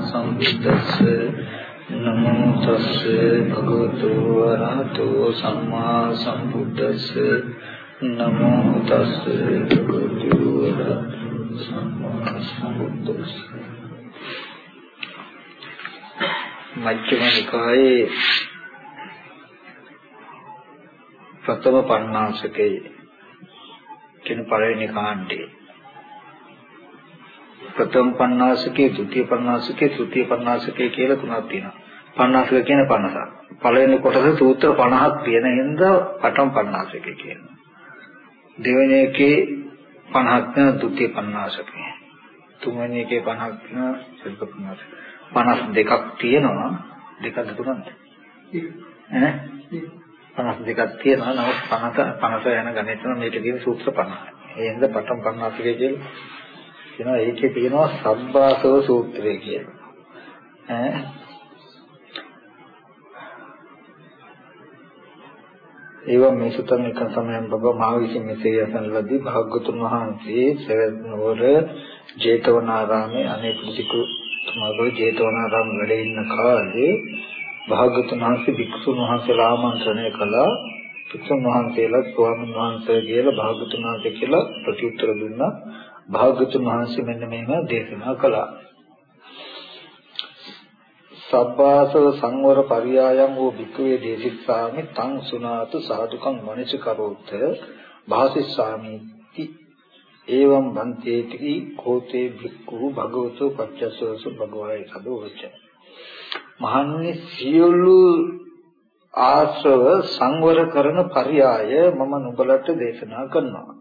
සම්බුද්දස්ස නමෝ තස්ස භගවතු වරහතෝ සම්මා සම්බුද්දස්ස නමෝ තස්ස භගවතු වරහතෝ සම්මා සම්බුද්දස්ස මජ්ක්‍ධිම නිකායේ ප්‍රථම පණ්ණාසකේ කියන පළවෙනි කාණ්ඩේ ප්‍රථම පණ්ණාසකේ, ဒုတိ ය පණ්ණාසකේ, තෘතිය පණ්ණාසකේ කියලා තුනක් තියෙනවා. පණ්ණාසක කියන්නේ 50. පළවෙනි කොටස සූත්‍ර 50ක් තියෙන හින්දා පඨම පණ්ණාසකේ කියනවා. දෙවෙනි එකේ 50ක් තියෙන ဒုတိ ය පණ්ණාසකේ. තුන්වෙනි එකේ 50ක් තියෙන සල්ප පණ්ණාසක. 52ක් තියෙනවා. දෙකද තුනක්ද? ඈ 52ක් තියෙනවා. නමුත් 50 50 යන ගණිතන මේක තියෙන සූත්‍ර 50. ඒ හින්දා පඨම පණ්ණාසකේ කියලා කියනවා. ඒකේ තියෙනවා සබ්බාසව සූත්‍රය කියලා. ඈ? ඒවා මේ සුතන් එක සමයන් බබ මා විසින් මෙසේ යසන ලදී භාග්‍යතුන් වහන්සේ සවැත් නුවර ජේතවනාරාමේ අනේ පුසිකු තුමාගේ ජේතවනාරාම වැඩ ඉන්න කාලේ භාග්‍යතුන් වහන්සේ භික්ෂුන් වහන්සේලා ආමන්ත්‍රණය කළා. භික්ෂුන් වහන්සේලා ස්වාමීන් වහන්සේ කියලා භාග්‍යතුන් වහන්සේ කියලා ප්‍රතිඋත්තර දුන්නා. භාග්‍යතුන් වහන්සේ මෙන්න මේව දේශනා කළා. සබ්බාසව සංවර පරියායම් වූ භික්ඛවේ දේශිස්සාමි තං සුනාතු සාදුකං මනසිකරෝත් භාසිස්සාමිති එවං බන්තේති කෝතේ භික්ඛු භගවතු පච්චසෝසු භගවයි සදෝච මහන්නේ සියලු ආශ්‍රව සංවර කරන පරියාය මම නුඹලට දේශනා කරනවා.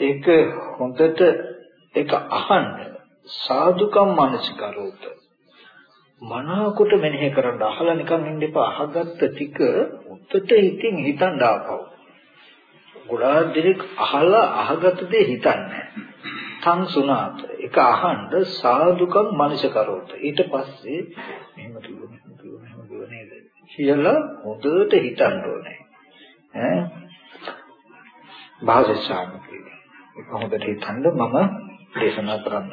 ඒක හොඳට ඒක අහන්න. සාදුකම් මානසිකරෝත මනාකොට මෙනෙහි කරන්න අහලා නිකන් ඉන්න එපා. අහගත්ත ටික උත්තට හිතින් හිතන්න ආපහු. ගොඩාක් දෙනෙක් අහලා අහගත්ත දේ හිතන්නේ තං සුණාත ඒක අහන්න සාදුකම් මානසිකරෝත ඊට පස්සේ මෙහෙම කිව්ව මෙහෙම කිව්ව මෙහෙම කිව්ව නේද? කියලා හොඳට හිතන්න ඕනේ. ඈ? භාෂාචාම කියන්නේ ඒක හොඳට හිතන්න මම දේශනා කරන්න.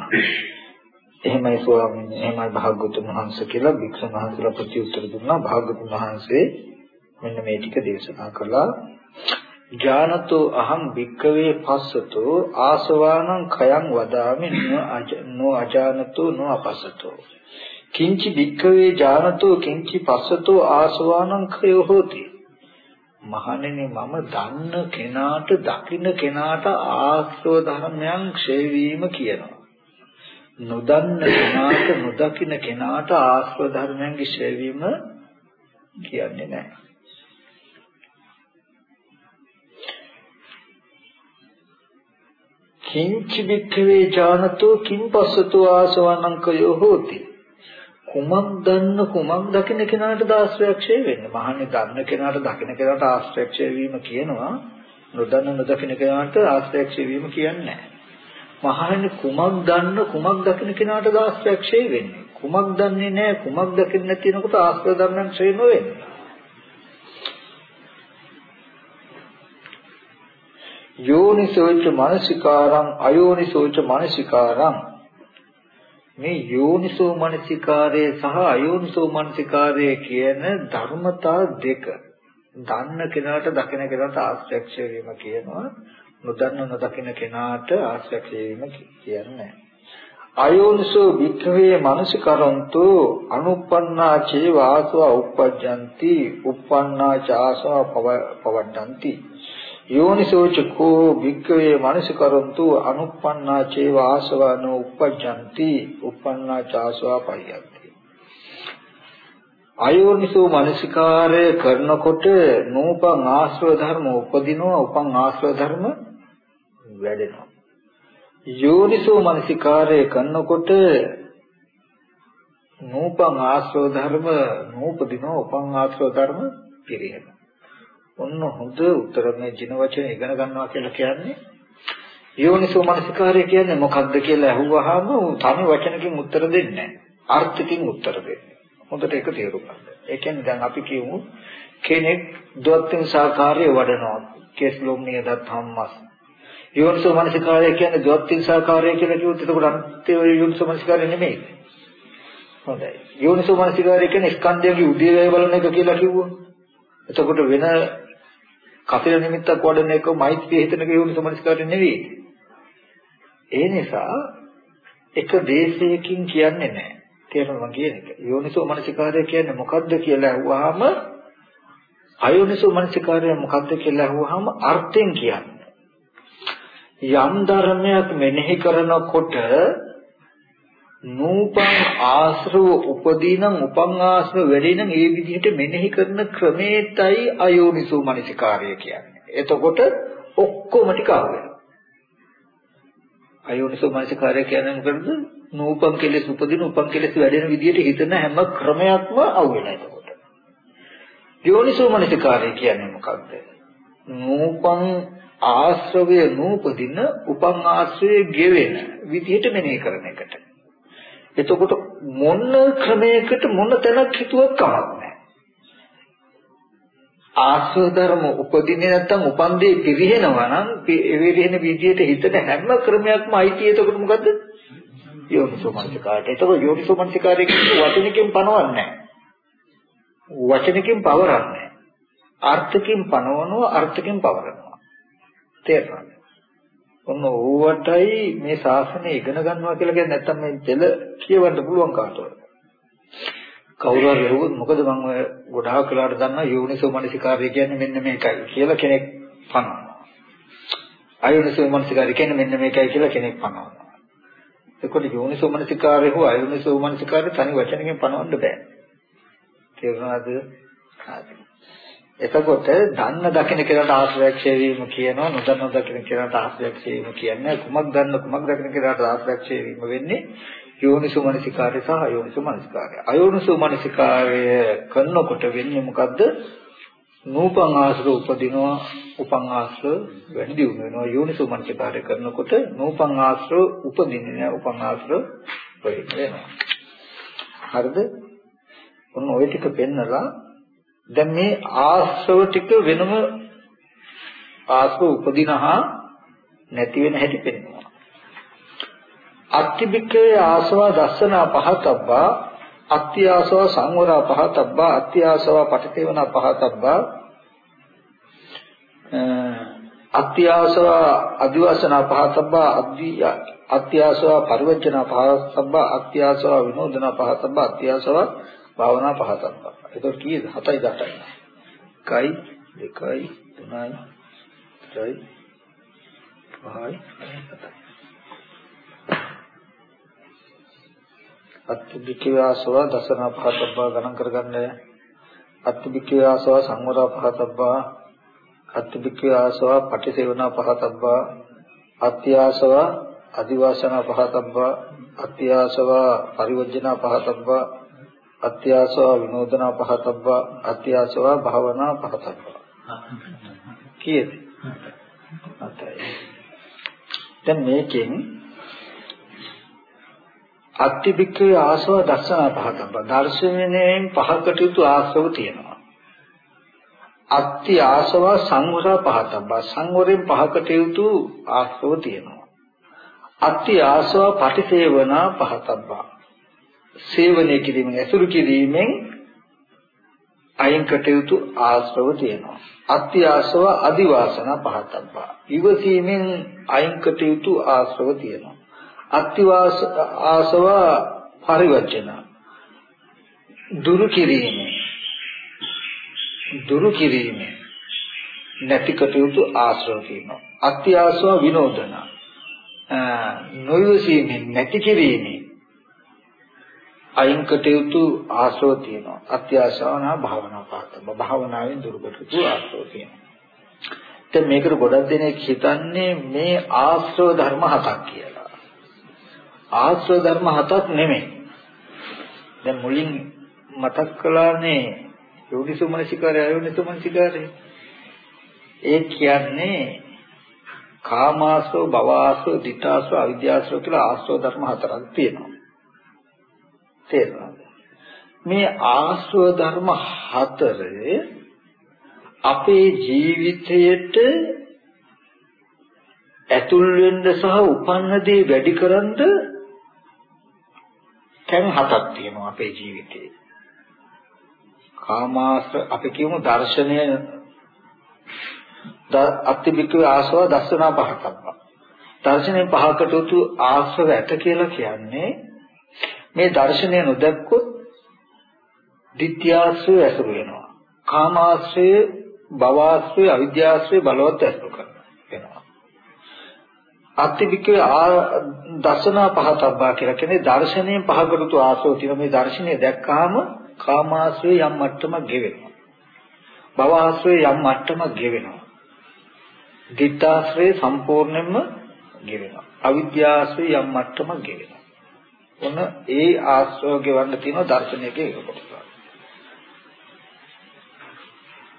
එහෙමයි ස්වාමීන් එහෙමයි භාග්‍යවතුන් වහන්සේ කියලා භික්ෂුන් වහන්සේලා ප්‍රතිඋත්තර දුන්නා භාග්‍යවතුන් වහන්සේ මෙන්න මේ ටික දේශනා කළා. ඥානතෝ අහං භික්කවේ පස්සතෝ ආසවානං khයං වදාමි නෝ අජානතෝ නෝ අපස්සතෝ කිංචි භික්කවේ ඥානතෝ කිංචි පස්සතෝ ආසවානං khයෝ හෝති මහණෙනි මම දන්න කෙනාට දකින්න කෙනාට ආශ්‍රව ධර්මයන් ක්ෂය වීම කියනවා. නොදන්න කෙනාට නොදකින්න කෙනාට ආශ්‍රව ධර්මයන්ගේ ක්ෂය වීම කියන්නේ නැහැ. කිංචි වික්ඛවේ ඥානතෝ කිං පස්සතෝ ආසවනංකයෝ හෝති කුමක් දන්න කුමක් දකින්න කෙනාට ආශ්‍රයක්ෂය වෙන්නේ. මහන්නේ දන්න කෙනාට දකින්න කෙනාට ආශ්‍රයක්ෂය වීම කියනවා. නොදන්න නොදකින්න කෙනාට ආශ්‍රයක්ෂය වීම කියන්නේ නැහැ. මහන්නේ කුමක් දන්න කුමක් දකින්න කෙනාට ආශ්‍රයක්ෂය වෙන්නේ. කුමක් දන්නේ නැහැ කුමක් දකින්න නැතිනකොට ආශ්‍රය ධර්මයන් ක්ෂය නොවෙන්නේ. යෝනිසෝච මානසිකාරං අයෝනිසෝච මානසිකාරං මේ යෝනිසෝ මනසිකාරය සහ අයෝනිසෝ මනසිකාරය කියන ධර්මතා දෙක දන්න කෙනාට දකින කෙනාට ආශ්‍රක්ෂය වීම කියනවා. නොදන්න නොදකින කෙනාට ආශ්‍රක්ෂය වීම කියන්නේ. අයෝනිසෝ වික්ඛවේ මනසිකරන්තු අනුප්පන්නා චේ වාසව උප්පජ්ජಂತಿ උප්පන්නා චාසව පවඩ්ඩಂತಿ යෝනිසෝචකෝ භික්ඛවේ මනසිකරන්තු අනුප්පන්නා චේව ආසවනෝ uppajjanti uppannā chāsvā පරියන්ති. අයෝනිසෝ මනසිකාරය කරනකොට නූපං ආශ්‍රව ධර්ම උපදිනවා උපං ආශ්‍රව ධර්ම වැඩෙනවා. යෝනිසෝ මනසිකාරය කරනකොට නූපං ආශ්‍රව ධර්ම නූපදිනවා උපං ආශ්‍රව ධර්ම පිරිහෙනවා ඔන්න හොඳ උත්තර මේ ජින වචන ඉගෙන ගන්නවා කියලා කියන්නේ යෝනිසෝ මනසිකාරය කියන්නේ මොකක්ද කියලා අහුවාම තනි වචනකින් උත්තර දෙන්නේ නැහැ. අර්ථකින් උත්තර දෙන්නේ. හොඳට ඒක තේරුම් ගන්න. ඒ කියන්නේ දැන් අපි කියමු කෙනෙක් දොත්තින් සාකාරය වඩනවා. කේස් ලොම් නියදත් හම්මස්. යෝනිසෝ මනසිකාරය කියන්නේ ද්වත්තිසාකාරය කියලා කිව්වොත් එතකොට අන්ත්‍ය යෝනිසෝ මනසිකාරය නෙමෙයි. හොඳයි. යෝනිසෝ මනසිකාරය කියන්නේ ස්කන්ධයන්ගේ උදේවැය බලන එක කියලා කිව්වොත්. එතකොට වෙන කපිල නිමිත්තක් වඩන එක මෛත්‍රිය හිතන එක යෝනිසෝ මනසිකාරය නෙවෙයි. ඒ නිසා එක දේශයකින් කියන්නේ නැහැ. තේරෙනවද කියන එක. යෝනිසෝ මනසිකාරය කියන්නේ මොකද්ද කියලා අහුවාම අයෝනිසෝ මනසිකාරය මොකද්ද කියලා අහුවාම අර්ථයෙන් කියන්නේ. යම් ධර්මයක් මෙනෙහි කරනකොට නූපං ආශ්‍රව උපදීනම් උපං ආශ්‍රව වැඩි නම් ඒ විදිහට මෙනෙහි කරන ක්‍රමේතයි අයෝනිසෝ මනසිකාරය කියන්නේ. එතකොට ඔක්කොම ටික අහුවෙනවා. අයෝනිසෝ මනසිකාරය කියන්නේ මොකද? නූපං කෙලෙස් උපදින උපං කෙලෙස් වැඩෙන විදිහට හිතන හැම ක්‍රමයක්ම අහුවෙනවා එතකොට. යෝනිසෝ මනසිකාරය කියන්නේ මොකක්ද? නූපං ආශ්‍රවය නූපදින උපං ආශ්‍රවය ගෙවෙන විදිහට මෙනෙහි කරන එකට. එතකොට මොන ක්‍රමයකට මොන තැනක් හිතුවක් කමක් නැහැ. ආශ්‍රව ධර්ම උපදින්නේ නැත්තම් උපන්දේ පිරිහෙනවා නම් ඒ පිරිහෙන විදියට හිතන හැම ක්‍රමයක්ම අයිති එතකොට මොකද්ද? යෝනිසෝ මනසිකාරයට. එතකොට යෝනිසෝ මනසිකාරය කියන්නේ වචනකින් පනවන්නේ නැහැ. වචනකින් පවරන්නේ අර්ථකින් පනවනවා අර්ථකින් පවරනවා. තේරුණාද? ඔන්න ඕවටයි මේ ශාසනය ඉගෙන ගන්නවා කියලා කියන්නේ නැත්තම් මේ දෙල කියවන්න පුළුවන් කාටවත්. කවුරු හරි හරුවොත් මොකද මම ඔය ගොඩාක් වෙලාට දන්නා යෝනිසෝ මනසිකාරය කියන්නේ මෙන්න මේකයි කියලා කෙනෙක් පනවනවා. අයෝනිසෝ මනසිකාරය කියන්නේ මෙන්න මේකයි කියලා කෙනෙක් පනවනවා. එතකොට යෝනිසෝ මනසිකාරය හෝ අයෝනිසෝ මනසිකාරය තනි වචනකින් පනවන්න බෑ. තේරුණාද? හරි. එතකොට දන්න දකින කෙනාට ආශ්‍රයක්ෂය වීම කියනවා නොදන්න දකින කෙනාට ආශ්‍රයක්ෂය වීම කියන්නේ කුමක් දන්න කුමක් දකින කෙනාට ආශ්‍රයක්ෂය වීම වෙන්නේ යෝනිසු මනසිකාරය සහ අයෝනිසු මනසිකාරය. අයෝනිසු මනසිකාරය කරනකොට වෙන්නේ මොකද්ද? නූපං ආශ්‍රව උපදිනවා උපං ආශ්‍රව වැඩි දියුණු වෙනවා යෝනිසු මනසිකාරය කරනකොට නූපං ආශ්‍රව උපදින්නේ නැහැ උපං ආශ්‍රව වෙනවා. හරිද? ඔන්න ওই ටික පෙන්නලා දැන් මේ ආශ්‍රව ටික වෙනම ආශ්‍රව උපදිනහා නැති වෙන හැටි පෙන්වනවා. අත්තිබික්කේ ආසව දස්සන පහතබ්බා අත්ති ආසව සංවර පහතබ්බා අත්ති ආසව පටිතේවන පහතබ්බා අත්ති ආසව අදිවාසන පහතබ්බා අද්දි අත්ති ආසව පරිවර්ජන පහතබ්බා අත්ති ආසව විනෝදන පහතබ්බා අත්ති ආසව භාවනා පහතබ්බා ඒක කීයද? 7යි 8යි 1යි 2යි 3යි 4යි 5යි 6යි අත්තිබික්කේ ආසව දසන පහතබ්බා ගණන් කරගන්න. අත්තිබික්කේ ආසව සංවර පහතබ්බා අත්තිබික්කේ ආසව පටිසේවන පහතබ්බා අත්‍යාසව අදිවාසන පහතබ්බා අත්‍යාසව පරිවර්ජන පහතබ්බා අත්‍යාසව විනෝදන පහතබ්බා අත්‍යාසව භාවනා පහතබ්බා. කීයද? අතයි දැන් මේකෙන් අත්තිබික්කේ ආසව දර්ශන පහතබ්බා. දර්ශනයෙන් පහකට යුතු ආසව තියෙනවා. අත්ති ආසව සංවර පහතබ්බා. සංවරයෙන් පහකට යුතු ආසව තියෙනවා. අත්ති ආසව පටිසේවන පහතබ්බා. සේවනය කිරීමෙන් ඇසුරු කිරීමෙන් අයින් කටයුතු ආශ්‍රව තියෙනවා. අත්‍ය ආශ්‍රව අදිවාසන පහතබ්බා. ඉවසීමෙන් අයින් කටයුතු ආශ්‍රව තියෙනවා. අත්‍යවාස ආශ්‍රව පරිවර්ජන. දුරු කිරීම. දුරු කිරීම. නැති කටයුතු ආශ්‍රව තියෙනවා. අත්‍ය ආශ්‍රව විනෝදන. නොයසීමෙන් නැති කිරීමෙන් අයින් කටයුතු ආශ්‍රව තියෙනවා. අත්‍යාශාවනා භාවනා පාතම. භාවනාවෙන් දුරුකටයුතු ආශ්‍රව තියෙනවා. දැන් මේකට ගොඩක් දෙනෙක් හිතන්නේ මේ ආශ්‍රව ධර්ම හතක් කියලා. ආශ්‍රව ධර්ම හතක් නෙමෙයි. දැන් මුලින් මතක් කළානේ යෝනිසුමනසිකාරය අයෝනිසුමනසිකාරය. ඒ කියන්නේ කාමාශ්‍රව, භවආශ්‍රව, ditthාශ්‍රව, අවිද්‍යාශ්‍රව කියලා ආශ්‍රව ධර්ම හතරක් තියෙනවා. තේරෙනවද? මේ ආශ්‍රව ධර්ම හතරේ අපේ ජීවිතයට ඇතුල් වෙන්න සහ උපන්න දේ වැඩි කරන්න තැන් හතක් තියෙනවා අපේ ජීවිතේ. කාමාශ්‍ර අපි කියමු දර්ශනය අත්තිබික්කේ ආසව දස්සනා පහකම්පා. දර්ශනය පහකට උතු ආශ්‍රව ඇත කියලා කියන්නේ මේ දර්ශනය නොදැක්කොත් ditthyaශ්‍රය ඇසුරු වෙනවා. කාමාශ්‍රය, භවආශ්‍රය, අවිද්‍යාශ්‍රය බලවත් ඇසුරු කරනවා. වෙනවා. අත්තිබික්කේ දර්ශනා පහතබ්බා කියලා කියන්නේ දර්ශනයෙන් පහකට ආශ්‍රව තියෙන මේ දර්ශනය දැක්කාම කාමාශ්‍රය යම් මට්ටමක් ගෙවෙනවා. භවආශ්‍රය යම් මට්ටමක් ගෙවෙනවා. ditthාශ්‍රය සම්පූර්ණයෙන්ම ගෙවෙනවා. අවිද්‍යාශ්‍රය යම් මට්ටමක් ගෙවෙනවා. ඔන්න ඒ ආශ්‍රව ගෙවන්න තියෙන දර්ශනයක එක කොටස.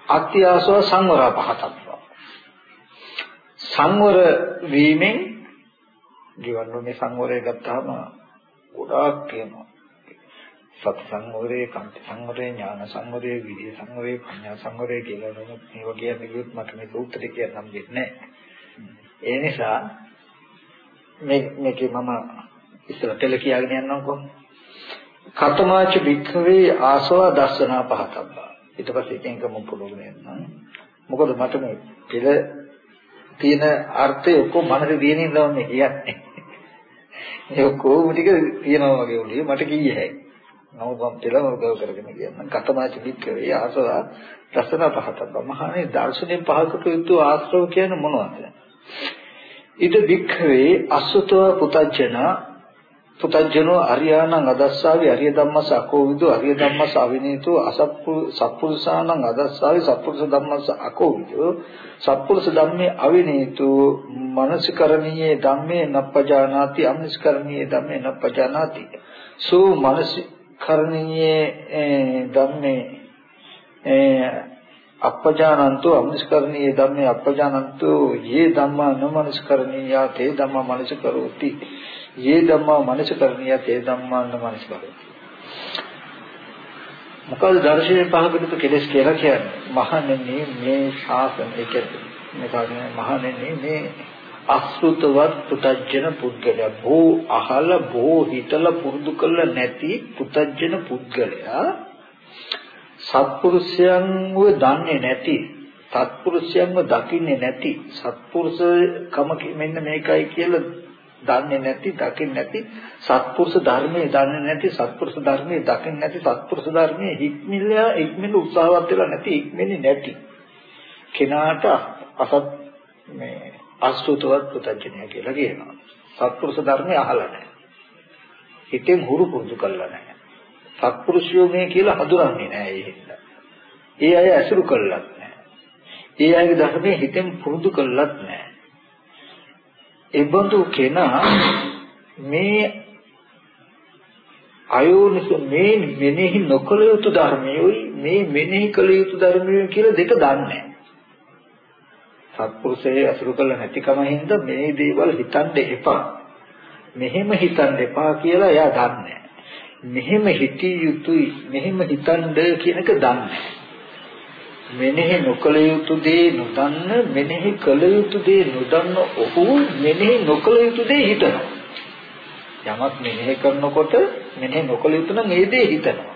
අත්‍යාසව සංවර පහතක්. සංවර වීමෙන් ජීවන මේ සංවරය ගත්තාම ගොඩාක් තියෙනවා. සත් සංවරේ, කාන්ති සංවරේ, ඥාන සංවරේ, විද්‍ය සංවරේ, ප්‍රඥා සංවරේ කියලා නමුත් මේ වගේ නිකුත් මට මේ සූත්‍රය කියන්න හම්බෙන්නේ නැහැ. ඒ නිසා මේ මේකේ මම ඉස්සර පෙළ කියාගෙන යන්නම්කෝ. කතමාච භික්ඛවේ ආසව දස්සනා පහතබ්බා. ඊට පස්සේ එකෙන් කම පුළුවන් නේද? මොකද මට මේ පෙළ තියෙන අර්ථය ඔක්කොම මනසේ දින ඉඳලා මේ කියන්නේ. මේ ඔක්කොම ටික තියෙනවා වගේ උනේ මට කිය හැකියි. නමුත් මම පෙළම උදව් කරගෙන කියන්න. කතමාච භික්ඛවේ ආසව දස්සනා පහතබ්බා. මහානේ දර්ශනයෙන් පහකට යුතු ආශ්‍රව කියන්නේ මොනවද? ඉද වික්ඛවේ අසුතව පුතජන පුතජනෝ අරියාණං අදස්සාවි අරිය ධම්මස අකෝවිදු අරිය ධම්මස අවිනීතු අසප්පු සප්පුරුසාණං අදස්සාවි සප්පුරුස ධම්මස අකෝවිදු. සප්පුරුස ධම්මේ අවිනීතු මනසිකරණීයේ ධම්මේ නප්පජානාති අමනසිකරණීයේ ධම්මේ නප්පජානාති. සෝ මනසිකරණීයේ ධම්මේ අපජානන්තෝ අමනස්කරණීය ධම්මේ අපජානන්තෝ යේ ධම්මා නමනස්කරණීයා තේ ධම්මා මනසකරෝති. යේ ධම්මා මනසකරණීයා තේ ධම්මා නමනස්කරෝති මොකද දර්ශනය පහකට කෙලස් කියලා කියන්නේ? මහණෙනි මේ ශාසන එක මේ කාරණේ මහණෙනි මේ අසෘතවත් පුතජන පුද්ගලයා බෝ අහල බෝ හිතල පුරුදු කළ නැති පුතජන පුද්ගලයා සත්පුරුෂයන්ව දන්නේ නැති සත්පුරුෂයන්ව දකින්නේ නැති සත්පුරුෂකම මෙන්න මේකයි කියලා දන්නේ නැති දකින්නේ නැති සත්පුරුෂ ධර්මයේ දන්නේ නැති සත්පුරුෂ ධර්මයේ දකින්නේ නැති සත්පුරුෂ ධර්මයේ හික්මිලා හික්මෙන්න උත්සාහවත් වෙලා නැති හික්මෙන්නේ නැති කෙනාට අසත් මේ අසුතවත් පුතඥය කියලා කියනවා සත්පුරුෂ ධර්මය අහලා නැහැ හිතෙන් හුරු පුරුදු කළා නැහැ සත්පුරුෂයෝ මේ කියලා හඳුනන්නේ නැහැ ඒ හින්දා. ඒ අය ඇසුරු කළත් නැහැ. ඒ අයගේ ධර්මයේ හිතෙන් පුරුදු කළත් නැහැ. ඒබඳු කෙනා මේ අයෝනිස මේ මෙනෙහි නොකළ යුතු ධර්මයෝයි මේ මෙනෙහි කළ යුතු ධර්මයෝයි කියලා දෙක දන්නේ. සත්පුරුෂයේ අසුරු කළ නැතිකම හින්දා මේ දේවල් හිතන්න එපා. මෙහෙම හිතන්න එපා කියලා එයා දන්නේ. මෙහෙම හිතිය යුතුයි මෙහෙම හිතන්න කියන එක දන්නේ. මෙනෙහි නොකළ යුතු දේ නොදන්න මෙනෙහි කළ යුතු දේ නොදන්න ඔහු මෙනෙහි නොකළ යුතු දේ හිතනවා. යමක් මෙනෙහි කරනකොට මෙනෙහි නොකළ යුතු නම් ඒ දේ හිතනවා.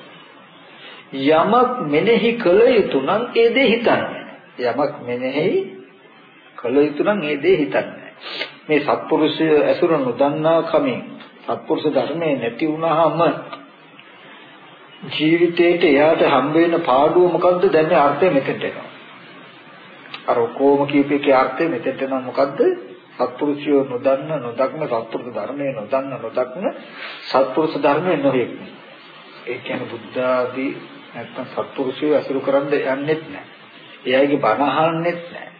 යමක් මෙනෙහි කළ යුතු නම් ඒ දේ හිතන්නේ යමක් මෙනෙහි කළ යුතු නම් ඒ දේ හිතන්නේ මේ සත්පුරුෂය ඇසුර නොදන්නා කමින් සත්පුරුෂ ධර්මයේ නැති වුණාම ජීවිතේට එයාට හම්බ වෙන පාඩුව මොකද්ද? දැන් මේ අර්ථය මෙතෙන්ට එනවා. අර කොහොම කියපේකේ අර්ථය මෙතෙන්ට එනවා. මොකද්ද? සත්පුරුෂය නොදන්න නොදක්න සත්පුරුෂ ධර්මයේ නොදන්න නොදක්න සත්පුරුෂ ධර්මයේ නොහෙක්. ඒ කියන්නේ බුද්ධ ආදී නැත්නම් සත්පුරුෂය අසුරු කරන්න යන්නෙත් නැහැ. එයාගේ බණ අහන්නෙත් නැහැ.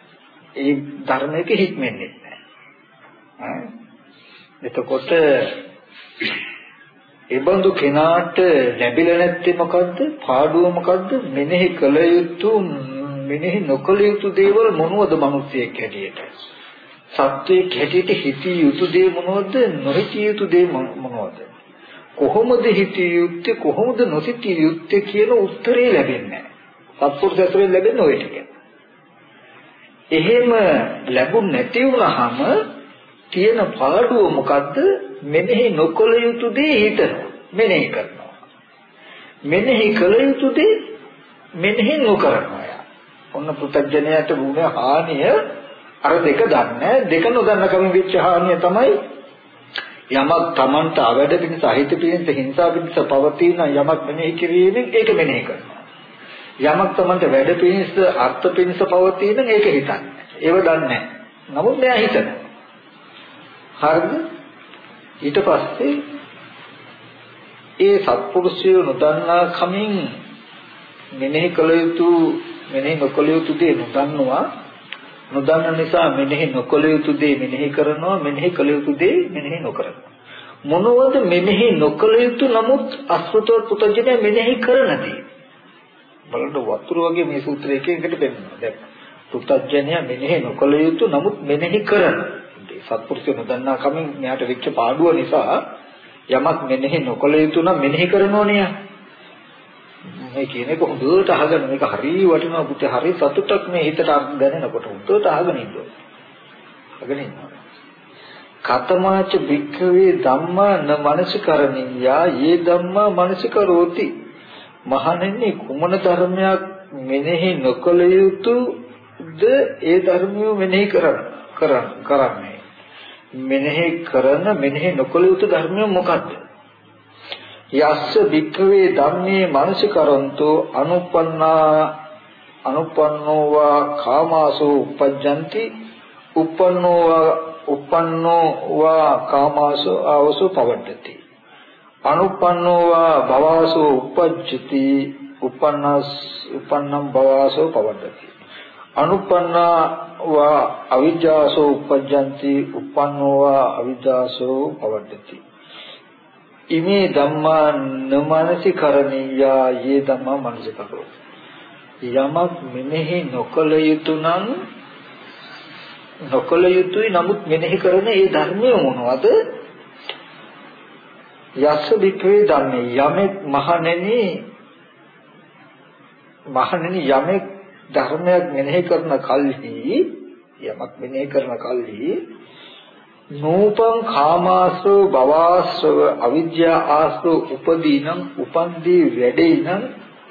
ඒ ධර්මයක හික්මෙන්නෙත් නැහැ. එතකොට ඒබඳු කෙනාට ලැබිලා නැත්තේ මොකද්ද? පාඩුව මොකද්ද? මෙනෙහි කළ යුතු මෙනෙහි නොකළ යුතු දේවල් මොනවද මිනිස්සෙක් හැටියට? සත්වයේ හැටියට හිතිය යුතු දේ මොනවද? නොහිතිය යුතු දේ මොනවද? කොහොමද හිතිය යුත්තේ කොහොමද නොහිතිය යුත්තේ කියන උත්තරේ ලැබෙන්නේ නැහැ. සත්පුරුෂයන් ලැබෙන්නේ ඔය ටික. එහෙම ලැබුණ නැති වුනහම තියෙන පාඩුව මොකද්ද? මෙනෙහි නොකළ යුතු දේ හිතනවා. මෙනෙහි කරනවා. මෙනෙහි කළ යුතු දේ මෙනෙහි නොකරනවා. ඔන්න පුතඥයට වුණ හානිය අර දෙක දන්නේ දෙක නොදන්න කම වෙච්ච හානිය තමයි යමක් Tamanට අවැඩ පිණිස අහිත පිණිස හිංසා පිණිස පවතින යමක් මෙනෙහි කිරීමෙන් ඒක මෙනෙහි කරනවා. යමක් Tamanට වැඩ පිණිස අර්ථ පිණිස පවතින ඒක හිතන්නේ. ඒව දන්නේ නමුත් මෙයා හිතනවා. හරිද? ඊට පස්සේ ඒ සත්පුරුෂය නොදන්නා කමින් මෙනෙහි කළ යුතු මෙනෙහි නොකළ යුතු දේ නොදන්නවා. නොදන්න නිසා මෙනෙහි නොකළ යුතු දේ මෙනෙහි කරනවා මෙනෙහි කළ යුතු දේ මෙනෙහි නොකරනවා. මොනවද මෙනෙහි නොකළ යුතු නමුත් අසෘතවත් පුතජනය මෙනෙහි කරන දේ? බලන්න වතුර වගේ මේ සූත්‍රය එක එකට දෙන්නවා දැන් පුතජනය මෙනෙහි නොකළ යුතු නමුත් මෙනෙහි කරන සත්පුරුෂය නොදන්නා කමින් මෙයාට වෙච්ච පාඩුව නිසා යමක් මෙනෙහි නොකළ යුතු නම් මෙනෙහි කරනෝනේ මේ කියන එක හොඳට අහගෙන මේක හරිය වටිනවා පුතේ හරිය සතුටක් මේ හිතට දැනෙනකොට හොඳට අහගෙන ඉන්න ඕනේ. අහගෙන ඉන්න ඕනේ. කතමාච භික්ඛවේ ධම්මා න මනසිකරණියා යේ ධම්මා මනසිකරෝති. මහණෙනි කුමන ධර්මයක් මෙනෙහි නොකළ යුතුද ඒ ධර්මිය මෙනෙහි කරන්න කරන්නේ. මෙනෙහි කරන මෙනෙහි නොකළ යුතු ධර්මය මොකක්ද? යස්ස භික්ඛවේ ධම්මේ මනසිකරන්තෝ අනුපන්නා අනුපන්නෝවා කාමාසෝ uppajjanti uppannෝවා uppannෝවා කාමාසෝ ආවසෝ පවඩ්ඩති අනුපන්නෝවා භවාසෝ uppajjati uppannස් uppannam භවාසෝ පවඩ්ඩති අනුපන්නා වා අවිජ්ජාසෝ uppajjanti uppannෝවා අවිජ්ජාසෝ පවඩ්ඩති ඉමේ ධම්මා නමනසිකරණීයා යේ ධම්මා මනසිකරෝ යමක් මෙනෙහි නොකල යුතු නම් නොකල යුතුයි නමුත් මෙනෙහි කරන ඒ ධර්මය මොනවද? යස්ස වික්‍රේ ධම්මේ. යමෙක් මහණෙනි මහණෙනි යමෙක් ධර්මයක් මෙනෙහි කරන කල්හි යමක් මෙනෙහි කරන කල්හි නූපං කාමාශ්‍රව භවාශ්‍රව අවිද්‍යා ආශ්‍රව උපදීනම් උපන්දී වැඩේනම්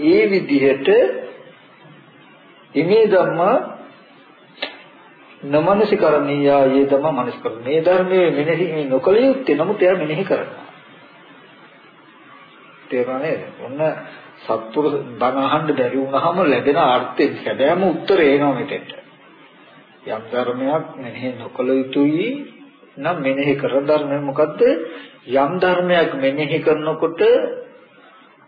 ඒ විදිහට ඉමේ ධම්ම නමනසිකරණීයා යේ ධම්ම මනස්කරණ. මේ ධර්මයේ මෙනෙහි නොකල යුත්තේ නමුත් එයා මෙනෙහි කරනවා. තේරුණා නේද? ඔන්න සත්පුරුෂ බණ අහන්න බැරි වුණාම ලැබෙන අර්ථයෙන් සැබෑම උත්තරේ එනවා මෙතෙන්ට යම් ධර්මයක් මෙනෙහි නොකල යුතුයි නම් මෙනෙහි කරන ධර්මය මොකද්ද? යම් ධර්මයක් මෙනෙහි කරනකොට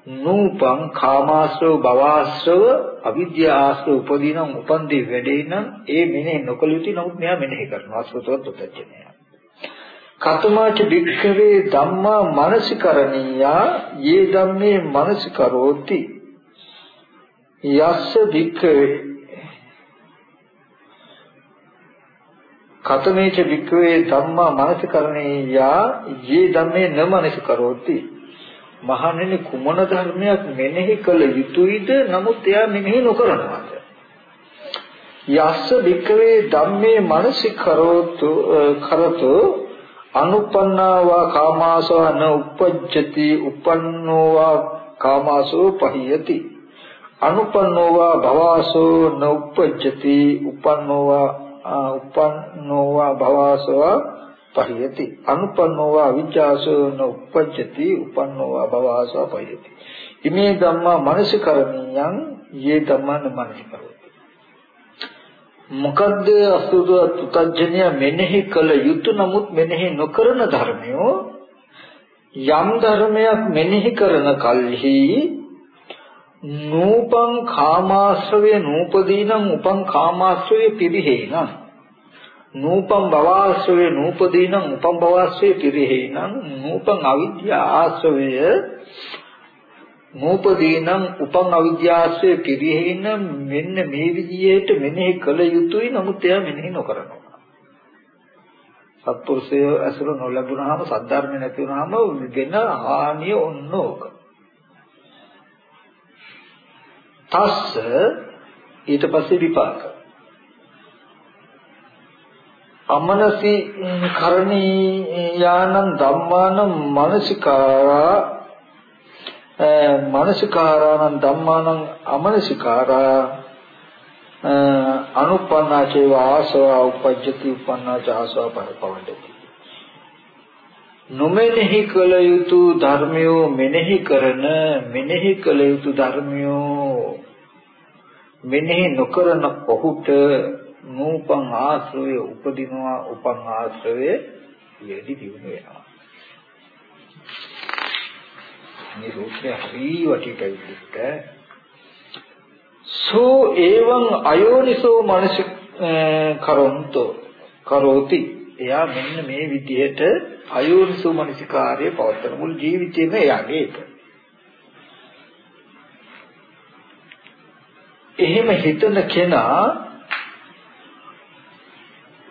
නූපං කාමාශ්‍රව භවආශ්‍රව අවිද්‍යාශ්‍රව උපදීනම් උපන්දී වැඩේ නම් ඒ මෙනෙහි නොකළ යුතුයි නමුත් මෙයා මෙනෙහි කරනවා අසුතවත් උත්තරජනය. කතමාච භික්ඛවේ ධම්මා මනසිකරණීයා යේ ධම්මේ මනසිකරෝති. යස්ස භික්ඛවේ. කතමේච වික්‍රේ ධම්මා මනසකරණේයා යේ ධම්මේ න මනසකරෝති මහණෙනි කුමන ධර්මයක් මෙනෙහි කළ යුතුයද? නමුත් එයා මෙනෙහි නොකරනවාද? යස්ස වික්‍රේ ධම්මේ මනසිකරෝතු කරතු අනුපන්නාවා කාමාසෝ න උපජ්ජති උපන්නෝවා කාමාසෝ පහියති. අනුපන්නෝවා භවාසෝ න උපජ්ජති උපන්නෝවා උපන්නෝවා භවසව පහියති. අනුපන්නෝවා විචාසෝ නුප්පජ්ජති උපන්නෝවා භවසව පහියති. ඉමේ ධම්මා මනසිකරණියං යේ ධම්මන මනසිකරෝති මොකද්ද අසුදු තුතඥය මෙනෙහි කළ යුතු නමුත් මෙනෙහි නොකරන ධර්මයෝ? යම් ධර්මයක් මෙනෙහි කරන කල්හි නූපං කාමාශ්‍රවේ නූපදීනම් උපං කාමාශ්‍රවේ පිරිහෙනම් නූපං භවආශ්‍රවේ නූපදීනම් උපං භවආශ්‍රවේ පිරිහෙනම් නූපං අවිද්‍යා ආශ්‍රවය නූපදීනම් උපං අවිද්‍යාශ්‍රවේ පිරිහෙනම් මෙන්න මේ විදිහට මෙනෙහි කළ යුතුයි. නමුත් එයා මෙනෙහි නොකරනවා. සත්පුරුෂය ඇසුර නොලැබුණාම සද්ධර්ම නැති වුණාම වෙන හානිය ඔන්න ඕක. තස්ස ඊට පස්සේ විපාක. අමනසි කරණී යානං ධම්මානං මනසිකාරා මනසිකාරාණං ධම්මානං අමනසිකාරා අනුපන්නා චේව ආසව උපජ්ජති උපන්නා ච ආසව පරපවණ්ඩති නොමෙනෙහි කළ යුතු ධර්මයෝ මෙනෙහි කරන මෙනෙහි කළ යුතු ධර්මයෝ මෙනෙහි නොකරන ඔහුට නූපං ආශ්‍රය උපදිනවා උපං ආශ්‍රය යෙදි දිනු වෙනවා මේ සූත්‍රය හරි වටිටයිද සෝ එවං අයෝනිසෝ මනස කරොන්තෝ කරෝති. එයා මෙන්න මේ විදිහට අයෝනිසෝ මනසිකාර්යය පවත්වන මුළු ජීවිතේම එයාගේ ඒක එහෙම හිතන කෙනා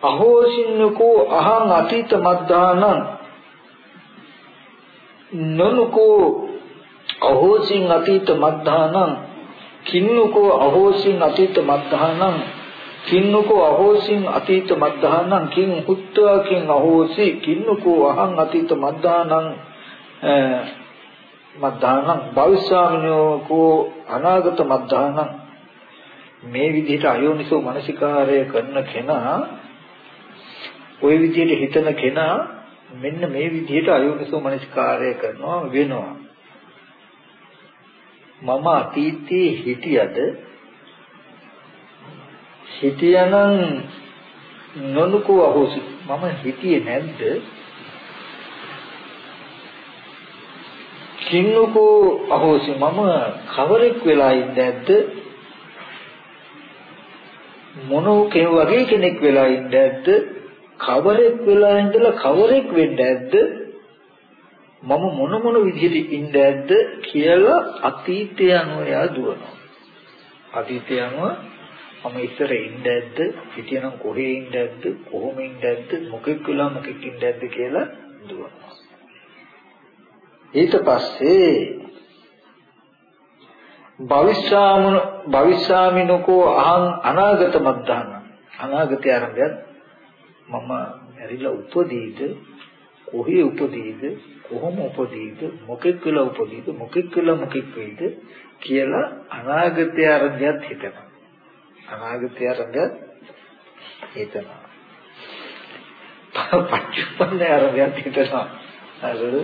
අහෝසින්නකෝ අහං අතීත මද්දානං නනුකෝ අහෝසින් අතීත මද්දානං කින්නකෝ අහෝසින් අතීත මද්දානං කින්නකෝ අහෝසින් අතීත මද්දානං කින් හුත්වා කින් අහෝසි කින්නකෝ අහං අතීත මද්දානං මද්දානං භවිෂාමිනෝ කෝ අනාගත මද්දානං මේ විදිහට අයෝනිසෝ මනසිකාරය කරන කෙනා ওই විදිහට හිතන කෙනා මෙන්න මේ විදිහට අයෝනිසෝ මනසිකාරය කරනවා වෙනවා. මම අතීතයේ හිටියද හිටියනම් නොනුකෝ අහෝසි. මම හිටියේ නැද්ද? කින්නකෝ අහෝසි. මම කවරෙක් වෙලා ඉන්නේ නැද්ද? මොනෝ කෙනෙක් වගේ කෙනෙක් වෙලා ඉන්නේ නැද්ද? කවරෙක් වෙලා ඉඳලා කවරෙක් වෙන්නේ නැද්ද? මම මොන මොන විදිහට ඉන්නේ නැද්ද කියලා අතීතය අනුව එයා දුවනවා. අතීතය අනුව මම ඉස්සර ඉන්නේ නැද්ද හිටියනම් කොහේ ඉන්නේ නැද්ද කොහොම ඉන්නේ නැද්ද මොකෙක් වෙලා මොකෙක් ඉන්නේ නැද්ද කියලා දුවනවා. ඊට පස්සේ භවිෂාමන භවිෂාමිනකෝ අහං අනාගත මද්ධාන. අනාගතය ආරම්භයත් මම ඇරිලා උපදීද? කොහේ උපදීද? කොහොම උපදීද? මොකෙක් වෙලා උපදීද? මොකෙක් වෙලා මොකෙක් වෙයිද? කියලා අනාගතය ආරම්භයත් හිතනවා. අනාගතය ආරම්භයත් හිතනවා. පච්චුප්පන්න ආරම්භයත් හිතනවා. හරිද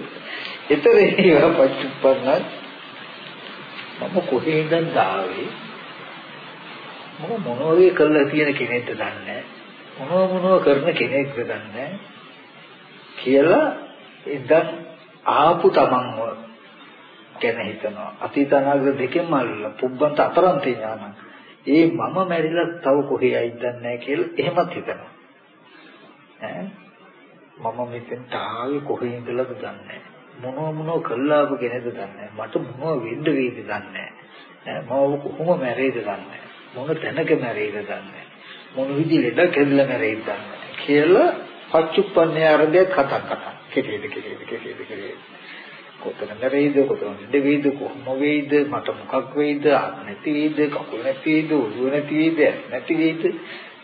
ඊතර ඒවා පච්චුප්පන්න මම කොහේ ඉඳන් ආවේ මම මොනවද කරලා තියෙන කෙනෙක්ද දන්නේ? මොනව මොනව කරන කෙනෙක්ද දන්නේ? කියලා ඉඳන් ආපු තමන්ව ගැන හිතනවා. අතීත අනාගත දෙකෙන්ම අල්ලලා පුබ්බන්ත අතරන්තේ ඥාන. ඒ මම මැරිලා තව කොහේ යයිද නැහැ කියලා එහෙමත් හිතනවා. ඈ? මම මෙතෙන් තාවේ කොහේ ඉඳලාද දන්නේ මොනව මොනව කළාද කෙනෙක්ද දන්නේ මට මොනව වෙන්න වේද දන්නේ මම කොහොම මැරෙයිද දන්නේ මොන තැනක මැරෙයිද දන්නේ මොන විදිහට කෙල්ල මැරෙයිද දන්නේ කියලා පච්චුප්පන්නේ අරදේ කතා කතා කෙටේද කෙටේද කෙටේද කෙටේද කොතන මැරෙයිද කොතන ඉඳ වේද කොහොම වේද මට මොකක් වේද නැති වේද කකුල නැති වේද ඔළුව නැති වේද නැති වේද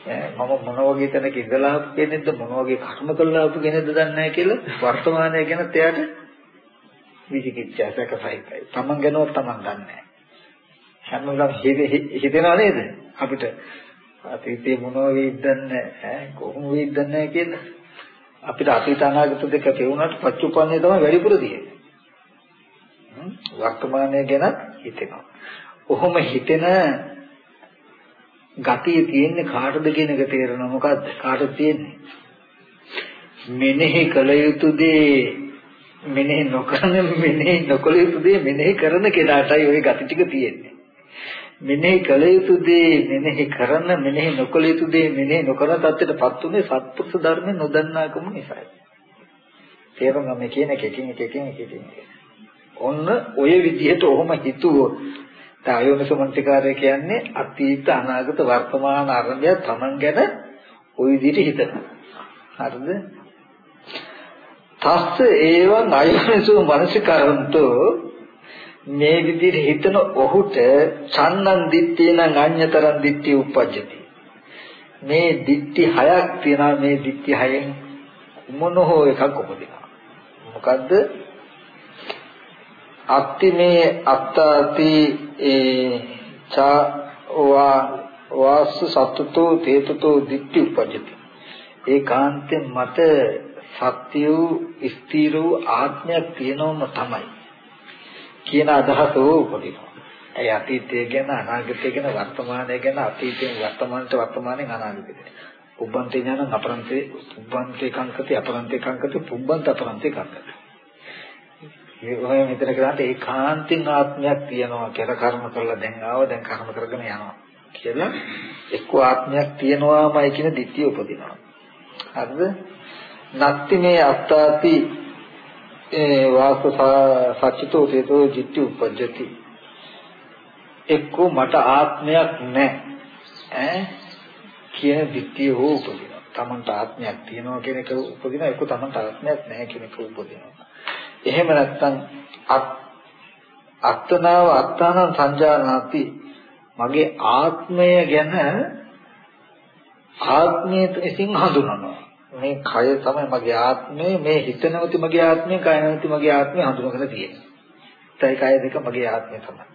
මම මොන වගේ තැනක ඉඳලා ආපු කෙනෙක්ද මොන වගේ කර්ම කළා ආපු කෙනෙක්ද දන්නේ නැහැ කියලා වර්තමානය ගැන එයාට විචිකිච්ඡා සැකසයිතයි. Taman ගැනවත් Taman දන්නේ නැහැ. හැමෝටම හිතෙනව නේද? අපිට අතීතේ මොනව වෙයිද දන්නේ නැහැ. කොහොම වෙයිද දන්නේ නැහැ කියලා. අපිට අතීත අනාගත දෙක පෙවුනට පච්චුපන්නේ තමයි වැඩිපුර තියෙන්නේ. වර්තමානය ගැන හිතෙනවා. කොහොම හිතෙන ගතිය තියෙන්නේ කාටද කියන එක තේරෙනවා මොකද්ද? කාටද තියෙන්නේ? මෙනෙහි කළ යුතු දේ මෙනෙහි නොකරන මෙනෙහි නොකළ යුතු දේ මෙනෙහි කරන කෙනාටයි ওই gati ටික තියෙන්නේ. මෙනෙහි කළ යුතු දේ මෙනෙහි කරන මෙනෙහි නොකළ යුතු දේ මෙනෙහි නොකරන තත්ත්වයටපත් උනේ සත්පුරුෂ ධර්ම නොදන්නාකම නිසායි. තේරුම් ගන්න කියන එකකින් එකකින් එකකින්. ඔන්න ඔය විදිහට ඔහොම හිතුවොත් තායෝනසමන්තිකාරය කියන්නේ අතීත අනාගත වර්තමාන අරඹය තමන් ගැන ওই විදිහට හිතනවා. හරිද? තස්ස ඒවං අයෝනිසෝ මනසිකරන්තෝ මේ විදිහට හිතන ඔහුට සන්නන් දිත්තේන අඤ්‍යතරන් දිත්තේ උපජ්ජති. මේ ditthi හයක් තියෙනවා. මේ ditthi හයෙන් මොන හෝ එකක් උපදිනවා. මොකද්ද? අත්ති මේ අත්තාති ඒ චා වා වාස සත්තුතෝ තේතතෝ ditthi උපජ්ජති. ඒකාන්තයෙන් මට සත්‍ය වූ ස්ථීර වූ ආත්මයක් තියෙනවම තමයි. කියන අදහස උපදිනවා. ඒ අතීතය ගැන අනාගතය ගැන වර්තමානය ගැන අතීතයෙන් වර්තමානට වර්තමානයෙන් අනාගතයට. පුබ්බන්තේ ඥාන අපරන්තේ පුබ්බන්තේ කංකති අපරන්තේ කංකති පුබ්බන්ත අපරන්තේ කංකති. මේ ඔය මෙතන කරාට ඒකාන්තින් ආත්මයක් තියෙනවා කියලා කර්ම කරලා දැන් ආව දැන් කර්ම කරගෙන යනවා කියලා එක්ක ආත්මයක් තියෙනවාමයි කියන දිට්ඨිය උපදිනවා. හරිද? නත්ති මේ අත්තාති වාස සච්චිතෝ තේතෝ ජිත්ති උපජ්ජති. එක්කෝ මට ආත්මයක් නැහැ ඈ? කියන දිට්ඨිය හෝ උපදිනවා. තමන්ට ආත්මයක් තියෙනවා කියන එක උපදිනවා. එක්කෝ තමන්ට ආත්මයක් නැහැ කියන එක උපදිනවා. එහෙම නැත්නම් අත්තනාව අත්තානං සංජානාති. මගේ ආත්මය ගැන ආත්මයෙන් හඳුනනවා. මේ කය තමයි මගේ ආත්මය මේ හිත නැවති මගේ ආත්මය කය නැවති මගේ ආත්මය හඳුනගෙන තියෙනවා. ඒයි කය දෙක මගේ ආත්මය තමයි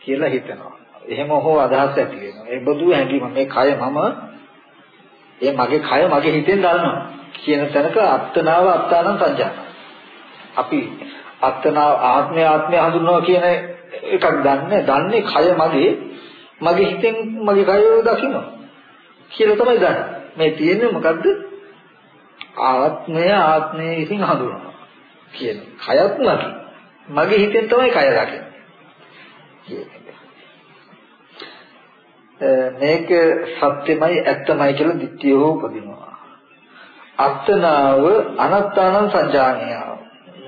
කියලා හිතනවා. එහෙම හෝ අදහස් ඇති වෙනවා. ඒ බඳු හැඟීම මේ කය මම ඒ මගේ කය මගේ හිතෙන් දන්නවා කියන තැනක අත්තනාව අත්තානම් සංජාන. අපි අත්තනාව ආත්මය ආත්මය හඳුනනවා කියන එකක් දන්නේ දන්නේ කය මගේ මගේ හිතෙන් මගේ කය දකින්න කියලා තමයි දන්නේ. මේ තියෙන්නේ මොකද්ද? ආත්මය ආත්මය විසින් හඳුනනවා කියන කයත් නැති. මගේ හිතෙන් තමයි කය දකින්නේ මේක සත්‍යමයි ඇත්තමයි කියලා දිට්ඨිය හෝ උපදිනවා. අත්තනාව අනත්තානං සංජානනය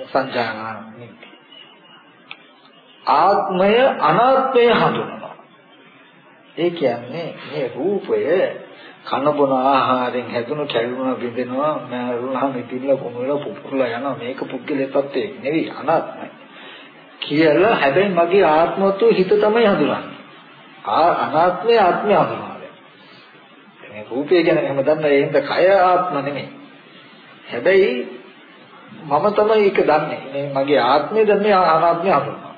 සංජානනයි ආත්මය අනාත්මය හඳුනනවා ඒ කියන්නේ මේ රූපය කන බොන ආහාරයෙන් හැදුණු කැළුණ බිඳෙනවා. මරුණාම ඉතිල්ල කොමුල පුපුරලා යනවා. මේක පුද්ගලයේ තත්ත්වයක් නෙවෙයි අනාත්මයි. කියලා හැබැයි මගේ ආත්මත්ව හිත තමයි හඳුනන්නේ ආ අනාත්මය ආත්මය හඳුනනවා මේ රූපය ගැන එහෙම දන්න ඒ හින්දා කය ආත්ම නෙමෙයි. හැබැයි මම තමයි ඒක දන්නේ. මේ මගේ ආත්මය දන්නේ අනාත්මය හඳුනනවා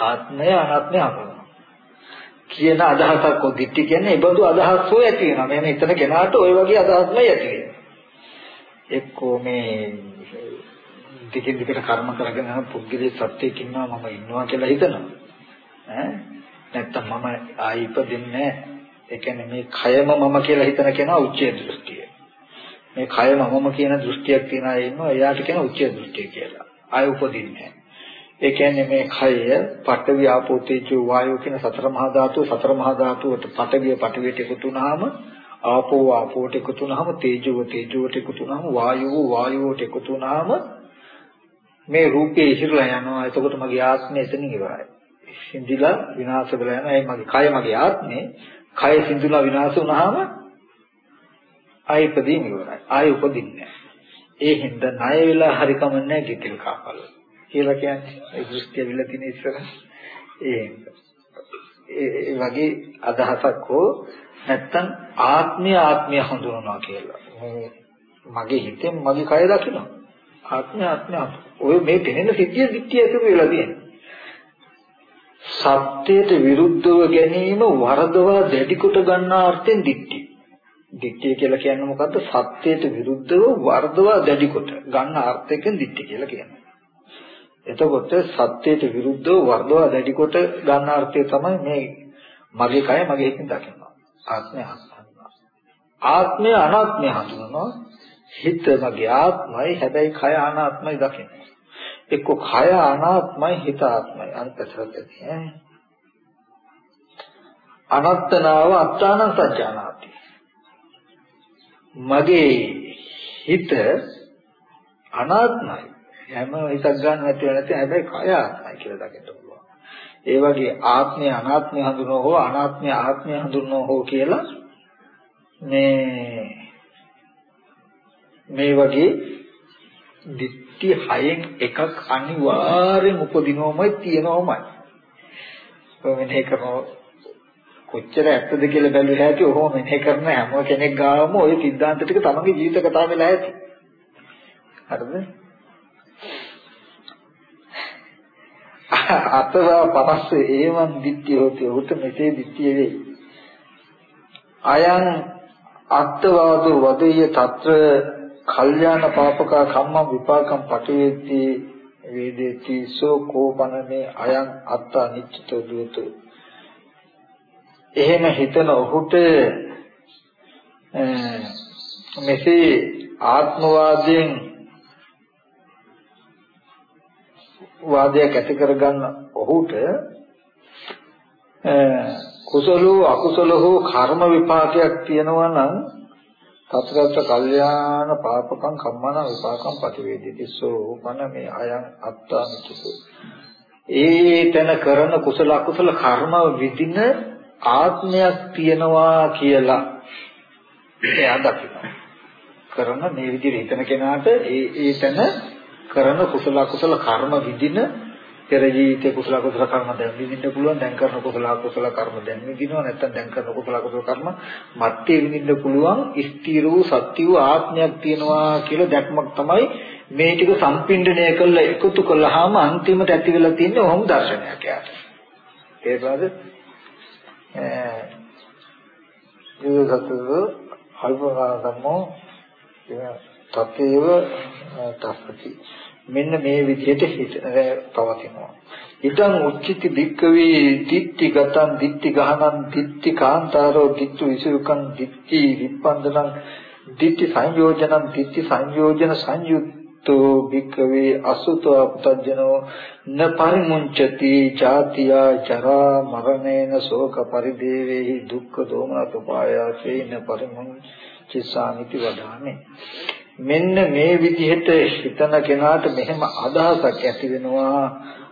ආත්මය අනාත්මය හඳුනනවා කියන අදහසක් ඔය දිට්ටි කියන්නේ ඒ බඳු අදහස් හොය ඇති වෙනවා. මෙන්න එතන කෙනාට ওই වගේ අදහස්මයි ඇති වෙන්නේ. එක්කෝ මේ දිගින් දිගට කර්ම කරගෙන යන පුද්ගලයේ සත්‍යයක් ඉන්නවා මම ඉන්නවා කියලා හිතනවා. ඈ නැත්තම් මම ආයි ඉපදින්නේ ඒ කියන්නේ මේ කයම මම කියලා හිතන කෙනා උච්චේ දෘෂ්ටිය. මේ කයම මම කියන දෘෂ්ටියක් තියන අය ඉන්නවා එයාට කියන උච්චේ දෘෂ්ටිය කියලා. ආයි උපදින්නේ නැහැ. ඒ කියන්නේ මේ කය පඨවි ආපෝ තේජෝ වායෝ කියන සතර මහා ධාතු සතර මහා ධාතුවට පඨවිය පඨවියට එකතු වුනහම ආපෝ ආපෝට එකතු වුනහම තේජෝ තේජෝට එකතු වුනහම වායෝ වායෝට එකතු වුනහම මේ රූපේ ඉහිරලා යනවා. එතකොට මගේ ආත්මය එතනින් ඉවරයි. සිඳිලා විනාශ වෙලා යනවා. ඒ මගේ කය මගේ ආත්මේ කය සිඳුලා විනාශ වුනහම ආයි උපදීන් ඉවරයි. ආයි උපදින්නේ ඒ හින්දා ණය වෙලා හරි කමන්නේ ගිතෙල් කාපල කියලා කියන්නේ ඒ දෘෂ්ටිය විල තියෙන ඉස්සර ඒ ඒ වගේ අදහසක් හෝ නැත්තම් ආත්මය ආත්මය හඳුනනවා කියලා. මගේ හිතෙන් මගේ කය දකිනවා. ආත්මය ආත්මය ඔය මේ පෙනෙන සිද්ධිය දිට්ඨිය ඇතුළු වෙලා තියෙනවා. සත්‍යයට විරුද්ධව ගැනීම වරදවා දැඩි කොට ගන්නා අර්ථයෙන් දිට්ඨි. දිට්ඨිය කියලා කියන්නේ මොකද්ද? සත්‍යයට විරුද්ධව වරදවා දැඩි කොට ගන්න අර්ථයෙන් දිට්ඨි කියලා කියනවා. එතකොට සත්‍යයට විරුද්ධව වර්ධව දැඩි කොට ගන්න අර්ථය තමයි මේ මගේ කය මගේ හිතින් දකිනවා. ආත්මය හඳුනනවා. ආත්මය අනාත්මය හඳුනනවා. හිත මගේ ආත්මයි හැබැයි කය අනාත්මයි දකිනවා. එක්ක කය අනාත්මයි හිත ආත්මයි අන්තසරතේ. අනත්තනාව අත්තාන සත්‍යනාති. මගේ හිත අනාත්මයි හැම හිතක් ගන්න නැති වෙලා නැති හැබැයි කය ආත්මයි කියලා දකින්න පුළුවන්. ඒ වගේ ආත්මය අනාත්මය හඳුනන හෝ අනාත්මය ආත්මය හඳුනන හෝ කියලා මේ මේ වගේ දිට්ටි හයෙන් එකක් අනිවාර්යෙන් උපදිනවමයි තියෙනවමයි. ඔය මෙහෙ කරන කොච්චර ඇත්තද කියලා බැලුවා හැටි ඔහොම මෙහෙ කරන හැම කෙනෙක් ගාම ওই සිද්ධාන්ත ටික තමගේ ජීවිත කතාව වෙලා ඇති. හරිද? අතවා පරස්ස ඒවන් දිට්ඨිය හොති. උත මෙසේ දිට්ඨිය වෙයි. අයං අත්වාදෝ වදෙය తත්‍ර කල්යාණ පාපකා කම්ම විපාකම් පටිවේති වේදේති. සෝ කෝපනනේ අයං අත්ත අනිච්චතෝ දුවතු. එහෙම හිතන ඔහුට මෙසේ ආත්මවාදයෙන් වාදයක් ඇති කරගන්න ඔහුට කුසල හෝ අකුසල හෝ කර්ම විපාකයක් තියෙනවා නම් තත්‍රත් කල්යාණ පාපකම් කම්මන විපාකම් ප්‍රතිවේදිති සෝපන මේ අයං අත්තානිච්චු ඒ තැන කරන කුසල අකුසල කර්ම විදින ආත්මයක් තියනවා කියලා එයා දකිනවා. කරන මේ විදිහට හිතන කෙනාට ඒ ඒ තැන කරන කුසල අකුසල කර්ම විදින පෙර ජීවිතේ කුසල කුසල කර්ම දැන් විඳින්න පුළුවන්. දැන් කරන කුසල කුසල කර්ම දැන් විඳිනවා. නැත්නම් දැන් කරන කුසල කුසල කර්ම මත්තේ විඳින්න පුළුවන්. ස්ථිර වූ සත්‍ය වූ ආත්මයක් තියෙනවා කියලා දැක්මක් තමයි මේ ටික සම්පින්ඩණය කළා එකතු කළාම අන්තිමට ඇති වෙලා තියෙන්නේ ඔහොම දර්ශනයක් යාට. ඒකවල ඒ සත්‍යව අල්පකාරකමෝ තත්ේව තස්සති මෙන්න මේ විදිහට හිත පවතිනවා. ඉදං උච්චිති භික්කවේ දිත්‍ති ගතං දිත්‍ති ගහනං දිත්‍ති කාන්තාරෝ දිත්‍ති විසුකං දිත්‍ති විප්පන්දනං දිත්‍ති සංයෝජනං දිත්‍ති සංයෝජන සංයුක්තෝ භික්කවේ අසුතෝ පුතජනෝ න පරිමුංචති ചാතියා චරා මරණේන ශෝක පරිදේවේහි දුක්ඛ දෝමනස උපායාසේ න පරිමුංචිසාමිති වදානේ මෙන්න මේ විදිහට හිතන කෙනාට මෙහෙම අදහසක් ඇති වෙනවා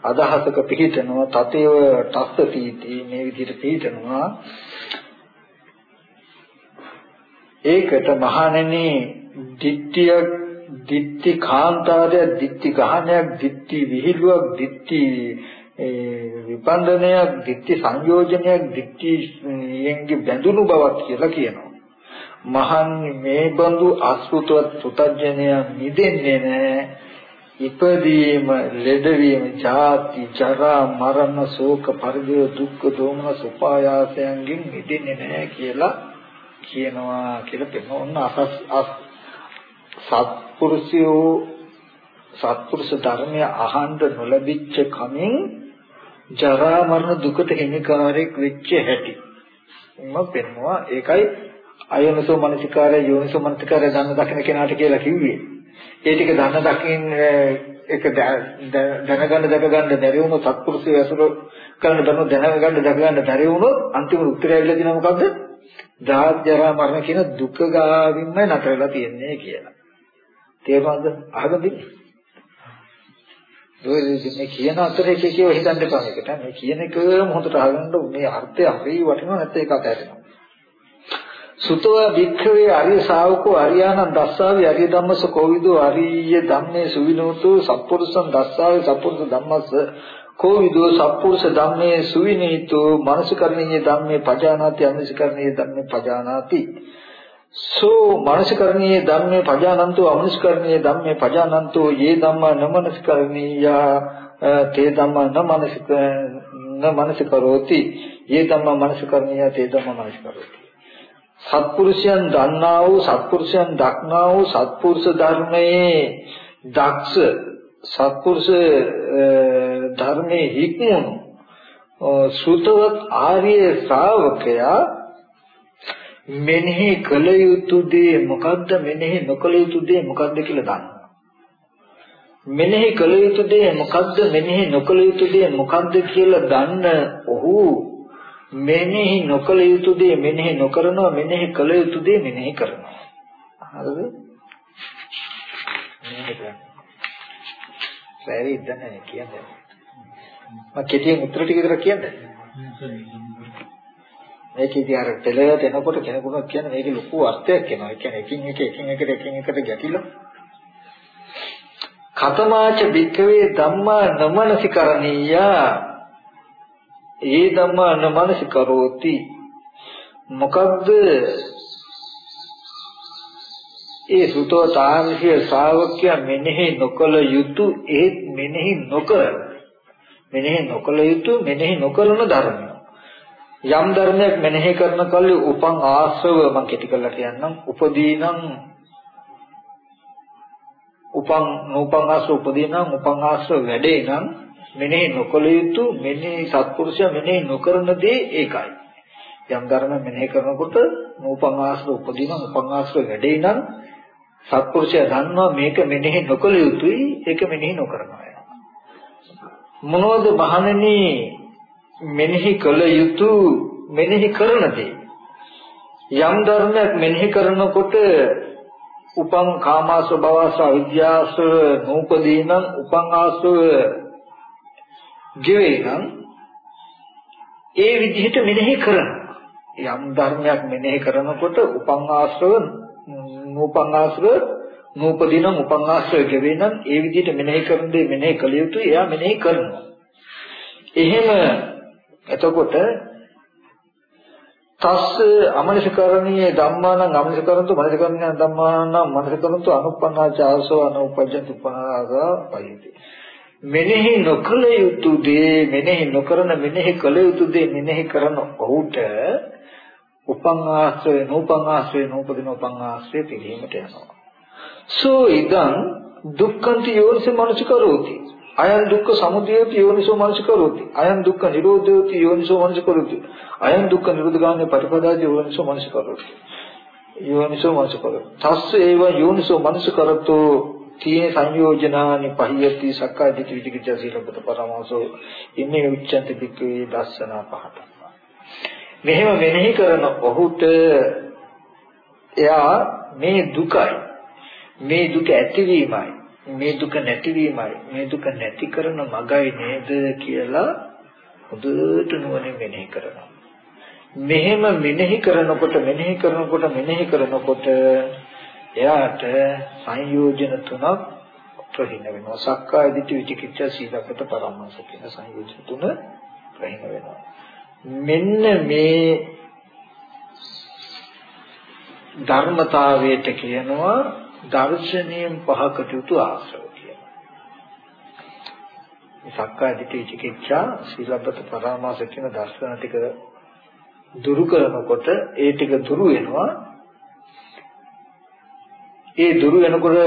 අදහසක පිහිටනවා තතේව තස්සීති මේ විදිහට පිහිටනවා. ඒකට මහණෙනි දිට්ඨිය දිට්ඨි කාන්තාරය දිට්ඨි ගහනයක් දිට්ඨි විහිළුවක් දිට්ඨි විපන්දනයක් දිට්ඨි සංයෝජනයක් දිට්ඨි යෙන්ගේ බැඳුණු බවක් කියලා කියනවා. මහන්නේ මේ බඳු අසුතවත් පුතඥය නිදෙන්නේ නැහැ. ඉපදීම ලෙඩවීම ජාති ජරා මරණ ශෝක පරිදේ දුක්ඛ දෝමන සුපායාසයන්ගෙන් මිදෙන්නේ නැහැ කියලා කියනවා කියලා පෙන්න ඕන අසස් සත්පුරුෂයෝ සත්පුරුෂ ධර්මය අහන්න නොලැබිච්ච කමින් ජරා මරණ දුකට හිමිකාරයක් වෙච්ච හැටි. මම පෙන්නවා ඒකයි අයෝනිසෝ මනසිකාරය යෝනිසෝ මනසිකාරය දන්න දකින්න කෙනාට කියලා කිව්වේ. ඒ ටික දන්න දකින්න ඒක දැනගන්න දැක ගන්න බැරි වුණොත් සත්පුරුෂය ඇසුර කරන දන්න දැනගන්න දැක ගන්න බැරි වුණොත් අන්තිම උත්තරය ඇවිල්ලා දිනා මොකද්ද? ජාත් ජරා මරණ කියන දුක ගාවින්ම නතරලා තියන්නේ කියලා. තේරුණාද? අහගදී මේ කියන අතරේ එක එකව හිතන්න එපා මේකට. මේ කියන එකම හොඳට අහගන්න මේ අර්ථය හරි වටිනවා නැත්නම් ඒක අතහැරෙනවා. සුතව භික්ඛවේ අරිය ශාවකෝ අරියානං දස්සාවේ අරිය ධම්මස කෝවිදෝ අරිය ධම්මේ සුවිනෝතෝ සප්පුරුසං දස්සාවේ සප්පුරුස ධම්මස්ස කෝවිදෝ සප්පුරුස ධම්මේ සුවිනීතෝ මනසකරණීය ධම්මේ පජානාති අමනසකරණීය ධම්මේ පජානාති. සෝ මනසකරණීය ධම්මේ පජානන්තෝ අමනසකරණීය ධම්මේ පජානන්තෝ යේ ධම්මා නමනසකරණීයා තේ ධම්මා නමනසක නමනසකරෝති. යේ ධම්මා මනසකරණීයා තේ ධම්මා මනසකරෝති. සත්පුරුෂයන් දන්නා වූ සත්පුරුෂයන් දක්නා වූ සත්පුරුෂ ධර්මයේ දක්ෂ සත්පුරුෂ ධර්මයේ හික්මුණු සුතවත් ආර්ය ශ්‍රාවකයා මෙනෙහි කළ යුතු දේ මොකද්ද? මෙනෙහි නොකළ යුතු දේ මොකද්ද කියලා දන්නවා. මෙනෙහි කළ යුතු දේ මොකද්ද? මෙනෙහි නොකළ යුතු දේ මොකද්ද කියලා දන්න ඔහු මෙනෙහි නොකළ යුතු දේ මෙනෙහි නොකරනවා මෙනෙහි කළ යුතු දේ මෙනෙහි කරනවා. හරිද? පැවිද්ද නැහැ කියන්නේ. මම කෙටියෙන් උත්තර ටික විතර කියන්නේ. මේක ඉතින් අර ටෙලර් දෙනකොට කෙනෙකුට කියන්නේ මේකේ ලොකු අර්ථයක් එනවා. ඒ කියන්නේ එකින් එක එකින් එකට එකින් එකට ගැටිලා. කතමාච භික්කවේ ධම්මා නමනසිකරණීය ඒ ධම්මා නමනසිකරෝති මොකද්ද? ඒ සුතෝ තාර්ශිය ශ්‍රාවකයා මෙනෙහි නොකල යුතු ඒත් මෙනෙහි නොකර මෙනෙහි නොකල යුතු මෙනෙහි නොකරන ධර්ම යම් ධර්මයක් මෙනෙහි කරන කල්ලි උපං ආශ්‍රව මම කෙටි කරලා කියන්නම්. උපදීනම් උපං නූපං ආශ්‍රව උපදීනම් උපං ආශ්‍රව වැඩේ නම් මෙනෙහි නොකල යුතු මෙනෙහි සත්පුරුෂයා මෙනෙහි නොකරන දේ ඒකයි. යම් ධර්ම මෙනෙහි කරනකොට නූපං ආශ්‍රව උපදීනම් උපං ආශ්‍රව වැඩේ නම් සත්පුරුෂයා දන්නවා මේක මෙනෙහි නොකළ යුතුයි ඒක මෙනෙහි නොකරනවා මොනවද මහණෙනි මෙනෙහි කළ යුතු මෙනෙහි කරන දේ? යම් ධර්මයක් මෙනෙහි කරනකොට උපං කාමාස භවස අවිද්‍යාස නූපදීනං උපං ආසව ගෙවේනම් ඒ විදිහට මෙනෙහි කරන යම් ධර්මයක් මෙනෙහි කරනකොට උපං ආශ්‍රව නූපං ආශ්‍රය නූපදිනම් උපං ආශ්‍රය ගෙවෙනම් ඒ විදිහට මෙනෙහි කරන දේ මෙනෙහි කළ යුතුයි. එයා මෙනෙහි කරනවා. එහෙම එතකොට තස්ස අමනසිකරණීය ධම්මානං අමනසිකරන්තු මනසිකරණීය ධම්මානං මනසිකරන්තු අනුප්පන්නාචාරසෝ අනුපජ්ජති උපනාසා පයිති. මෙනෙහි නොකළ යුතු දේ මෙනෙහි නොකරන මෙනෙහි කළ යුතු දේ මෙනෙහි කරන ඔහුට උපං ආශ්‍රය නූපං ආශ්‍රය නූපදින උපං ආශ්‍රය පිළිහිමට යනවා. සෝ ඉදං දුක්ඛන්ති යෝනිසෝ මනසිකරෝති අයං දුක්ඛ සමුදයෝති යෝනිසෝ මනසිකරෝති අයං දුක්ඛ නිරෝධයෝති යෝනිසෝ මනසිකරෝති අයං දුක්ඛ නිරෝධගාමී පටිපදාදී යෝනිසෝ මනසිකරෝති යෝනිසෝ මනසිකරෝති තස්ස ඒව යෝනිසෝ මනසිකරතෝ තීන සංයෝජනානි පහියති සක්කාය දිට්ඨි විචිකිච්ඡා සීලබ්බත පරමාසෝ ඉන්නේ උච්චන්ති පික්කේ දස්සනා පහට මෙහෙම මෙනෙහි කරන ඔහුට එයා මේ දුකයි. මේ දුක ඇතිවීමයි. මේ දුක නැතිවීමයි. මේ දුක නැති කරන මගයි නේද කියලා හොඳට නුවණින් මෙනෙහි කරනවා. මෙහෙම මෙනෙහි කරනකොට මෙනෙහි කරනකොට මෙනෙහි කරනකොට එයාට සංයෝජන තුනක් ප්‍රහිණ වෙනවා සක්කාය දිට්ඨි විචිකිච්ඡා සීලපත පරමස කියන සංයෝජන තුන ප්‍රහිණ වෙනවා මෙන්න මේ ධර්මතාවයට කියනවා දර්ශනීය පහකට යුතු ආශ්‍රව කියලා. මේ සක්කාය දිට්ඨි චිකිච්ඡා සීලබ්බත පරාමාස කියන දර්ශන ටික දුරු කරනකොට ඒ ටික දුරු වෙනවා. ඒ දුරු වෙනකොට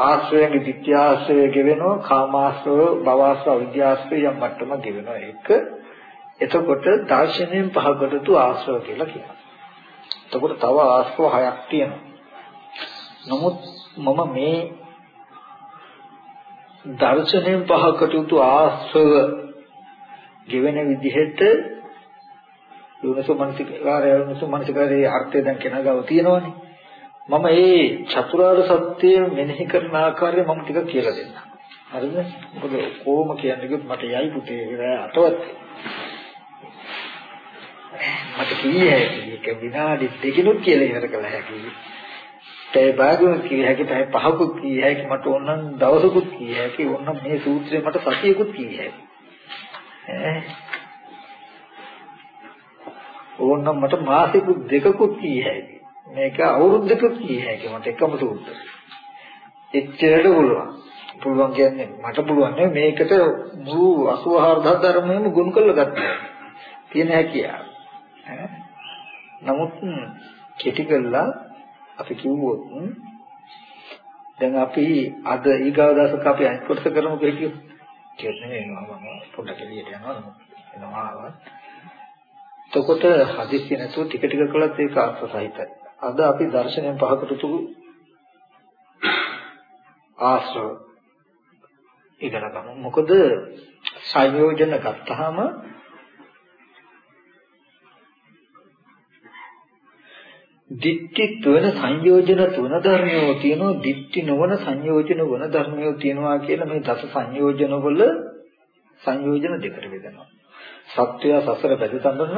ආශ්‍රයගේ ditthya ආශ්‍රය ගෙවෙනවා කාමාශ්‍රය භවආශ්‍රය විද්‍යාශ්‍රය යම් මට්ටමක් ගෙවෙනවා ඒක එතකොට දර්ශනයෙන් පහකටතු ආශ්‍රව කියලා කියනවා. එතකොට තව ආශ්‍රව හයක් තියෙනවා. නමුත් මම මේ දර්ශනයෙන් පහකටතු ආශ්‍රව ගෙවෙන විදිහට යෝනිසෝ මනසිකාරය යෝනිසෝ මනසිකාරයේ අර්ථය දැන් කෙනගාව තියෙනවනේ. මම මේ චතුරාර්ය සත්‍ය මෙනෙහි කරන ආකාරය මම ටිකක් කියලා දෙන්නම්. හරිද? මොකද කොහොම කියන්නේ මට යයි පුතේ අතවත් මට කීය හැකි එක විනාඩි දෙකකිනුත් කියලා ඉවර කළ හැකි. ඒ භාගුණ කීය හැකි තව පහකුත් කීය හැකි මට ඕනනම් දවසකුත් කීය හැකි ඕනනම් මේ සූත්‍රය මට සතියකුත් කීය හැකි. ඈ ඕනනම් මට මාසිකුත් දෙකකුත් කීය හැකි. මේක අවුරුද්දකුත් කීය හැකි මට එකම සූත්‍රය. එච්චරට පුළුවන්. පුළුවන් කියන්නේ මට පුළුවන් නේ මේකට මුළු 84000 ධර්මයේම ගුණ කරලා ගත්තා. තියෙන හැකියාව. නමුත් කෙටි කළා අපි කිව්වොත් දැන් අපි අද ඊගාව දවසක අපි අනිත් කොටස කරමු කියලා කිව්වොත් කියන්නේ මම පොඩ්ඩක් එළියට යනවා එනවා ආවත් එතකොට හදිස්සිය නැතුව ටික ටික කළත් ඒක අර්ථ සහිතයි අද අපි දර්ශනයෙන් පහකට තුරු ආශ්‍රව ඉගෙන ගමු. මොකද සංයෝජන ගත්තාම දිට්ඨි තුන සංයෝජන තුන ධර්මයෝ තියෙනවා. දිට්ඨි නොවන සංයෝජන වන ධර්මයෝ තියෙනවා කියලා මේ දස සංයෝජන වල සංයෝජන දෙකට බෙදනවා. සත්‍යය සසර බෙදතඳන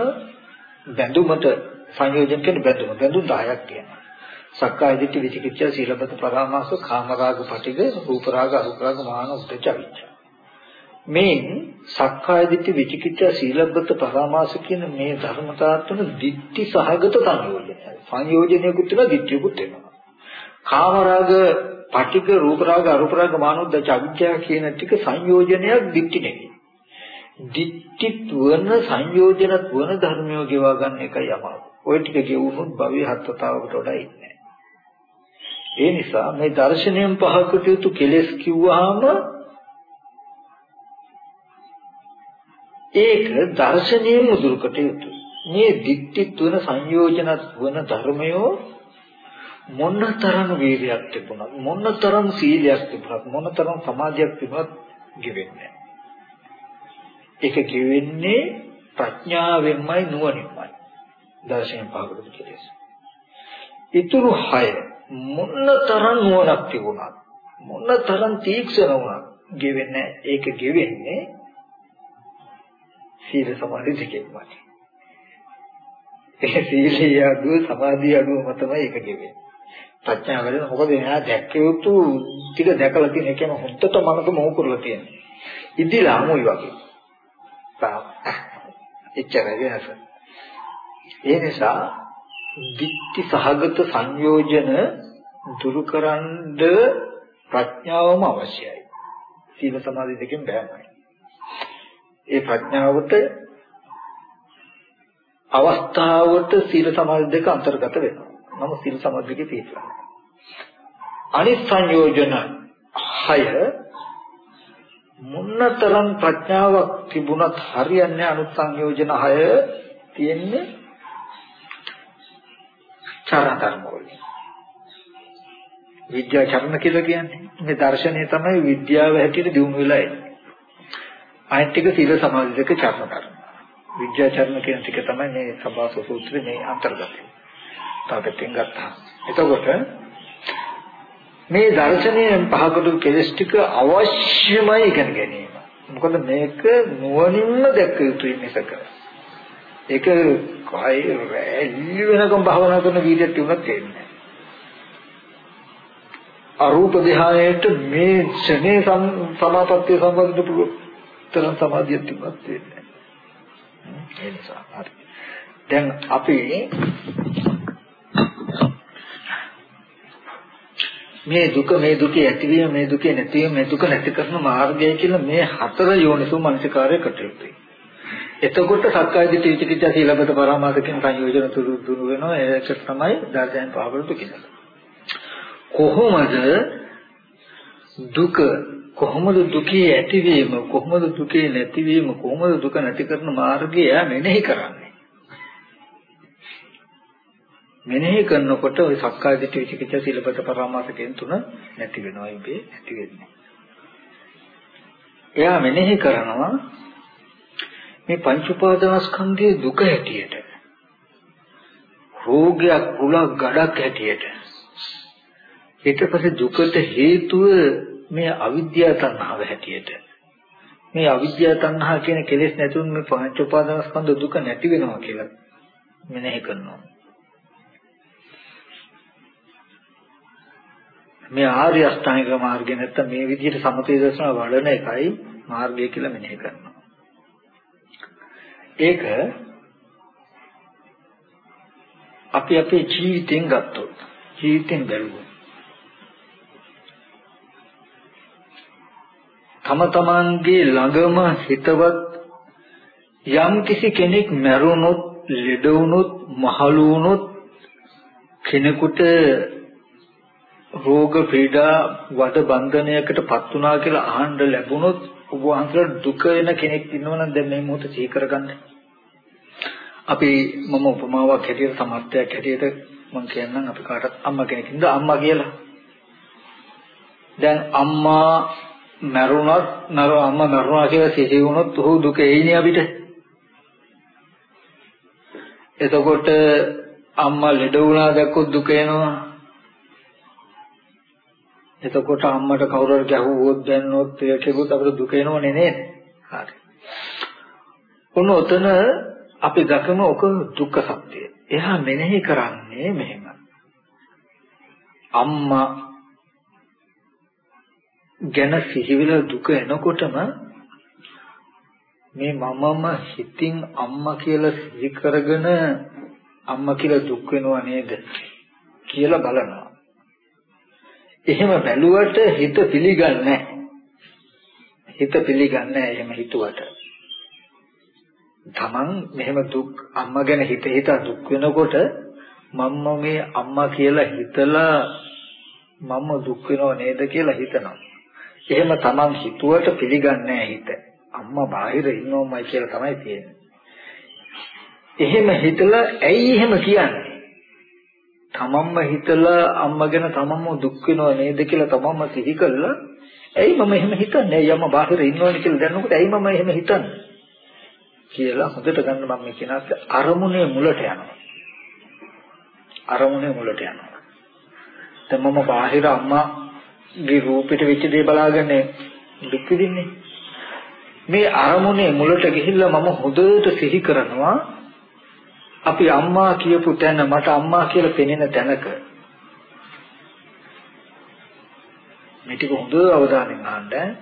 බැඳුමට සංයෝජන කියන්නේ බැඳුම බැඳුම් 10ක් තියෙනවා සක්කාය දිට්ඨි විචිකිච්ඡා සීලබත පරාමාස කාමරාග පටිග රූපරාග අරූපරාග මාන උද්දච්ච අවිච්ඡ මේ සක්කාය දිට්ඨි විචිකිච්ඡා සීලබ්බත පරාමාස කියන මේ ධර්මතා තුන දිට්ඨි සහගත සංයෝජනය. සංයෝජනයකුත් වෙනවා දිට්ඨියකුත් වෙනවා. කාමරාග, පටික, රූපරාග, අරූපරාග, මානෝද්ද චවිච්ඡා කියන ටික සංයෝජනයක් දිට්ඨි නෙවෙයි. දිට්ඨි තුන සංයෝජන තුන ධර්මියෝ ගෙවා ගන්න එකයි අමාරු. ওই ටික ගෙවුනොත් භවයේ හත්වතාවකට වඩා ඉන්නේ ඒ නිසා මේ දර්ශනයෙන් පහකට යුතු කෙලෙස් කිව්වහම ඒක දර්ශනයෙන් මුදුරකට යුතුයි. මේ දික්ටි තුන සංයෝජන වන ධර්මයෝ මොනතරම් වීර්යයක් තිබුණත් මොනතරම් සීලයක් තිබුණත් මොනතරම් සමාධියක් තිබුණත් ගෙවෙන්නේ ඒක ගෙවෙන්නේ ප්‍රඥාවෙන්මයි නුවණින්මයි. දර්ශනයෙන් පාගොඩ කෙලෙස්. ඊතුරු හය මොනතරම් නුවණක් තිබුණත් මොනතරම් තීක්ෂණ වුණත් ගෙවෙන්නේ ඒක ගෙවෙන්නේ සීල සමාධි දෙකෙන්මයි. ඒ සීලය අඩුව සමාධිය අඩුව තමයි ඒක ගෙවෙන්නේ. ප්‍රඥාව වලින් මොකද එයා දැක්ක යුතු ටික දැකලා තියෙන එකම හොත්තට මනස මොහු කරලා තියෙනවා. ඉදිලා අමුයි වගේ. තාම එච්චරයි වෙනස. ඒ නිසා දික්ටි සහගත සංයෝජන දුරුකරන්ඩ ප්‍රඥාවම අවශ්‍යයි. සීල සමාධි දෙකෙන් බෑමයි. ඒ ප්‍රඥාවට අවස්ථාවට සීල සමාධි දෙක අන්තර්ගත වෙනවා. නමුත් සීල සමාධි දෙකේ පිටලා. අනිත් සංයෝජන 6 මොනතරම් ප්‍රඥාවක් තිබුණත් හරියන්නේ අනුත් සංයෝජන 6 තියෙන්නේ චරණ වලින්. විද්‍යා චරණ කියලා කියන්නේ මේ දර්ශනය තමයි විද්‍යාව හැටියට දියුණු වෙලා එන්නේ. අනිත් ටික සීල සමාධි දෙක චර්ම ධර්ම. විද්‍යාචරණ කියන ටික තමයි මේ සබාස සූත්‍රයේ මේ අන්තර්ගතය. තාපෙන් ගත්තා. එතකොට මේ දර්ශනයෙන් පහකට කෙලස් ටික අවශ්‍යමයි ඉගෙන ගැනීම. මොකද මේක නුවණින්ම දැක්ක යුතුයි මිසක. ඒක කය රැලි වෙනකම් භාවනා කරන වීඩියෝ ටිකක් තේන්නේ අරූප ධ්‍යානයේට මේ ක්ෂණේ සමාපත්තිය සම්බන්ධ පුළුවන් තරම් සමාධියක් තිබුණත් වෙන්නේ ඒ නිසා හරි. දැන් අපි මේ දුක මේ දුකේ ඇතිවීම මේ දුකේ නැතිවීම මේ දුක නැති කරන මාර්ගය කියලා මේ හතර යෝනිසෝ මනසිකාරය කටයුතුයි. එතකොට සක්කාය දිට්ඨි විචිකිච්ඡා සීලබත පරාමාස කියන සංයෝජන තුරු දුරු වෙනවා. ඒක තමයි දර්ශන පහවලට කියන්නේ. කොහොමද දුක කොහොමද දුකේ ඇතිවීම කොහොමද දුකේ නැතිවීම කොහොමද දුක නැති කරන මාර්ගය මෙනෙහි කරන්නේ? මෙනෙහි කරනකොට ওই සක්කාය දිට්ඨි විචිකිච්ඡා සීලපත පරාමාස කියන තුන නැති වෙනවා ඉබේ නැති වෙන්නේ. එයා මෙනෙහි කරනවා මේ පංච උපාදානස්කන්ධයේ දුක හැටියට රෝගයක් කුලක් ගඩක් හැටියට. ඊට පස්සේ දුකට හේතුව මේ අවිද්‍යාව තණ්හාව හැටියට. මේ අවිද්‍යාව තණ්හා කියන කෙලෙස් නැතුන් මේ පංච උපාදානස්කන්ධ දුක නැති වෙනවා කියලා මෙනෙහි කරනවා. මේ ආර්ය අෂ්ටාංගික මාර්ගය නැත්තම් මේ විදිහට සමතේ දර්ශන වඩන එකයි මාර්ගය කියලා මෙනෙහි කරනවා. ඒක අපි අපේ ජීවිතෙන් ගත්තොත් ජීවිතෙන් බැලුවොත්. තම තමන්ගේ ළඟම හිතවත් යම් කිසි කෙනෙක් මැරුණොත් ලෙඩ වුණොත් මහලු වුණොත් කෙනෙකුට රෝග පීඩා වද බන්ධනයකටපත් වුණා කියලා අහන්න ලැබුණොත් ඔබ වහන්සේලා දුක වෙන කෙනෙක් ඉන්නවනම් දැන් මේ මොහොත සිහි කරගන්න. අපි මම උපමාවක් හැටියට සමර්ථයක් හැටියට මම කියන්නම් අපි කාටත් අම්මා කෙනෙක් ඉඳ අම්මා කියලා. දැන් අම්මා මරුණත් නර අම්මා මරුණා කියලා සිහි වුණොත් ඔහු දුක එයිනේ අපිට. එතකොට අම්මා ලෙඩ වුණා දැක්කොත් දුක එනවා. එතකොට අම්මට කවුරු හරි ගැහුවොත් දැන්නොත් ඒකෙකුත් අපිට දුක එනවනේ නේද? හරි. ඔන්න ඔතන අපි දකම ඔක දුක්ඛ සත්‍යය. එහා මෙනෙහි කරන්නේ මෙහෙම. අම්මා ගැන සිහිවිල දුක එනකොටම මේ මමම හිතින් අම්මා කියලා සිහි කරගෙන අම්මා කියලා දුක් වෙනව නේද කියලා බලනවා. එහෙම බැලුවට හිත පිළිගන්නේ හිත පිළිගන්නේ එහෙම හිතුවට. Taman මෙහෙම දුක් අම්මා ගැන හිත හිත දුක් වෙනකොට මම්ම මේ අම්මා කියලා හිතලා මම දුක් වෙනව නේද කියලා හිතනවා. එහෙම Taman හිතුවට පිළිගන්නේ හිත. අම්මා බාහිර ඉන්නවමයි කියලා තමයි තියෙන්නේ. එහෙම හිතලා ඇයි එහෙම කියන්නේ? තමන්ම හිතලා අම්මා ගැන තමන්ම දුක් වෙනව නේද කියලා තමන්ම සිහි කළා. ඇයි මම එහෙම හිතන්නේ? යම බාහිර ඉන්නවනේ කියලා දැනනකොට ඇයි මම එහෙම හිතන්නේ? කියලා හොඳට ගන්න මම මේ කියන අරමුණේ මුලට යනවා. අරමුණේ මුලට යනවා. දැන් මම බාහිර අම්මාගේ රූපෙට වෙච්ච දේ බලාගෙන දුක් විඳින්නේ. මේ අරමුණේ මුලට ගිහිල්ලා මම හොඳට සිහි කරනවා අපි අම්මා කියපු තැන මට අම්මා කියලා පෙනෙන තැනක මේ ටික හොඳ අවධානයෙන් අහන්න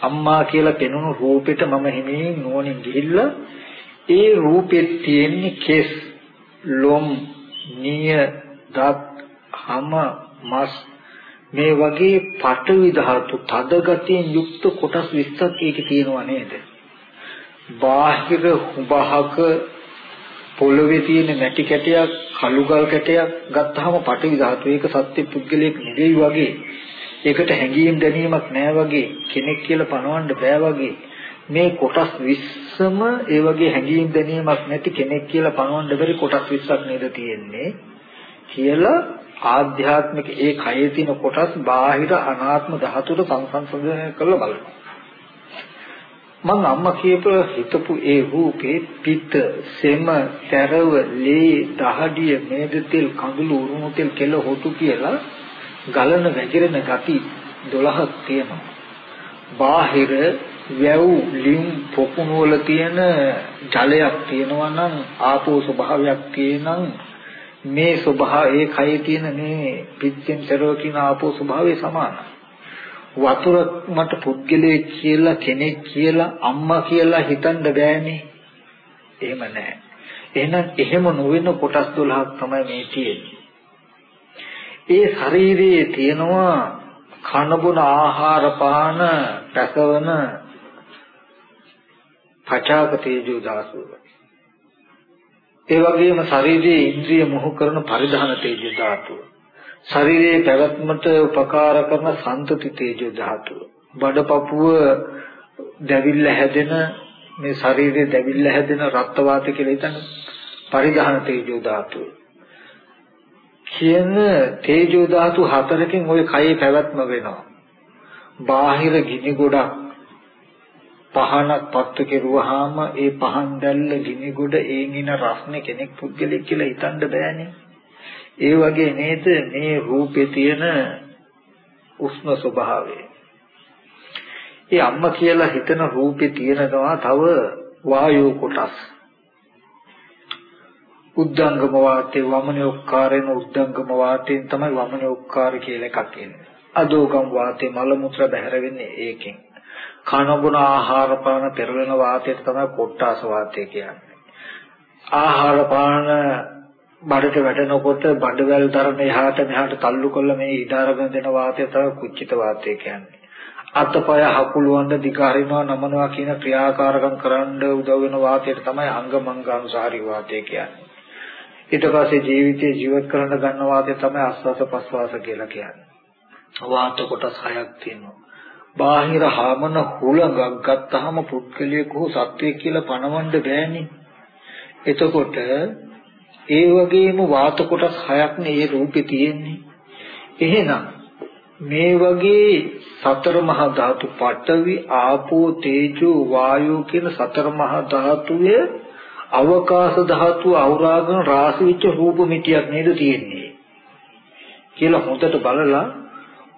අම්මා කියලා පෙනුණු රූපෙට මම හිමින් නුවණින් ගිහිල්ලා ඒ රූපෙත් තියෙන්නේ කෙස් ලොම් නිය දත් හම මස් මේ වගේ පටවි ධාතු තද ගතියෙන් යුක්ත කොටස් 20ක් ඒකේ තියෙනවා නේද? බාහිර හුබහක පොළවේ තියෙන නැටි කැටයක් කළු ගල් කැටයක් ගත්තාම පටවි ධාතු ඒක සත්‍ය පුද්ගලයෙක් නෙවෙයි වගේ. ඒකට හැඟීම් දැනීමක් නැහැ වගේ. කෙනෙක් කියලා පනවන්න බෑ වගේ. මේ කොටස් 20ම ඒ වගේ හැඟීම් දැනීමක් නැති කෙනෙක් කියලා පනවන්න බැරි කොටස් 20ක් නේද තියෙන්නේ? කියලා ආධ්‍යාත්මික ඒ කයේ තියෙන කොටස් බාහිර අනාත්ම ධාතුට සංසංසන්දනය කරලා බලනවා. මම අම්මා කියපු හිතපු ඒ රූපේ පිට, සෙම, සැරව, ලේ, දහඩිය, මේද තෙල්, කඳුළු, උරුමු තෙල්, කෙල, හොටු කියලා ගලන වැగిරෙන ගති 12ක් තියෙනවා. බාහිර වැව් ලිම් පොකුණු වල තියෙන ජලයක් තියෙනවා නම් ආපෝ ස්වභාවයක් තියෙනනම් මේ ස්වභාව ඒ කයේ තියෙන මේ පිච්චෙන් තරව කියන ආපෝ ස්වභාවය සමානයි. වතුර මට පුද්ගලයෙක් කියලා කෙනෙක් කියලා අම්මා කියලා හිතන්න බෑනේ. එහෙම නැහැ. එහෙනම් එහෙම නොවෙන කොටස් 12ක් තමයි මේ තියෙන්නේ. ඒ ශරීරයේ තියෙනවා කන බොන ආහාර පාන පැසවන පචාක තේජෝ දාසුව. ඒ වගේම ශරීරයේ ඉන්ද්‍රිය මොහ කරන පරිධාන තේජෝ ධාතුව. ශරීරයේ පැවැත්මට උපකාර කරන සන්තති තේජෝ ධාතුව. බඩපපුව දැවිල්ල හැදෙන මේ ශරීරයේ දැවිල්ල හැදෙන රක්ත වාත කියලා හිතන්න පරිධාන තේජෝ ධාතුව. කියන තේජෝ ධාතු හතරකින් ওই කයේ පැවැත්ම වෙනවා. බාහිර ගිනි ගොඩක් පහනක් පත්තු කෙරුවාම ඒ පහන් දැල්ල ගිනි ගොඩ ඒකින රස්නේ කෙනෙක් පුද්ගලෙක් කියලා හිතන්න බෑනේ. ඒ වගේ නේද මේ රූපේ තියෙන උෂ්ණ ස්වභාවය. ඒ අම්මා කියලා හිතන රූපේ තියෙනවා තව වායෝ කොටස්. උද්දංගම වාතේ වමනේ උක්කාරේන උද්දංගම වාතයෙන් තමයි වමනේ උක්කාර කියලා එකක් එන්නේ. අදෝගම් වාතේ මල මුත්‍ර බැහැර වෙන්නේ ඒකෙන්. කනබුන ආහාර පාන පෙරලෙන වාතයට තමයි කොට්ටාස වාතය කියන්නේ. ආහාර පාන බඩට වැටෙනකොට බඩවැල් දරන එහාට මෙහාට තල්ලු කළ මේ ඉදාරගෙන දෙන වාතය තමයි කුච්චිත වාතය කියන්නේ. අතපය හකුලුවන්ද දිගහරිනවා නමනවා කියන ක්‍රියාකාරකම් කරන්න උදව් වෙන වාතයට තමයි අංගමංගානුසාරී වාතය කියන්නේ. ඊට පස්සේ ජීවිතේ ජීවත් කරන්න ගන්න වාතය තමයි ආස්වාස ප්‍රස්වාස කියලා කියන්නේ. වාත කොටස් හයක් තියෙනවා. බාහිර හාමන හුලඟක් ගත්තාම පුද්ගලයෙක් හෝ සත්වයෙක් කියලා පණවන්න බෑනේ. එතකොට ඒ වගේම වාත කොටස් හයක් නේ ඒ රූපේ තියෙන්නේ. එහෙනම් මේ වගේ සතර මහා ධාතු පඨවි ආපෝ තේජෝ වායෝ කියන සතර මහා ධාතුවේ අවකාශ ධාතුව අවරාගෙන රාශි වෙච්ච රූප මිටියක් නේද තියෙන්නේ කියලා හොඳට බලලා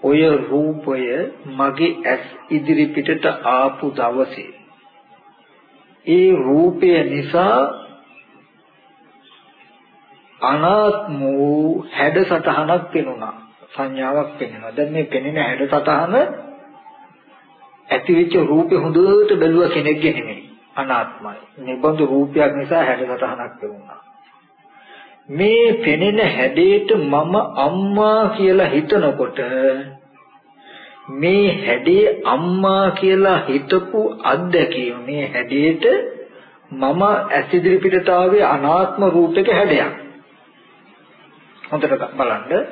ඔය රූපය මගේ ඇස් ඉදිරි පිටට ආපු දවසේ ඒ රූපය නිසා අනාත්ම වූ හැඩසටහනක් පෙනුණා සංඥාවක් පෙනෙනවා දැන් මේ පෙනෙන හැඩසටහන ඇතිවෙච්ච රූපේ හොඳට බැලුවා කෙනෙක්ගේ නෙමෙයි අනාත්මයි. නිබඳු රූපයක් නිසා හැඩසටහනක් ලැබුණා. මේ පෙනෙන හැඩේට මම අම්මා කියලා හිතනකොට මේ හැඩේ අම්මා කියලා හිතපු අත්දැකීම මේ හැඩේට මම ඇස් ඉදිරි පිටට ආවේ අනාත්ම රූපයක හැඩයක්. හොඳට බලන්න.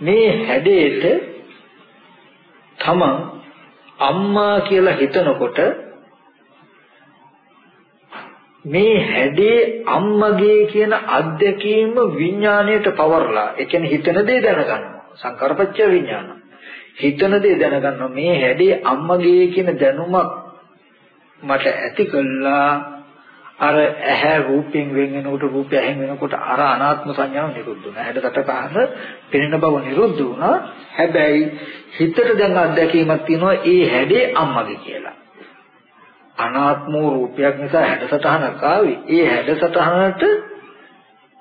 මේ හැඩේට තමන් අම්මා කියලා හිතනකොට මේ හැඩේ අම්මගේ කියන අත්දැකීම විඥාණයට පවර්ලා ඒ කියන්නේ හිතන දේ දැනගන්නවා. සංකාරපච්චය විඥාන. හිතන දේ දැනගන්නවා. මේ හැඩේ අම්මගේ කියන දැනුමක් මට ඇති කළා. අර ඇහැ රූපයෙන් වෙන් වෙනකොට රූපය ඇහෙන් වෙනකොට අර අනාත්ම සංඥාව නිරුද්ධ වුණා. හැඩකට පහන පෙනෙන බව නිරුද්ධ වුණා. හැබැයි හිතට දැන් අත්දැකීමක් තියෙනවා ඒ හැඩේ අම්මගේ කියලා. අනාත්ම රූපයක් නිසා හැඩසටහනක් ආවේ. ඒ හැඩසටහනට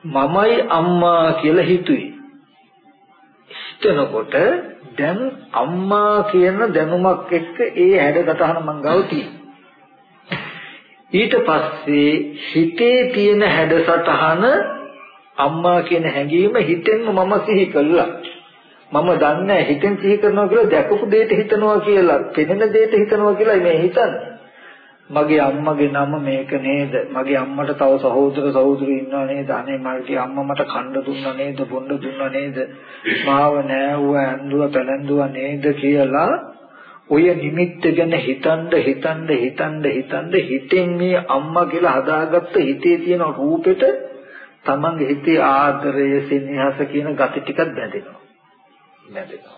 මමයි අම්මා කියලා හිතුවේ. හිතනකොට දැන් අම්මා කියන දැනුමක් එක්ක ඒ හැඩසටහන මං ගාව තියෙනවා. ඊට පස්සේ හිතේ තියෙන හැඩසටහන අම්මා කියන හැඟීම හිතෙන්ම මම සිහි කළා. මම දන්නේ හිතෙන් සිහි කරනවා කියලා දැකපු දෙයට හිතනවා කියලා, පෙනෙන දෙයට හිතනවා කියලා මේ හිතන්නේ. මගේ අම්මගේ නම මේක නේද? මගේ අම්මට තව සහෝදර සහෝදරයෝ ඉන්නවා නේද? අනේ මගේ අම්මා මට කන්න දුන්නා නේද? බොන්න දුන්නා නේද? මාව නෑවුවා, ඇඳුවා, පැලඳුවා නේද කියලා ඔය නිමිත්ත ගැන හිතන්න හිතන්න හිතන්න හිතන්න හිතෙන් මේ අම්මා කියලා හදාගත්ත හිතේ තියෙන රූපෙට තමන්ගේ හිතේ ආදරය සෙනෙහස කියන gati ටිකක් බැඳෙනවා. බැඳෙනවා.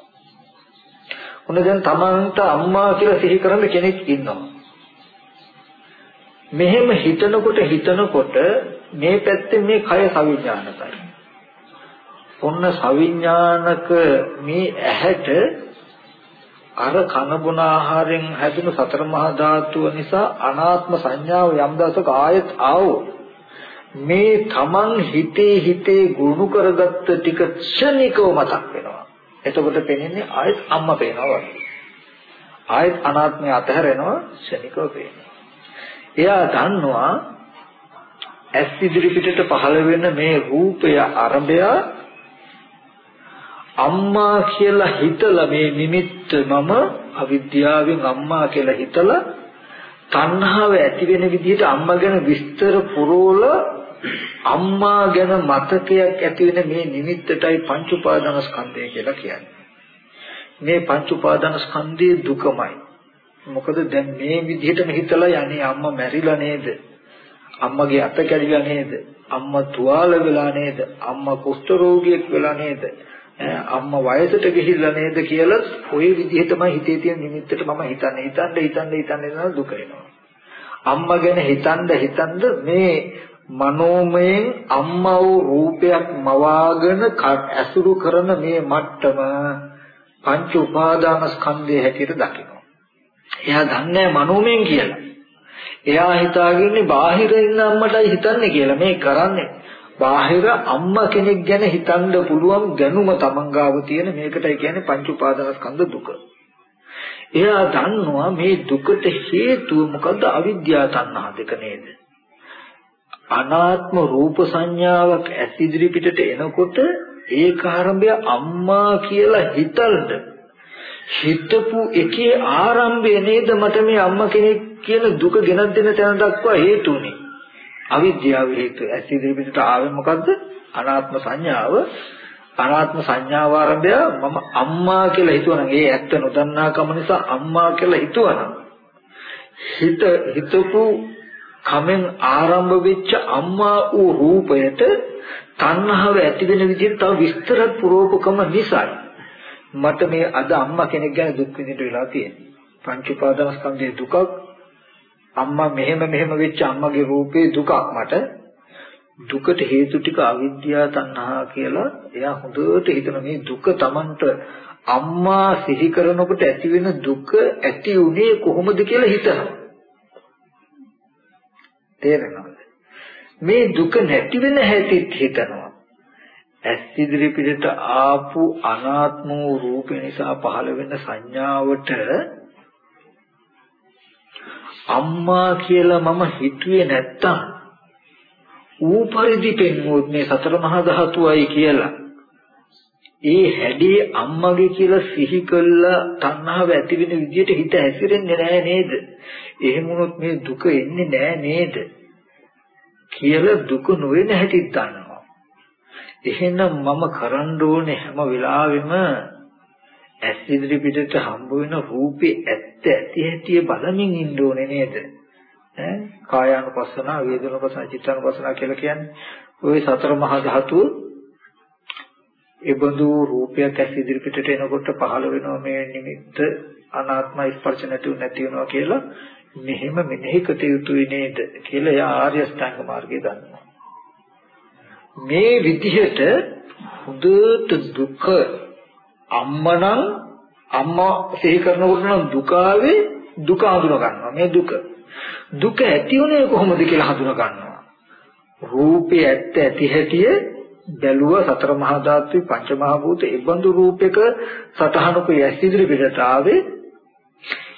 උන දැන් තමන්ට අම්මා කියලා සිහි කරන්න කෙනෙක් ඉන්නවා. මෙහෙම හිතනකොට හිතනකොට මේ පැත්තේ මේ කය සවිඥානිකයි. ඔන්න සවිඥානික මේ ඇහැට අර කන බොන ආහාරයෙන් හැදුණු සතර මහා ධාතුව නිසා අනාත්ම සංඥාව යම් දවසක ආයත් ආවෝ. මේ තමන් හිතේ හිතේ ගුණ කරගත්ත ටික ක්ෂණිකව මතක් වෙනවා. එතකොට පෙනෙන්නේ ආයත් අම්මා පේනවා වගේ. ආයත් අනාත්මය අතහැරෙනවා ක්ෂණිකව පේනවා. එයා දන්නවා ඇස් ඉදිරි පිටට පහළ වෙන මේ රූපය අරබයා අම්මා කියලා හිතලා මේ නිමිත්ත මම අවිද්‍යාවෙන් අම්මා කියලා හිතලා තණ්හාව ඇති වෙන විදිහට අම්මා ගැන විස්තර පුරවල අම්මා ගැන මතකයක් ඇති වෙන මේ නිමිත්තටයි පංච උපාදාන ස්කන්ධය කියලා කියන්නේ. මේ පංච උපාදාන ස්කන්ධයේ දුකමයි. මොකද දැන් මේ විදිහටම හිතලා යන්නේ අම්මා මැරිලා නේද? අම්මගේ අත කැඩිලා නේද? අම්මා තුවාල වෙලා නේද? අම්මා කුෂ්ඨ රෝගියෙක් වෙලා නේද? අම්මා වයසට ගිහිල්ලා නේද කියලා ওই විදිහටමයි හිතේ තියෙන නිමිත්තට මම හිතන්නේ හිතන්න හිතන්න හිතන්න යන දුක එනවා. අම්මා ගැන හිතන්න හිතන්න මේ මනෝමයෙන් අම්මා වූ රූපයක් මවාගෙන ඇසුරු කරන මේ මට්ටම පංච උපාදාන ස්කන්ධයේ හැටියට දකිනවා. එයා දන්නේ මනෝමයෙන් කියලා. එයා හිතාගන්නේ බාහිර ඉන්න අම්මටයි හිතන්නේ කියලා. මේ කරන්නේ බාහිර අම්මා කෙනෙක් ගැන හිතන්න පුළුවන් දැනුම තමන් ගාව තියෙන මේකටයි කියන්නේ පංච උපාදානස්කන්ධ දුක. එයා දන්නවා මේ දුකට හේතුව මොකද්ද අවිද්‍යාව තණ්හා දෙක නේද? අනාත්ම රූප සංඥාවක් ඇස් ඉදිරි පිටට එනකොට ඒක ආරම්භය අම්මා කියලා හිතල්ද හිතපු එකේ ආරම්භය නේද මට මේ අම්මා කෙනෙක් කියන දුක ගෙනත් දෙන තැන දක්වා හේතුනේ අවිද්‍යාව හේතු ඇස් ඉදිරි පිටට ආවේ මොකද්ද? අනාත්ම සංඥාව. අනාත්ම සංඥාව ආරම්භය මම අම්මා කියලා හිතුවනම් ඒ ඇත්ත නොදන්නාකම නිසා අම්මා කියලා හිතුවනම් හිත හිතපු කමෙන් ආරම්භ වෙච්ච අම්මා වූ රූපයට තණ්හාව ඇති වෙන විදිහට තව විස්තර පුරෝපකම නිසායි මට මේ අද අම්මා කෙනෙක් ගැන දුක් විඳින්න වෙලා තියෙන්නේ පංච උපාදානස්කන්ධයේ දුකක් අම්මා මෙහෙම මෙහෙම වෙච්ච අම්මගේ රූපේ දුකක් මට. දුකට හේතු ටික අවිද්‍යාව තණ්හා කියලා එයා හොඳට හිතන මේ දුක Tamanට අම්මා සිහි කරනකොට ඇති වෙන දුක ඇති උනේ කොහොමද කියලා හිතනවා. තේරෙනවද? මේ දුක නැති වෙන හැටිත් හිතනවා. ඇස් ඉදිරි පිටට ආපු අනාත්ම වූ රූපේ නිසා පහළ වෙන සංඥාවට අම්මා කියලා මම හිතුවේ නැත්තම් ඌ පරිදි පෙන්වුවොත් මේ සතර මහා ධාතුවයි කියලා ඒ හැඩේ අම්මගේ කියලා සිහි කළා තණ්හාව ඇති වෙන විදිහට හිත හැසිරෙන්නේ නැහැ නේද? එහෙම වුණොත් මේ දුක එන්නේ නැහැ නේද? කියලා දුක නොවන හැටි දන්නවා. එහෙනම් මම කරන්න ඕනේ හැම වෙලාවෙම ඇස් ඉදිරි පිටට හම්බ වෙන රූපේ ඇත්ත ඇති හැටි බලමින් ඉන්න ඕනේ නේද? ඈ කායානුපස්සන, වේදනානුපස්සන, චිත්තානුපස්සන කියලා කියන්නේ ওই සතර මහා ධාතු ඒබඳු රූපයක් ඇස් ඉදිරි පිටට එනකොට පහළ වෙනවා මේ නිමිත්ත අනාත්ම ස්පර්ශ නැතුව නැති වෙනවා කියලා මෙහෙම මෙනෙහි කට යුතුයි නේද කියලා එයා ආර්ය අෂ්ටාංග මාර්ගය දන්නවා. මේ විදිහට හුදුට දුක අම්මනම් අම්මා සිහි කරනකොට නම් දුක ආවේ දුක හඳුන ගන්නවා මේ දුක. දුක ඇති උනේ කොහොමද කියලා හඳුන ගන්නවා. රූපේ ඇත්ත ඇති හැටිය බැලුව සතර මහා ධාතුයි පංච මහා භූත ඉබඳු රූපයක සතහනක යස් ඉදිරි පිටට ආවේ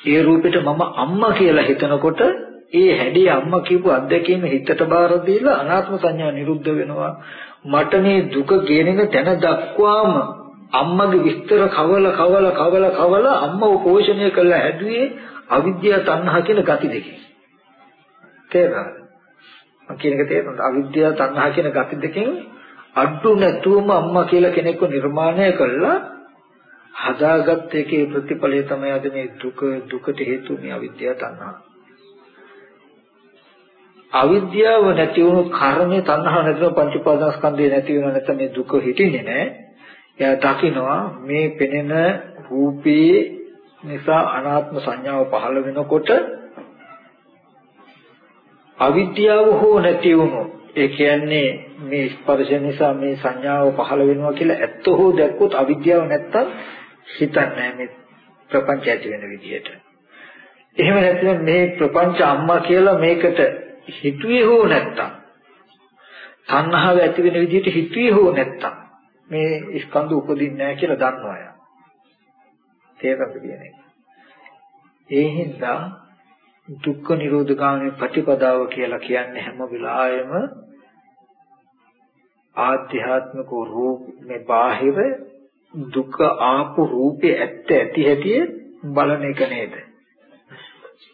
ඒ රූපෙට මම අම්මා කියලා හිතනකොට ඒ හැඩේ අම්මා කියපු අත්දැකීම හිතට බාර දීලා අනාත්ම සංඥා නිරුද්ධ වෙනවා මට මේ දුක ගෙනෙන තැන දක්වාම අම්මගේ විස්තර කවල කවල කවල කවල අම්මව පෝෂණය කළා හැදුවේ අවිද්‍යාව තණ්හා කියන gati දෙකෙන් තේරෙනවද මම කියන එක තේරෙනවද අවිද්‍යාව තණ්හා කියන gati දෙකෙන් අඩු නැතුවම අම්මා කියලා කෙනෙක්ව නිර්මාණය කළා හදාගත් එකේ ප්‍රතිඵලය තමයි අද මේ දුක දුකට හේතු මේ අවිද්‍යාව තණ්හා. අවිද්‍යාව නැති වුණු කර්මයේ තණ්හා නැතිව පංච උපාදානස්කන්ධය නැති වෙන නැත්නම් මේ දුක හිටින්නේ නැහැ. එයා දකිනවා මේ පෙනෙන රූපේ නිසා අනාත්ම සංඥාව පහළ වෙනකොට අවිද්‍යාව හෝ නැති වුණු ඒ කියන්නේ මේ ස්පර්ශ නිසා මේ සංඥාව පහළ වෙනවා කියලා ඇත්ත හෝ දැක්කොත් අවිද්‍යාව නැත්තම් හිතන්නේ මේ ප්‍රපංච ඇති වෙන විදිහට. එහෙම නැත්නම් මේ ප්‍රපංච අම්මා කියලා මේකට හිතුවේ හෝ නැත්තම් තණ්හාව ඇති වෙන විදිහට හිතුවේ හෝ නැත්තම් මේ ස්කන්ධ උපදින්නේ නැහැ කියලා දන්නවා යා. තේරෙනවද කියන්නේ? ඒ හින්දා දුක්ඛ නිරෝධ ගාමී ප්‍රතිපදාව කියලා කියන්නේ හැම වෙලාවෙම ආධ්‍යාත්මික රූප මේ බාහිර දුක ආපු රූපේ ඇත්ත ඇති හැටි බලන එක නේද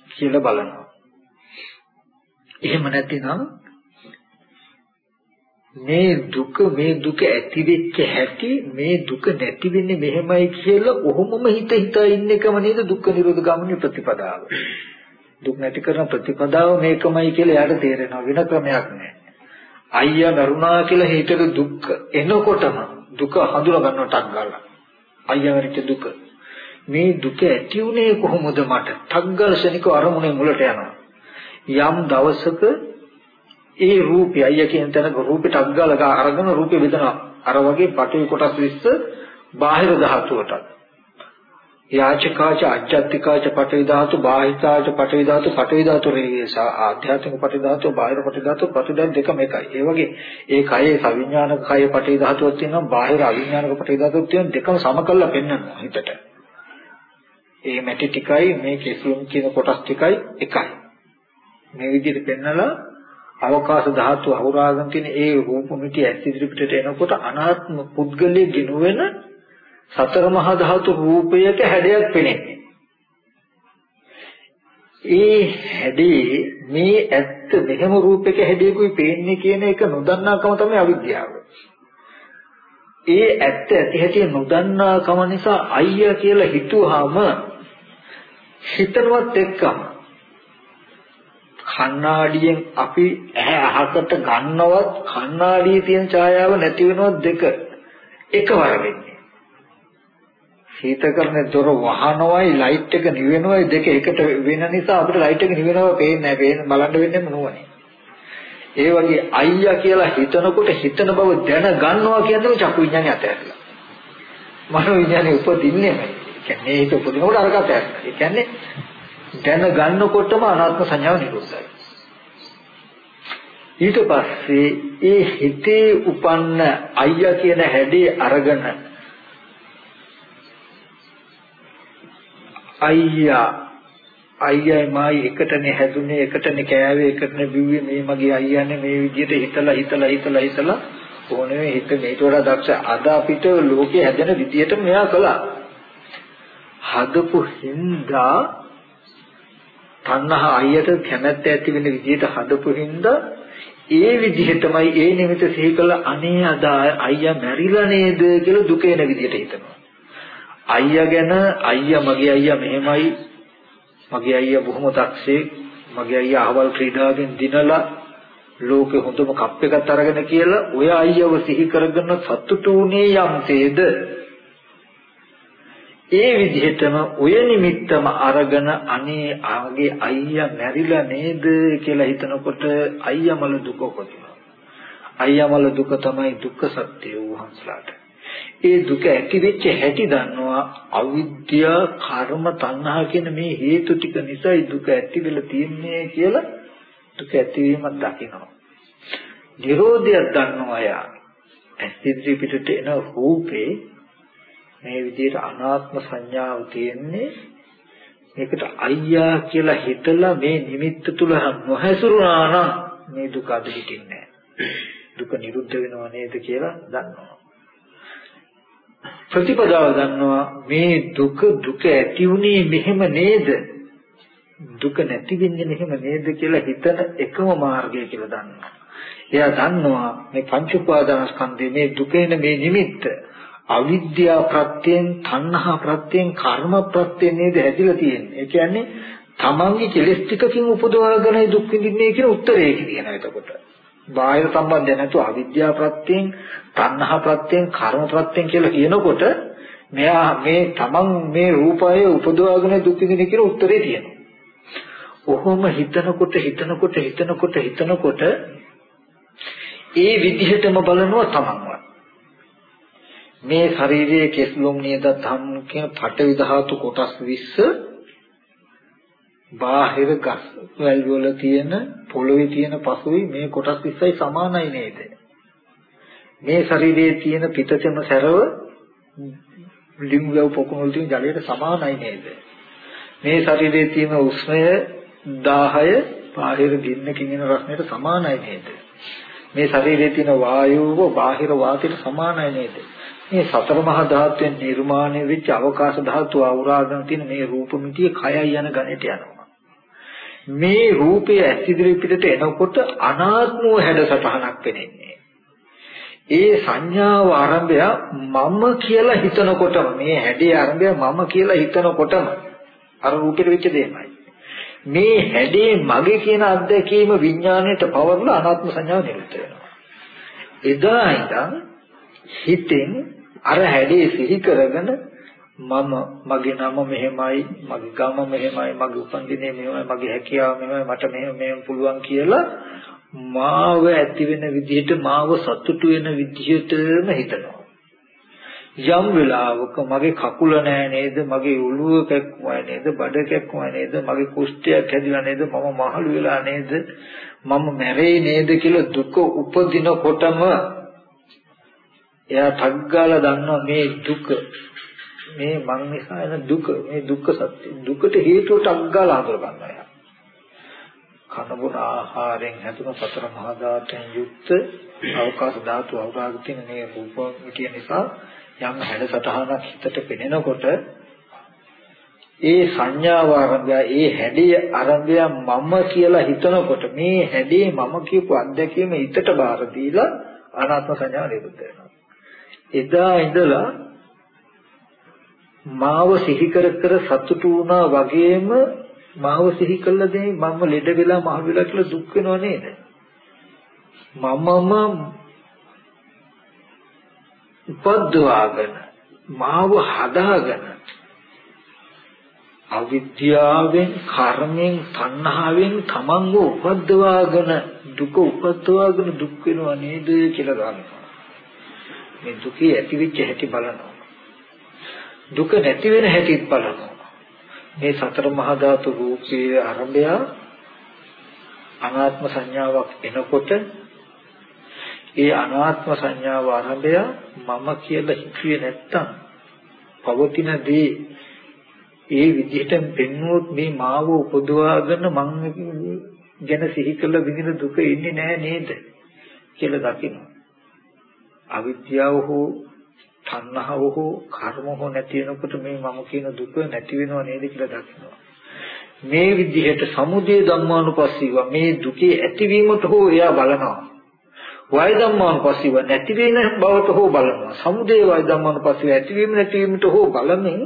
කියලා බලනවා. එහෙම නැතිනම් මේ දුක මේ දුක ඇති වෙච්ච හැටි මේ දුක නැති වෙන්නේ මෙහෙමයි කියලා කොහොමම හිත හිතා ඉන්න එකම නේද දුක්ඛ නිරෝධ ගාමිනී ප්‍රතිපදාව. දුක් නැති කරන ප්‍රතිපදාව මේකමයි කියලා එයාට තේරෙනවා වෙන ක්‍රමයක් නැහැ. අයියා නරුණා කියලා හිතට දුක් එනකොටම දුක හඳුනා ගන්නව ටක් ගාලා. අයියා වරිච්ච දුක. මේ දුක ඇති උනේ කොහොමද මට? ටක් ගාලා ශනිකව අරමුණේ මුලට යනවා. යම් දවසක ඒ රූපය අයියා කියන තැනක රූපේ ටක් ගාලා අරගෙන රූපේ බෙදනවා. අර වගේ පටවි කොටස් 20 බාහිර ධාතුවටත්. යාචකාච අජ්ජත්තිකාච පඨවි ධාතු බාහිතාච පඨවි ධාතු පඨවි ධාතු රේස ආධ්‍යාත්මික පඨවි ධාතු බාහිර පඨවි ධාතු ප්‍රතිදන් දෙකම එකයි. ඒ වගේ ඒ කයේ සවිඥානික කය පඨවි ධාතුවක් තියෙනවා බාහිර අවිඥානික පඨවි ධාතුවක් තියෙනවා දෙකම සම කරලා පෙන්වනවා හිතට. ඒ මැටි ටිකයි මේ කෙසුම් කියන කොටස් ටිකයි එකයි. මේ විදිහට පෙන්නලා අවකාශ ධාතු අහුරාගෙන තියෙන ඒ රූප මිටි ඇස් ඉදිරි පිටට එනකොට අනාත්ම පුද්ගලයේ ගිනුවෙන සතර මහා ධාතු රූපයක හැඩයක් පෙනෙන්නේ. ඒ හැඩේ මේ ඇත්ත මෙහෙම රූපයක හැඩයකුයි පේන්නේ කියන එක නොදන්නාකම තමයි අවිද්‍යාව. ඒ ඇත්ත ඇති හැටි නොදන්නාකම නිසා අයියා කියලා හිතුවාම හිතනවත් එක්කම කණ්ණාඩියෙන් අපි ඇහැ අහකට ගන්නවත් කණ්ණාඩියේ තියෙන ඡායාව නැති වෙනවත් දෙක එකවර වෙන්නේ. සීතකරණේ දොර වහනවයි ලයිට් එක නිවෙනවයි දෙක එකට වෙන නිසා අපිට ලයිට් එක නිවෙනවා පේන්නේ නැහැ. පේන බලන්න වෙන්නේ මොනවනේ. ඒ වගේ අයියා කියලා හිතනකොට හිතන බව දැන ගන්නවා කියන්නේ චක්කු විඥානේ අතහැරලා. මනෝ විඥානේ උපදින්නේ නැහැ. කියන්නේ ඒක උපදිනකොට අරකට ඇත්ත. ඒ කියන්නේ දැන ගන්නකොටම අනාත්ම සංඥාව නිරෝධයි. ඊට පස්සේ ඒ හිතේ උපන්න අයියා කියන හැඩේ අරගෙන අයියා අයියයි මායි එකටනේ හැදුනේ එකටනේ කෑවේ එකටනේ බිව්වේ මේ මගේ අයියානේ මේ විදිහට හිතලා හිතලා හිතලා හිතලා. ඕනේ හිත මේට වඩා දක්ෂ. අද අපිට ලෝකේ හැදෙන විදිහට මෙයා කළා. හදපු හින්දා තණ්හා අයියට කැමැත්ත ඇති වෙන විදිහට හදපු හින්දා ඒ විදිහටමයි ඒ නිමිත සිහි කළ අනේ අද අයියා මැරිලා නේද කියලා දුක එන විදිහට හිතනවා. අයියා ගැන අයියා මගේ අයියා මෙහෙමයි. මගේ අයියා බොහොම දක්ෂේ මගේ අයියා අහවල් ක්‍රීඩාවෙන් දිනලා ලෝකේ හොඳම කප් එකක් අරගෙන කියලා ඔය අයියව සිහි කරගෙන සතුටු උනේ යම්තේද? ඒ විදිහටම ඔය නිමිත්තම අරගෙන අනේ ආගේ අයියා මැරිලා නේද කියලා හිතනකොට අයියාමල දුක කොටිනවා අයියාමල දුක තමයි දුක්ඛ සත්‍ය වහන්සලාට ඒ දුක ඇති වෙච්ච හැටි දන්නවා අවිද්‍යා කර්ම තණ්හා කියන මේ හේතු ටික නිසායි දුක ඇති වෙලා තියන්නේ කියලා දුක ඇතිවීමක් දකිනවා. නිරෝධයක් දන්නවා යා. ඇස්තිත්‍රි පිටට එන රූපේ මේ විදිහට අනාත්ම සංඥාව තියෙන්නේ මේකට අයියා කියලා හිතලා මේ නිමිත්ත තුල නොහැසිරුණා නම් මේ දුක අද හිටින්නේ දුක නිරුද්ධ වෙනව නේද කියලා දන්නවා. ප්‍රතිපදාව දන්නවා මේ දුක දුක ඇති වුණේ මෙහෙම නේද? දුක නැති වෙන්නේ මෙහෙම නේද කියලා හිතන එකම මාර්ගය කියලා දන්නවා. එයා දන්නවා මේ පංච උපාදානස්කන්ධයේ මේ දුකේන මේ නිමිත්ත අවිද්‍යා ප්‍රත්‍යයෙන් තණ්හා ප්‍රත්‍යයෙන් කර්ම ප්‍රත්‍යයෙන් නේද හැදිලා තියෙන්නේ ඒ කියන්නේ තමන්ගේ කෙලෙස් ටිකකින් උපදවාගෙන දුක් විඳින්නේ කියන උත්තරේ කියනවා එතකොට බාහිර සම්බන්ධය නැතුව අවිද්‍යාව ප්‍රත්‍යයෙන්, තණ්හා ප්‍රත්‍යයෙන්, කර්ම ප්‍රත්‍යයෙන් කියලා කියනකොට මෙයා මේ තමන් මේ රූපය උපදවාගෙන දුක් විඳින කියන උත්තරේ තියෙනවා. ඔහොම හිතනකොට හිතනකොට හිතනකොට හිතනකොට ඒ විදිහටම බලනවා තමන්ව. මේ ශරීරයේ කෙස්ලොම් නියද ධම් කියන පටවි ධාතු කොටස් 20 බාහිර ගස් වැල් වල තියෙන පොළොවේ තියෙන පසුයි මේ කොටස් 20යි සමානයි නේද? මේ ශරීරයේ තියෙන පිටතම සැරව ලිංගව පොකුණු වල තියෙන ජලයට සමානයි නේද? මේ ශරීරයේ තියෙන උෂ්ණය 10 බාහිර ගින්නකින් එන රස්නයට සමානයි නේද? මේ ශරීරයේ තියෙන වායුව බාහිර වාතයට සමානයි නේද? මේ සතර මහා ධාතුවෙන් නිර්මාණය වෙච්ච අවකාශ ධාතු අවරාගෙන තියෙන මේ රූප මිටිය කයයි යන ගණයට යනවා. මේ රූපය ඇස් ඉදිරි පිටට එනකොට අනාත්ම වූ හැඩසටහනක් පෙනෙන්නේ. ඒ සංඥාව ආරම්භය මම කියලා හිතනකොටම මේ හැඩේ ආරම්භය මම කියලා හිතනකොටම අර රූපෙට වෙච්ච දෙයමයි. මේ හැඩේ මගේ කියන අත්දැකීම විඥාණයට පවර්ලා අනාත්ම සංඥාව නිරුද්ධ වෙනවා. එදා ඉඳන් හිතෙන් අර හැඩේ සිහි කරගෙන මම මගේ නම මෙහෙමයි මගේ ගම මෙහෙමයි මගේ උපන්දිනේ මෙහෙමයි මගේ හැකියාව මෙහෙමයි මට මෙහෙම මෙහෙම පුළුවන් කියලා මාව ඇති වෙන විදිහට මාව සතුටු වෙන විදිහටම හිතනවා. යම් වෙලාවක මගේ කකුල නෑ නේද? මගේ ඔළුව කැක්කුමයි නේද? බඩ කැක්කුමයි නේද? මගේ කුෂ්ඨයක් හැදිලා නේද? මම මහලු වෙලා නේද? මම මැරෙයි නේද කියලා දුක උපදිනකොටම එයා ටග්ගාලා දන්නවා මේ දුක මේ මං නිසා එන දුක මේ දුක්ඛ සත්‍ය දුකට හේතුවට අග්ගාලා හඳුර ගන්නවා යා. කනබුන ආහාරයෙන් හැදුණු සතර මහා ධාතුන් යුක්ත අවකාශ ධාතු අවරාග තියෙන මේ රූපමිතිය නිසා යම් හැඩසටහනක් හිතට පෙනෙනකොට ඒ සංඥාව ආරම්භය ඒ හැඩය ආරම්භය මම කියලා හිතනකොට මේ හැඩේ මම කියපු අත්දැකීම හිතට බාර දීලා අනාත්ම සංඥාව නිරුද්ධ වෙනවා. එදා ඉඳලා මාව සිහි කර කර සතුටු වුණා වගේම මාව සිහි කළ දෙයි මම ලෙඩ වෙලා මහ වෙලා කියලා දුක් වෙනව නේද? මමම උපද්දවාගෙන මාව හදාගෙන අවිද්‍යාවෙන් කර්මෙන් තණ්හාවෙන් තමන්ව උපද්දවාගෙන දුක උපද්දවාගෙන දුක් වෙනව නේද කියලා ගන්නවා මේ දුකේ ඇතිවෙච්ච හැටි බලනවා දුක නැති වෙන හැටිත් බලනවා. මේ සතර මහා ධාතු රූපයේ ආරම්භය අනාත්ම සංඥාවක් එනකොට ඒ අනාත්ම සංඥාව ආරම්භය මම කියලා හිතුවේ නැත්තම් පවතින දේ ඒ විදිහට පෙන්වුවොත් මේ මාව උපදවාගෙන මං ගැන සිහි කළ විදිහ දුක ඉන්නේ නෑ නේද කියලා දකිනවා. අවිද්‍යාව හෝ තණ්හාව හෝ කර්ම හෝ නැති වෙනකොට මේ මම කියන දුක නැති වෙනව නේද කියලා දකිනවා. මේ විදිහට සමුදය ධම්මානුපස්සීව මේ දුකේ ඇතිවීමට හෝ එයා බලනවා. වය ධම්මානුපස්සීව නැති වෙන බවට හෝ බලනවා. සමුදය වය ධම්මානුපස්සීව ඇතිවීම නැතිවීමට හෝ බලමින්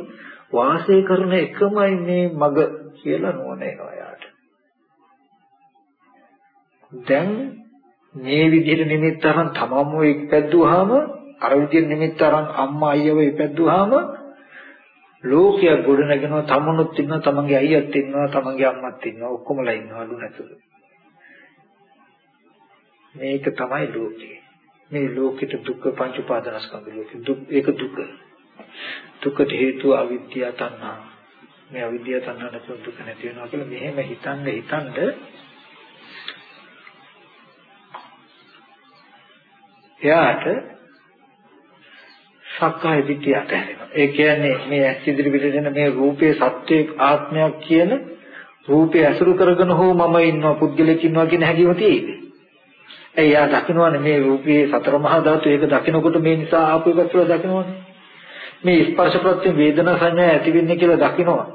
වාසය කරන එකමයි මේ මග කියලා නෝනෙනවා යාට. දැන් මේ විදිහට නිමිත්ත අරන් තමම එක්පැද්දුවාම අර විදිහට නිමිත්ත අරන් අම්මා අයියව එක්පැද්දුවාම ලෝකයක් ගොඩනගෙනවා තමනුත් ඉන්නවා තමන්ගේ අයියත් ඉන්නවා තමන්ගේ අම්මත් ඉන්නවා ඔක්කොමලා ඉන්නවලු නැතුව. මේක තමයි ලෝකේ මේ ලෝකෙට දුක්ඛ පංච උපාදානස්කන්ධ ලෝකෙ. දුක් ඒක දුක. දුකට හේතුව අවිද්‍යාව තණ්හා. මේ අවිද්‍යාව තණ්හා නැතුව දුක නැති වෙනවා කියලා මෙහෙම හිතන්න හිතන්න එයාට සක්කාය දිට්ඨිය අතහැරෙනවා. ඒ කියන්නේ මේ ඇස් ඉදිරි පිටගෙන මේ රූපයේ සත්‍යයක් ආත්මයක් කියන රූපය අසුරු කරගෙන හෝ මම ඉන්නවා පුද්ගලෙක් ඉන්නවා කියන හැඟීම තියෙන්නේ. ඒ යා දකින්නවනේ මේ රූපයේ සතර මහා ධාතු ඒක දකිනකොට මේ නිසා ආපු එකක් කියලා දකින්නවනේ. මේ ස්පර්ශ ප්‍රත්‍ය වේදනා සංඥා ඇති වෙන්නේ කියලා දකින්නවා.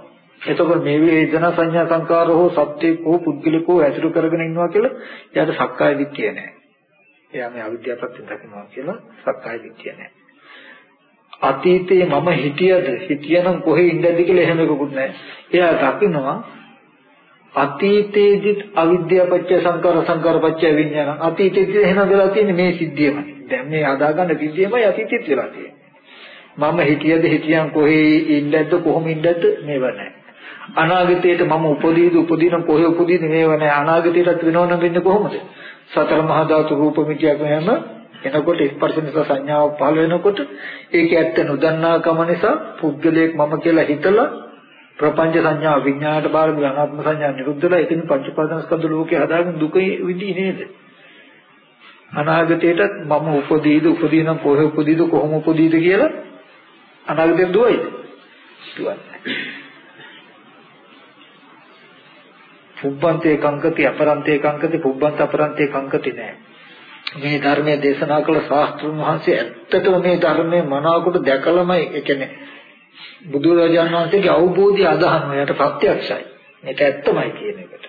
එතකොට මේ වේදනා සංඥා සංකාර හෝ සත්‍යයක් හෝ පුද්ගලික හෝ ඇසුරු කරගෙන ඉන්නවා කියලා එයාට සක්කාය දිට්ඨිය නැහැ. එයා මේ අවිද්‍යාව ප්‍රත්‍ය දකින්නවා කියලා සක්කාය දිට්ඨිය නැහැ. අතීතේ මම හිටියද හිටියනම් කොහේ ඉඳද්දි කියලා එහෙම එකකුත් නැහැ. එයා දකින්නවා අතීතේදිත් අවිද්‍යාව පත්‍ය සංකාර සංකාර පත්‍ය විඥාන අතීතේදී එහෙම වෙලා තියෙන්නේ මේ සිද්ධියමයි. දැන් මේ අදාගන්න සිද්ධියමයි අතීතෙත් වෙලා තියෙන්නේ. මම හිටියද හිටියන් කොහේ ඉන්නද කොහොම ඉන්නද මේව නැහැ. අනාගතයේට මම උපදීද උපදීන කොහේ උපදීද මේව නැහැ. අනාගතයටත් වෙනවනම් වෙන්නේ කොහොමද? සතර මහා ධාතු රූප මිත්‍යාව හැම එනකොට ස්පර්ශ නිසා සංඥාව පහළ වෙනකොට ඒක ඇත්ත නොදන්නාකම නිසා පුද්ගලයෙක් මම කියලා හිතලා ප්‍රපංච සංඥා විඥාණයට බාර දීලා අනාත්ම සංඥා නිරුද්ධලා එතන පංච උපාදානස්කන්ධ ලෝකේ හදාගෙන දුක විඳී නේද? අනාගතයේට මම උපදීද උපදීනම් කොහේ උපදීද කොහොම උපදීද කියලා අනාගතේ දුවයිද? දුවන්නේ. පුබ්බන්තේ කංකති අපරන්තේ කංකති පුබ්බන්ත අපරන්තේ කංකති නෑ. මේ ධර්මයේ දේශනා කළ ශාස්ත්‍රඥ වහන්සේ ඇත්තටම මේ ධර්මයේ මනාවකට දැකලමයි. ඒ කියන්නේ බුදුරජාණන් වහන්සේගේ අවබෝධය අදහනවා යට ප්‍රත්‍යක්ෂයි. මේක ඇත්තමයි කියන එකට.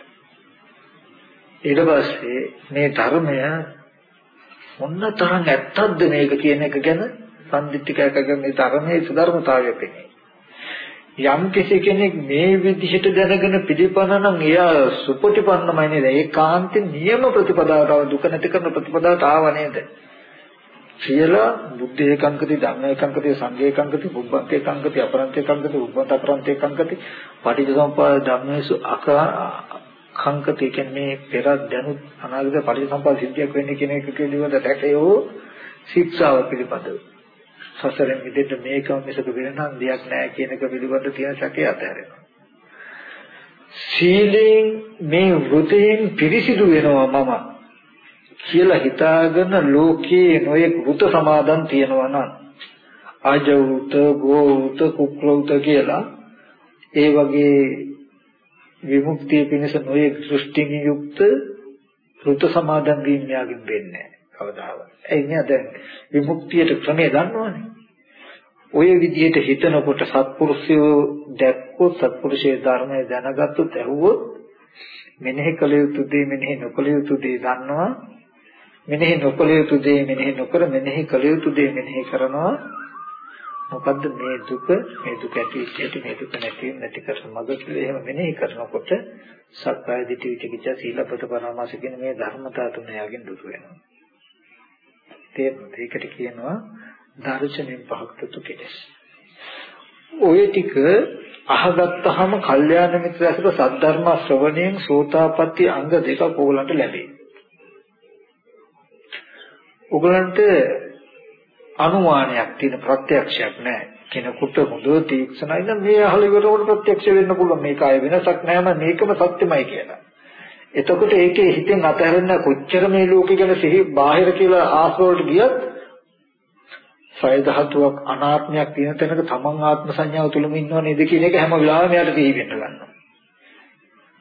ඊට පස්සේ මේ ධර්මය මොන තරම් ඇත්තක්ද මේක කියන එක ගැන සම්දිත්තිකයකගේ මේ ධර්මයේ සුධර්මතාවය පෙනේ. යම් කෙනෙක් මේ විදිහට දැනගෙන පිළිපන නම් එයා සුපටිපන්නමයි නේද? ඒකාන්තේ නියම ප්‍රතිපදාවට දුක නැති කරන ප්‍රතිපදාවට ආව නේද? කියලා බුද්ධ ඒකංකති ධම්ම ඒකංකති සංඝ ඒකංකති බුබ්බත් ඒකංකති අපරන්ත ඒකංකති උබ්බත් අපරන්ත ඒකංකති පටිච්චසමුප්පාද ධම්මේසු අකංකති කියන්නේ පෙර දැනුත් අනාගත පටිච්චසමුප්පාද සිද්ධියක් වෙන්නේ කියන එක පිළිබඳ දැකයෝ ශික්ෂාව පිළිබඳව සසරෙන් මිදෙන්න මේකම මිසක වෙනනම් දෙයක් නැහැ කියන එක පිළිබඳ තියෙන සැකය අතහැරෙනවා. සීලෙන් මේ වෘතයෙන් පිරිසිදු වෙනවා මම කියලා හිතාගෙන ලෝකයේ නොයෙක් වෘත සමාදන් තියෙනවා නම් අජෞත ගෝත කුක්‍රෞත කියලා ඒ වගේ විමුක්තිය පිණිස නොයෙක් දෘෂ්ටිකින් යුක්ත වෘත සමාදන් වීම යාගින් වෙන්නේ කවදාවත්. ඒ නේද දැන් විමුක්තියට ක්‍රමය දන්නවනේ. ඔය විදිහට හිතනකොට සත්පුරුෂයෝ දැක්කොත් සත්පුරුෂයේ ධර්මය දැනගත්තොත් ඇහුවොත් මෙනෙහි කළ යුතු දේ මෙනෙහි නොකළ යුතු දේ දන්නවා මෙනෙහි නොකළ යුතු දේ මෙනෙහි නොකර මෙනෙහි කළ යුතු දේ මෙනෙහි කරනවා මොකද්ද මේ දුක මේ දුක ඇති ඇති මේ දුක නැති නැති කරන මඟ කියලා එහෙම මෙනෙහි කරනකොට සක්කාය දිට්ඨි විචිකිච්ඡා සීලපත පරමාස කියන මේ ධර්මතා තුන යාගෙන් දුර වෙනවා තේරුණාද ඒකට කියනවා දර්ශනයෙන් පහකට කෙලස්. ඔය ටික අහගත්තාම කල්යාණ මිත්‍ර ඇසුර සද්ධර්ම ශ්‍රවණයෙන් සෝතාපට්ටි අංග දෙකක් ඕගලන්ට ලැබේ. ඕගලන්ට අනුමානයක් තියෙන ප්‍රත්‍යක්ෂයක් නැහැ. කෙනෙකුට හොඳ තීක්ෂණයි නම් මේ අහල ඉවරවට ප්‍රත්‍යක්ෂ වෙන්න පුළුවන් මේක ආය වෙනසක් නැහැ මේකම සත්‍යමයි කියලා. එතකොට ඒකේ හිතෙන් අතහැරෙන්න කොච්චර මේ ලෝකෙ ගැන සිහි බාහිර කියලා ආශ්‍රවලට ගියත් සය ධාතුවක් අනාත්මයක් තියෙන තැනක තමන් ආත්ම සංඥාව තුලම ඉන්නව නේද කියන එක හැම වෙලාවෙම යාට තේරෙන්න ගන්නවා.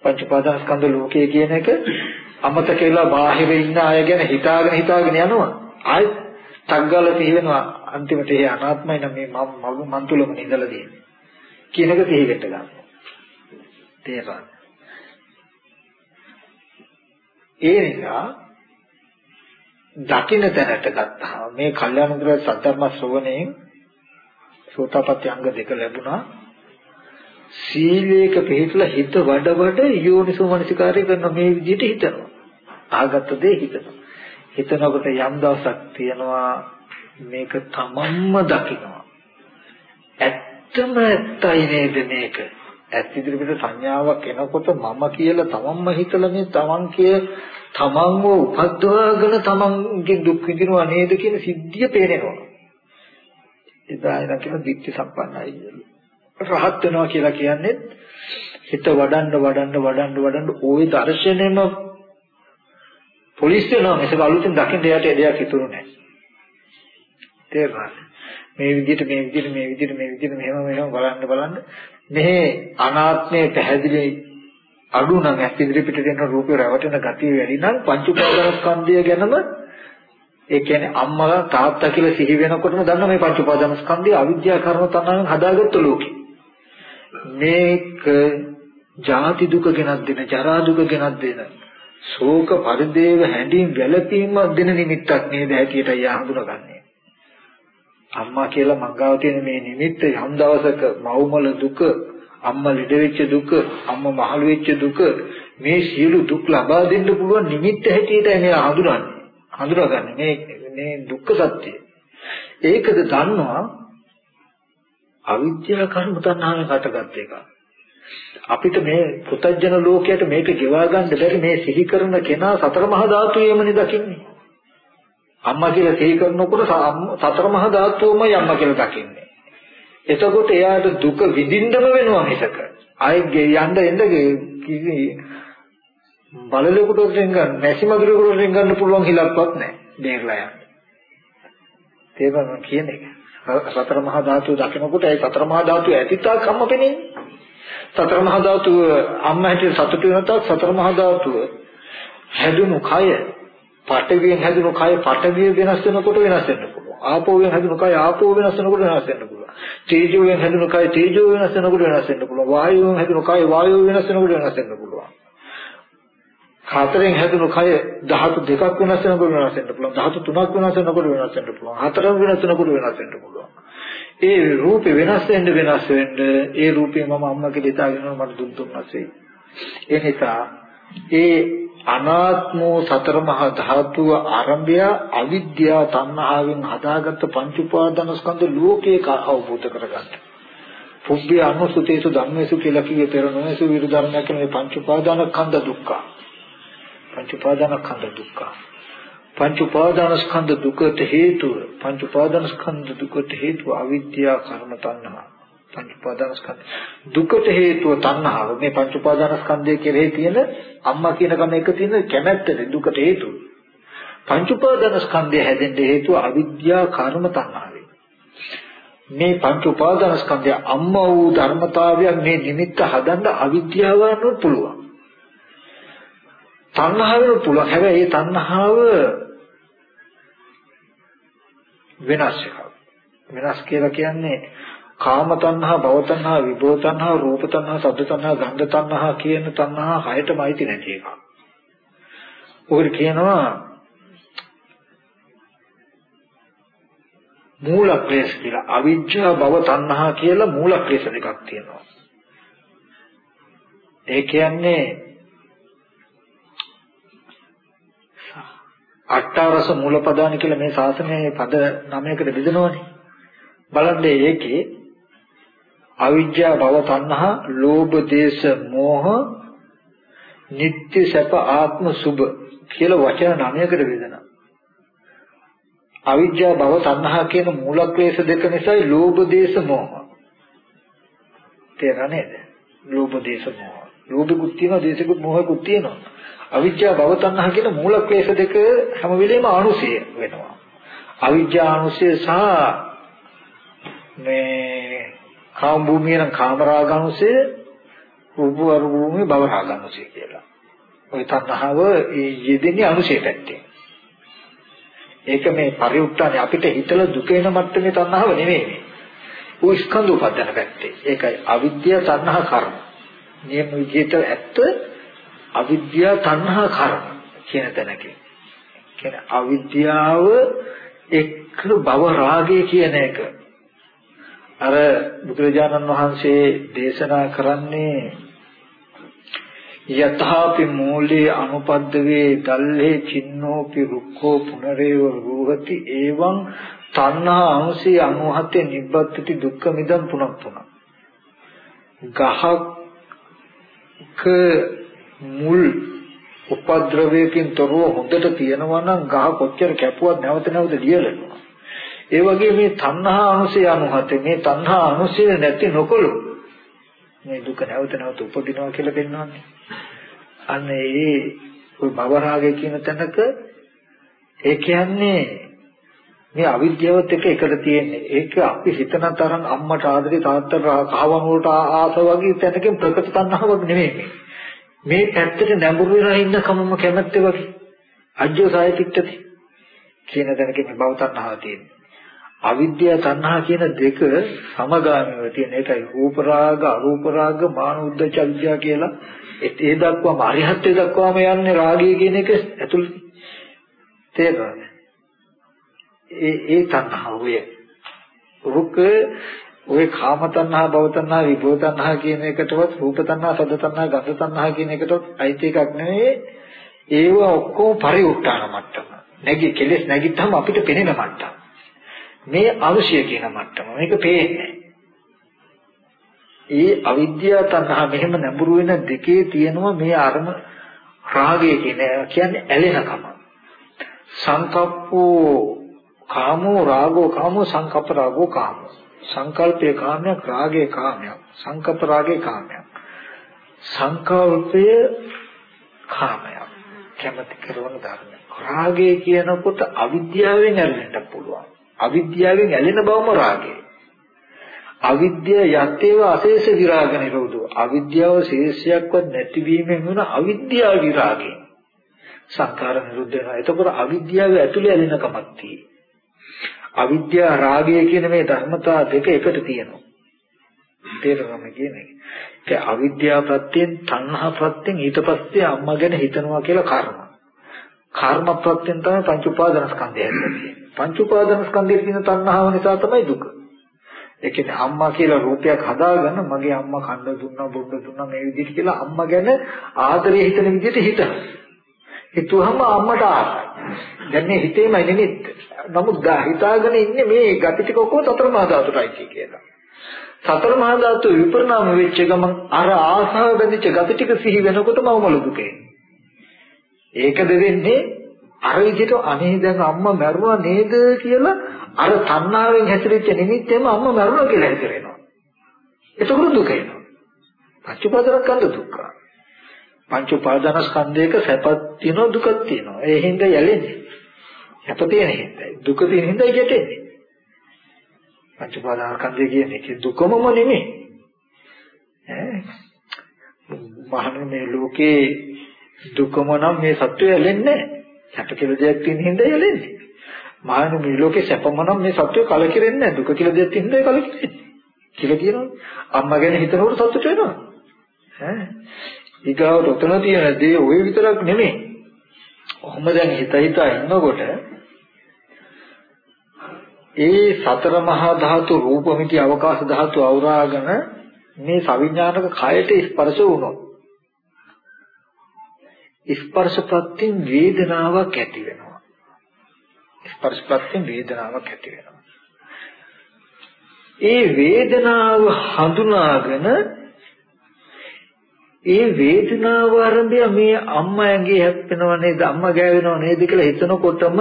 පංච පාදස්කන්ධ ලෝකයේ කියන එක අමතක වෙලා බාහිර ඉන්න අය ගැන හිතාගෙන හිතාගෙන යනවා. ආයෙත් තග්ගල තේවෙනවා අන්තිමට ඒ අනාත්මයි නම් මේ මම මන් තුලම ඉඳලා තියෙන්නේ. කියන එක තේරෙන්න ගන්නවා. තේරෙනවා. ඒ නිසා දකින්න තැනට ගත්තාම මේ කල්යාණ මිත්‍ර සත්‍යර්ම ශ්‍රවණයෙන් සෝතාපට්ටි අංග දෙක ලැබුණා. සීලේක පිළිපදලා හිත වඩ වඩ යෝනිසෝ මනසිකාරය කරන මේ විදිහට හිතනවා. ආගත්ත දේ හිතනවා. හිතනකොට යම් දවසක් තියනවා මේක තමන්ම දකිනවා. ඇත්තම ඇත්තයි නේද මේක? ඇත් ඉදිරියට සංඥාවක් එනකොට මම කියලා තමන්ම හිතලා මේ තමන් කිය තමන්ව උපද්දවාගෙන තමන්ගේ දුක් විඳිනවා නේද කියන සිද්ධිය පේනවා. එදා එන කියන දික්ටි සම්පන්නයි රහත් වෙනවා කියලා කියන්නේ හිත වඩන්න වඩන්න වඩන්න වඩන්න ওই දර්ශනෙම පොලිස් වෙනවා මේක අලුතෙන් දකින්න එයාට එදයක් ඉතුරු නැහැ. තේරුණාද? මේ විදිහට මේ විදිහට මේ විදිහට මේ විදිහට මෙහෙම මෙහෙම බලන්න බලන්න. මෙහි අනාත්මය පැහැදිලි අඩු නම් ඇස් ඉදිරි පිට දෙන රූපේ රැවටෙන ගතිය වැඩි නම් පංච උපාදානස්කන්ධය ගැනම ඒ කියන්නේ අම්මලා තාත්තා කියලා සිහි වෙනකොටම දන්න මේ පංච උපාදානස්කන්ධය අවිද්‍යා කර්ම තණ්හාවෙන් හදාගත්ත ලෝකෙ. මේක ජාති දුක ගෙනත් දෙන ජරා දුක ගෙනත් දෙන ශෝක පරිදේව හැඬීම් වැළපීම දෙන නිමිත්තක් නේද? හැටියට යා හඳුනගන්නේ. අම්මා කියලා මංගාව තියෙන මේ නිමිත්ත යම් දවසක මව්මල දුක අම්මා ලෙඩ වෙච්ච දුක අම්මා මහලු වෙච්ච දුක මේ සියලු දුක් ලබා දෙන්න පුළුවන් නිමිත්ත හැටියට එනේ හඳුනන්නේ හඳුනාගන්නේ මේ මේ දුක්ඛ සත්‍යය ඒකද දන්නවා අවිද්‍යා කර්ම තණ්හාවෙන් හටගත් එක. අපිට මේ පුතජන ලෝකයට මේක ගෙවා ගන්න බැරි මේ සිහි කරන කෙනා සතර මහා ධාතුයේමනේ දකින්නේ. අම්මා කියලා සිහි කරනකොට සතර මහා ධාතුවමයි අම්මා කියලා දකින්නේ. එතකොට එයාට දුක විඳින්නම වෙනවා මිසක ආයේ යන්න එන්න කිසි බලලෙකුට දෙන්න නැසි මදුරෙකුට දෙන්න ගන්න පුළුවන් හිලක්වත් නැහැ. දෙර්ලා යන්න. තේරුම් කියන එක. සතර මහා ධාතුව දකිනකොට ඒ සතර මහා ධාතුව ඇතිතා කම්ම පෙනේ. සතර මහා ධාතුව අම්මා හිටිය සතුටු වෙනතත් සතර මහා ධාතුව හැදුණු කය පඨවියෙන් හැදුණු කය පඨවිය වෙනස් වෙනකොට වෙනස් වෙන්න පුළුවන්. ආපෝවෙන් හැදුණු කය ආපෝ වෙනස් වෙනකොට වෙනස් වෙන්න පුළුවන්. තේජෝවෙන් හැදුණු කය තේජෝ වෙනස් වෙනකොට වෙනස් වෙන්න පුළුවන්. වායුවෙන් හැදුණු කය වායුව වෙනස් වෙනකොට වෙනස් වෙන්න පුළුවන්. හතරෙන් හැදුණු කය ධාතු දෙකක් වෙනස් වෙනකොට වෙනස් වෙන්න පුළුවන්. ධාතු තුනක් වෙනස් වෙනකොට වෙනස් වෙන්න පුළුවන්. හතරෙන් වෙනස් වෙනකොට වෙනස් වෙන්න පුළුවන්. ඒ රූපේ වෙනස් වෙන්න වෙනස් වෙන්න ඒ රූපේ මම අම්මා කියලා හිතාගෙන මට දුක් දුන්නස් වෙයි. ඒ නිසා ඒ අනාත්ම සතර මහා ධාතුව ආරම්භය අවිද්‍යාව තණ්හාවෙන් හදාගත්ත පංච උපාදානස්කන්ධ ලෝකේ අවබෝධ කරගන්න. පුබ්බේ අනුසුතේසු ධම්මේසු කියලා කිව්වේ පෙර නොයසු විරු ධර්මයක් කියන මේ පංච උපාදානස්කන්ධ දුක්ඛ. පංච උපාදානස්කන්ධ දුක්ඛ. පංච උපාදානස්කන්ධ දුකට හේතුව පංච උපාදානස්කන්ධ දුකට හේතුව අවිද්‍යාව කර්ම තණ්හා. පංච උපාදානස්කන්ධ දුකට හේතුව තණ්හාව. මේ පංච උපාදානස්කන්ධය කෙරෙහි තියෙන අම්මා කියන කම එක තියෙන කැමැත්තද? දුකට හේතුව. පංච උපාදානස්කන්ධය හැදෙන්න හේතුව අවිද්‍යා කර්ම තණ්හාවයි මේ පංච උපාදානස්කන්ධය අම්මා වූ ධර්මතාවයක් මේ නිමිත්ත හදන්න අවිද්‍යාවන්න පුළුවන්. තණ්හාවෙන් පුළුවන්. හැබැයි ඒ තණ්හාව වෙනස් එකක් වෙනස් කියලා කියන්නේ කාම තණ්හා, භව තණ්හා, විභව තණ්හා, රූප තණ්හා, ශබ්ද තණ්හා, ගන්ධ තණ්හා කියන තණ්හා හයටම අයිති නැති එක. ඔකට කියනවා මූල ක්ලේශ කියලා. අවිජ්ජා භව තණ්හා කියලා මූල ක්ලේශ දෙකක් තියෙනවා. ඒ කියන්නේ අට්ඨාරස මූලපදාන කියලා මේ ශාසනයේ පද නමයකට බෙදනවනේ. බලන්න ඒකේ අවිජ්ජා භව තණ්හා ලෝභ දේශ මෝහ නিত্য සැප ආත්ම සුභ කියලා වචන නමයකට බෙදෙනවා. අවිජ්ජා භව තණ්හා කියන මූල ක්ලේශ දෙක නිසායි ලෝභ දේශ මෝහ. තේරෙන්නේ නේද? ලෝභ දේශ මෝහ. ලෝභකුත් තියෙනවා දේශකුත් මෝහකුත් තියෙනවා. අවිජ්ජා භව තණ්හා කියන මූල ක්ලේශ දෙක හැම වෙලේම අනුසය වෙනවා. අවිජ්ජා අනුසය සහ මේ කාම භූමිය නම් කාමරාගනුසය රූප අරූප භූමිය භවරාගනුසය කියලා. ওই තණ්හාව යෙදෙන්නේ අනුසය පැත්තේ. ඒක මේ පරිඋත්තරනේ අපිට හිතලා දුක එන මට්ටමේ තණ්හාව නෙමෙයි මේ. ਉਹ ස්කන්ධ උපදින පැත්තේ. ඒකයි අවිද්‍යාව තණ්හා කර්ම. නියම විදිහට ඇත්ත අවිද්‍යාව තණ්හා කර්ම කියන තැනකින්. කියන්නේ අවිද්‍යාව එක්ක භව රාගය කියන එක. අර බුදුරජාණන් වහන්සේ දේශනා කරන්නේ යතහාපි මූලේ අනුපද්දවේ දල්හේ චින්නෝපි රුක්ඛෝ පුනරේව රූහති එවං තණ්හා අංශي 97 නිබ්බත්ති දුක්ඛ මිදම් පුනක් පුනක් ගහක මුල් උපද්‍රවයකින් තොරව හොඳට තියෙනවා නම් ගහ කොච්චර කැපුවත් නැවත නැවත ලියලනවා ඒ වගේ මේ තණ්හා අංශය 97 මේ තණ්හා අංශය නැති නොකොළු මේ දුක නැවත නැවත උපදිනවා කියලා පෙන්වන්නේ. අන්න ඒ ওই භවරාගය කියන තැනක ඒ කියන්නේ මේ අවිද්‍යාවත් එක්ක එකට තියෙන්නේ. ඒක අපි හිතන තරම් අම්මට ආදරේ තාත්තට කහවණු වලට ආස වගේ තැනකින් ප්‍රකට තණ්හාවක් නෙමෙයි. මේ පැත්තට නැඹුරු වෙලා ඉන්න කමම කැමැත්තේ වගේ. අජ්ජෝ සායතිත්තති කියන තැනකින් භව තණ්හාව තියෙන්නේ. අවිද්‍යාව තණ්හා කියන දෙක සමගාමීව තියෙන එකයි. රූප රාග අරූප රාග මාන උද්දච්ච විද්‍යාව කියලා. ඒ දක්වාම අරිහත්ත්වයට දක්වාම යන්නේ රාගය කියන එක ඇතුළේ. තේරෙනවද? ඒ ඒ තණ්හාව ඔය. රුක ඔය කාම තණ්හා භව තණ්හා විභව තණ්හා කියන එකටවත් රූප තණ්හා සද තණ්හා ගන්ධ තණ්හා කියන එකටවත් අයිති එකක් නෙවෙයි. ඒව ඔක්කොම පරිඋත්තාන මට්ටම. නැගි කෙලස් නැගිට්ටම අපිට පෙනෙන මට්ටම. මේ අනුශය කියන මට්ටම. මේක පේන්නේ ඒ අවිද්‍යාව තණ්හා මෙහෙම නැඹුරු වෙන දෙකේ තියෙනවා මේ අරම රාගය කියන කියන්නේ ඇලෙනකම. සංකප්පෝ කාමෝ රාගෝ කාමෝ සංකප්ප රාගෝ කාමෝ. සංකල්පේ කාමයක් රාගේ කාමයක්. සංකප්ප රාගේ කාමයක්. සංකල්පය කාමයක්. කැමති කරන ධර්මයක්. රාගය කියනකොට අවිද්‍යාවෙන් ඇලෙන්නත් පුළුවන්. අවිද්‍යාවෙන් ඇලෙන බවම රාගය. අවිද්‍යාව යත්තේව අශේෂ විරාග නිරෝධෝ. අවිද්‍යාව ශේෂයක්වත් නැතිවීමෙන් වුණ අවිද්‍යාව විරාගය. සංකාර නිරුද්ධ වෙනවා. එතකොට අවිද්‍යාව ඇතුලේ ඇලෙන කමක් තියෙනවා. අවිද්‍යාව රාගය කියන මේ ධර්මතා දෙක එකට තියෙනවා. තේරෙනවද කියන්නේ? ඒ අවිද්‍යාව ප්‍රත්‍යයෙන් තණ්හා ප්‍රත්‍යයෙන් ඊට පස්සේ අම්මා ගැන හිතනවා කියලා කර්ම. කර්ම ප්‍රත්‍යයෙන් තමයි පංච උපාදානස්කන්ධය හැදෙන්නේ. පංච උපාදානස්කන්ධයේ තියෙන තණ්හාව නිසා තමයි දුක. ඒ කියන්නේ අම්මා කියලා රූපයක් හදාගෙන මගේ අම්මා කන්න දුන්නා බොන්න දුන්නා මේ විදිහට කියලා අම්මා ගැන ආදරය හිතන විදිහට හිතනවා. හිතුවහම අම්මට ආසයි. දැන් මේ හිතේමයි නෙමෙත්. නමුත් හිතාගෙන ඉන්නේ මේ gati ටික ඔක්කොම සතර මහා ධාතුටයි කියලා. සතර මහා ධාතු විපරිණාම වෙච්ච ගමන් අර ආසාව බැඳිච්ච gati ටික සිහි වෙනකොටම අවමලු දුකේ. ඒකද වෙන්නේ අර විදිහට අනේ දැන් අම්මා මැරුණා නේද කියලා අර තණ්හාවෙන් හැසිරෙච්ච නිමිත්තෙම අම්මා මැරුණා කියලා හිතෙනවා. එතකොට දුක එනවා. පංච උපාදානස්කන්ධ දුක්ඛ. පංච උපාදානස්කන්ධයක සැපත් තියෙනවා දුකත් තියෙනවා. ඒ හින්දා යැලෙන්නේ. සැප තියෙන හින්දා. දුක තියෙන හින්දා ගැටෙන්නේ. පංච උපාදානස්කන්ධය කියන්නේ දුකමම නෙමෙයි. ඈ මහණෙනි මේ ලෝකේ දුකම නම් මේ සත්වය ඇලෙන්නේ සැප කියලා දෙයක් තියෙන හින්දා එළෙන්නේ. මානු මේ ලෝකේ සැපම නම් මේ සත්‍යය කලකිරෙන්නේ නැහැ. දුක කියලා දෙයක් තියෙන හින්දා කලකිරෙන්නේ. කියලා කියනවා. අම්මා ගැන හිතනකොට සතුට වෙනවා. ඈ. ඊගාවට උතන තියෙන දේ ওই විතරක් නෙමෙයි. කොහොම දැන් හිත හිතා ඉන්නකොට ඒ සතර මහා ධාතු රූපമിതി අවකාශ ධාතු අවරාගෙන මේ සවිඥානික කයට ස්පර්ශ වුණොත් ස්පර්ශ ප්‍රත්‍යයෙන් වේදනාවක් ඇති වෙනවා. ස්පර්ශ ප්‍රත්‍යයෙන් වේදනාවක් ඇති වෙනවා. ඒ වේදනාව හඳුනාගෙන ඒ වේදනාව ආරම්භය මේ අම්මා ඇඟේ හැප්පෙනව නේද අම්මා ගෑවෙනව නේද කියලා හිතනකොටම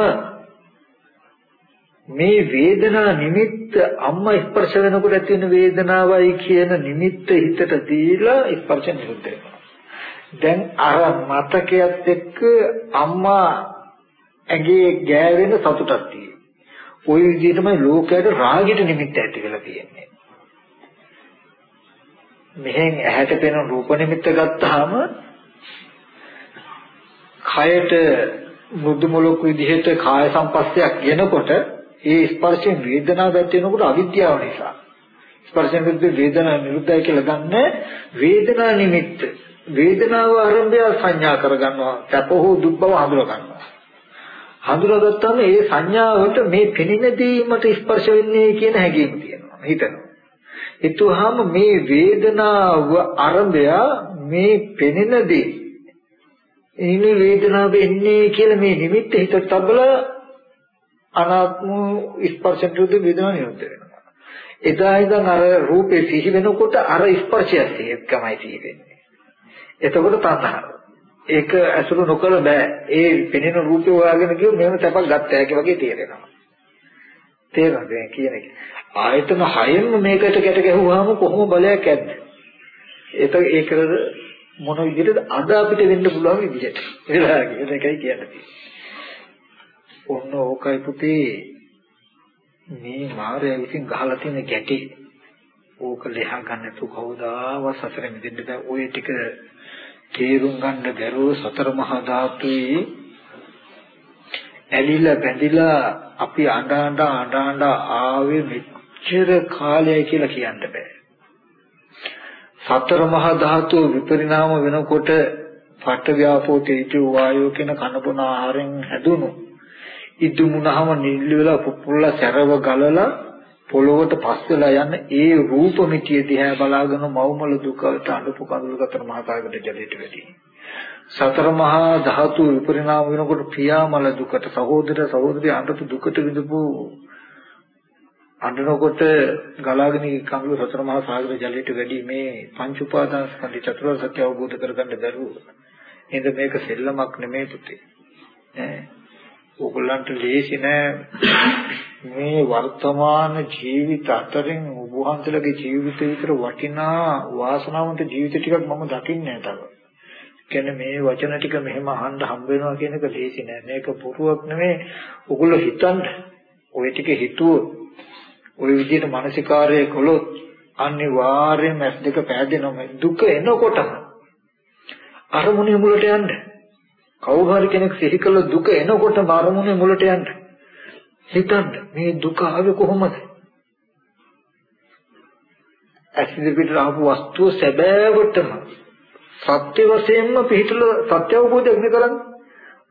මේ වේදනා නිමිත්ත අම්මා ස්පර්ශ වෙනකොට ඇති වෙන වේදනාවයි කියන නිමිත්ත හිතට දීලා ස්පර්ශ නිරුද්ධ වෙනවා. දැන් අර මතකයත් එක්ක අම්මා ඇගේ ගෑවෙන සතුටක් තියෙනවා. ওই විදිහටමයි ලෝකයට රාගයට නිමිත්ත ඇති වෙලා තියෙන්නේ. මෙහෙන් ඇහැට පෙනෙන රූප නිමිත්ත ගත්තාම කයට මුදු මොලොක් විදිහට කාය සංපස්සයක් එනකොට ඒ ස්පර්ශයෙන් වේදනාවක් ඇති වෙනකොට අවිද්‍යාව නිසා ස්පර්ශයෙන් විරුද්ධ වේදනාව නිරුද්ධයි කියලා ගන්න වේදනා නිමිත්ත වේදනාව ආරම්භය සංඥා කරගන්නවා සැප හෝ දුක් බව හඳුනා ගන්නවා හඳුනාගත්තාම ඒ සංඥාවට මේ පෙනෙන දේීමට ස්පර්ශ වෙන්නේ කියන හැඟීම තියෙනවා හිතනවා හිතුවාම මේ වේදනාව ආරම්භය මේ පෙනෙන දේ එන්නේ වේදනාව එන්නේ කියලා මේ නිමිත්ත හිතට තබලා අනාත්ම ස්පර්ශ විරුද්ධ වේදනාව නිරුද්ධ වෙනවා. එදා ඉඳන් අර රූපේ සිහි වෙනකොට අර ස්පර්ශයත් එක්කමයි සිහි වෙන්නේ. එතකොට තණ්හාව. ඒක ඇසුරු නොකළ බෑ. ඒ පෙනෙන රූපේ හොයාගෙන ගියොත් මෙහෙම තැපක් ගත්තා යකි වගේ තේරෙනවා. තේරෙනවද මේ කියන එක? ආයතන හයෙන්ම මේකට ගැට ගැහුවාම කොහොම බලයක් ඇද්ද? ඒක ඒකද මොන විදිහටද අද අපිට වෙන්න පුළුවන් විදිහට. ඒකයි කියන්නේ. ඔන්න ඕකයි පුතේ මේ මායя විසින් ගහලා තියෙන ගැටේ ඕක ලෙහ ගන්න තු කවදාවත් සසරෙ මිදෙන්න බෑ ඔය ටික තේරුම් ගන්න බැරුව සතර මහා ධාතුයේ ඇලිලා බැඳිලා අපි අඬ අඬ අඬ අඬ ආවේ මෙච්චර කාලයයි කියලා කියන්න බෑ. සතර මහා ධාතු විපරිණාම වෙනකොට පඨ ව්‍යාපෝ තේජෝ වායෝ කියන කනබුන ආහාරයෙන් හැදුණු ඉදුමුණහම නිල්ල වෙලා පුපුරලා සැරව ගලලා පොළොවට පස් වෙලා යන ඒ රූප මිටිය දිහා බලාගෙන මවමල දුකට අඬපු කඳුළු ගතර මහතාවකට ජලයට වැඩි සතර මහා ධාතු විපරිණාම වෙනකොට පියාමල දුකට සහෝදර සහෝදරිය අඬපු දුකට විඳපු අඬනකොට ගලාගෙන කඳුළු සතර මහා සාගර ජලයට වැඩි මේ පංච උපාදාන ස්කන්ධ චතුරාර්ය සත්‍ය අවබෝධ කරගන්න බැරුව. නේද මේක සෙල්ලමක් නෙමෙයි පුතේ. ඈ. ඔයගොල්ලන්ට ලේසි නෑ මේ වර්තමාන ජීවිත අතරින් ඔබ වහන්සේලගේ ජීවිතය විතර වටිනා වාසනාවන්ත ජීවිත ටිකක් මම දකින්නේ නෑ තාම. කියන්නේ මේ වචන ටික මෙහෙම අහන්න හම්බ වෙනවා කියන එක ලේසි නෑ. මේක බොරුවක් නෙමෙයි. ඔගොල්ලෝ හිතන්න ඔය ටික හිතුවොත් ඔය විදිහට මානසිකාර්යය කළොත් අනිවාර්යයෙන්ම ඇස් දෙක පෑදෙනවා. දුක එනකොටම අරමුණේ මුලට යන්නේ කවුරු හරි කෙනෙක් සිහි කළ දුක එනකොට මරමුණේ මුලට යන්න. හිතන්න මේ දුක ආවේ කොහොමද? ඇසිද පිට ආපු වස්තුව සැබෑවටම සත්‍ය වශයෙන්ම පිටල සත්‍ය අවබෝධයක් නේ කරන්නේ.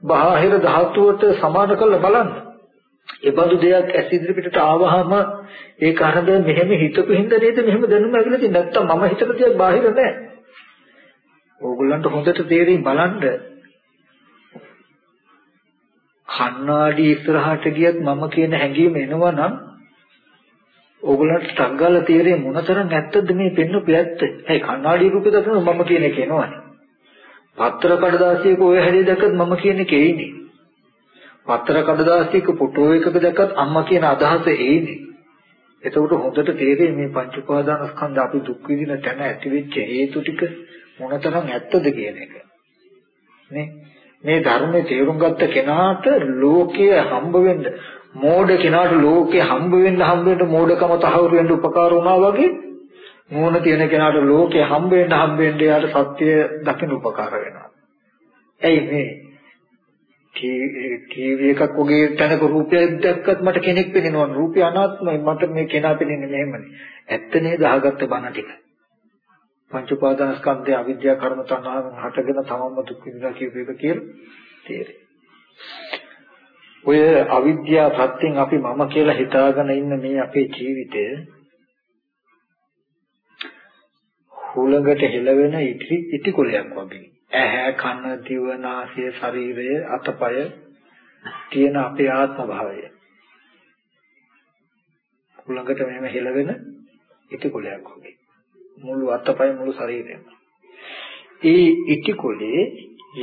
බාහිර ධාතුවට සමාන කරලා බලන්න. ඒ බඳු දෙයක් ඇසිද පිටට ආවහම ඒක අරද මෙහෙම හිතපු හින්දා නේද මෙහෙම දැනුම ඇවිල්ලා තියෙන්නේ. නැත්තම් මම හිතන දෙයක් බාහිර නෑ. ඕගොල්ලන්ට හොඳට තේරෙයි බලන්න කණ්ණාඩි ඉස්සරහට ගියත් මම කියන හැඟීම එනවා නම් ඕගොල්ලන්ට ටග්ගල තීරේ මොනතරම් ඇත්තද මේ පෙන්වපු ඇත්ත. ඒ කණ්ණාඩි රූපේ දකින මම කියන එක එනවනේ. පත්‍ර කඩදාසියක ඔය හැටි දැක්කත් මම කියන එක එයිනේ. පත්‍ර කඩදාසියක ෆොටෝ එකක දැක්කත් අම්මා කියන අදහස එයිනේ. එතකොට හොඳට තේරෙයි මේ පංච උපාදාන ස්කන්ධ අපි දුක් විඳින තැන ඇතිවෙච්ච හේතු ටික මොනතරම් ඇත්තද කියන එක. නේ? මේ ධර්මයේ තේරුම් ගත්ත කෙනාට ලෝකයේ හම්බ වෙන්න මෝඩ කෙනාට ලෝකේ හම්බ වෙන්න හම්බ වෙන්න මෝඩකම තහවුරු වෙන්න උපකාර වුණා වගේ නුවණ තියෙන කෙනාට ලෝකේ හම්බ වෙන්න හම්බ වෙන්න යාට සත්‍ය දකින්න උපකාර වෙනවා. ඇයි මේ ටීවී එකක් වගේ තැනක රූපයක් දැක්කත් මට කෙනෙක් පෙනෙනවා රූපය අනාත්මයි මට මේ කෙනා පෙනෙන්නේ මෙහෙමනේ. ඇත්ත නේද අහගත්ත බණ ටික. පංච උපාදානස්කන්ධය අවිද්‍යා කර්ම තණ්හාවෙන් හටගෙන තමන්ම දුක් විඳලා කියපු එක කියලා තේරෙයි. ඔය අවිද්‍යා ප්‍රත්‍යයෙන් අපි මම කියලා හිතාගෙන ඉන්න මේ අපේ ජීවිතය හුලඟට හෙලවෙන ඉටි ඉටි කුලයක් වගේ. ඇහැ කන දිව නාසය ශරීරය අතපය තියෙන අපේ ආත්ම භාවය. හුලඟට මෙහෙම හෙලවෙන ඉටි කුලයක් වගේ. මුළු අතපය මුළු ශරීරයම. ඒ ඉටිකොලේ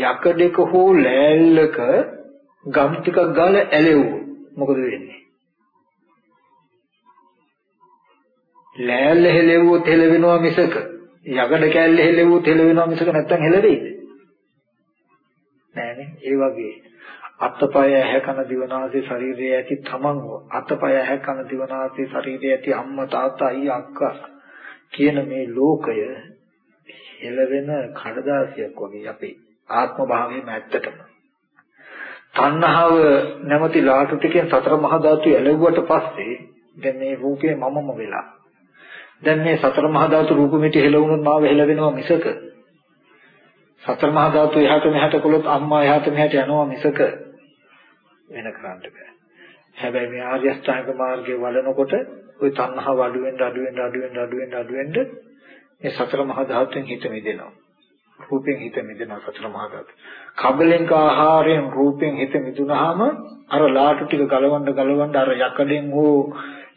යකඩක හෝ ලෑල්ලක ගම් ටිකක් ගාලා ඇලෙවුවොත් මොකද වෙන්නේ? ලෑල්ල හෙලෙවුවොත් හෙලවෙනවා මිසක යකඩ කෑල්ල හෙලෙවුවොත් හෙලවෙනවා මිසක නැත්තම් හෙලෙන්නේ නෑනේ ඒ වගේ අතපය ඇහැ කන දිවනාසය ශරීරයේ ඇති තමන්ව අතපය ඇහැ කන දිවනාසය ශරීරයේ ඇති අම්මා තාත්තා අයියා අක්කා කියන මේ ලෝකය එළවෙන කඩදාසියක් වගේ අපේ ආත්ම භාවයේම ඇත්තටම තණ්හාව නැමැති ලාටු ටිකෙන් සතර මහා ධාතු ඇලෙව්වට පස්සේ දැන් මේ රූපේ මමම වෙලා. දැන් මේ සතර මහා ධාතු රූපෙමිට හෙලවුනොත් මාව හෙලවෙනවා මිසක. සතර මහා ධාතු එහාට මෙහාට කළොත් අම්මා එහාට මෙහාට යනවා මිසක වෙන කරන්න බෑ. හැබැයි මේ ආර්ය අෂ්ටාංග මාර්ගයේ වඩනකොට ওই තණ්හාව අඩු වෙන්න අඩු වෙන්න අඩු වෙන්න අඩු වෙන්න අඩු වෙන්න මේ සතර මහා ධාතුන් හිත මිදෙනවා. රූපෙන් හිත මිදෙනවා සතර මහා ධාතු. කබලෙන්ක ආහාරයෙන් රූපෙන් හිත මිදුනහම අර ලාටු ටික ගලවන්න ගලවන්න අර යකඩෙන් හෝ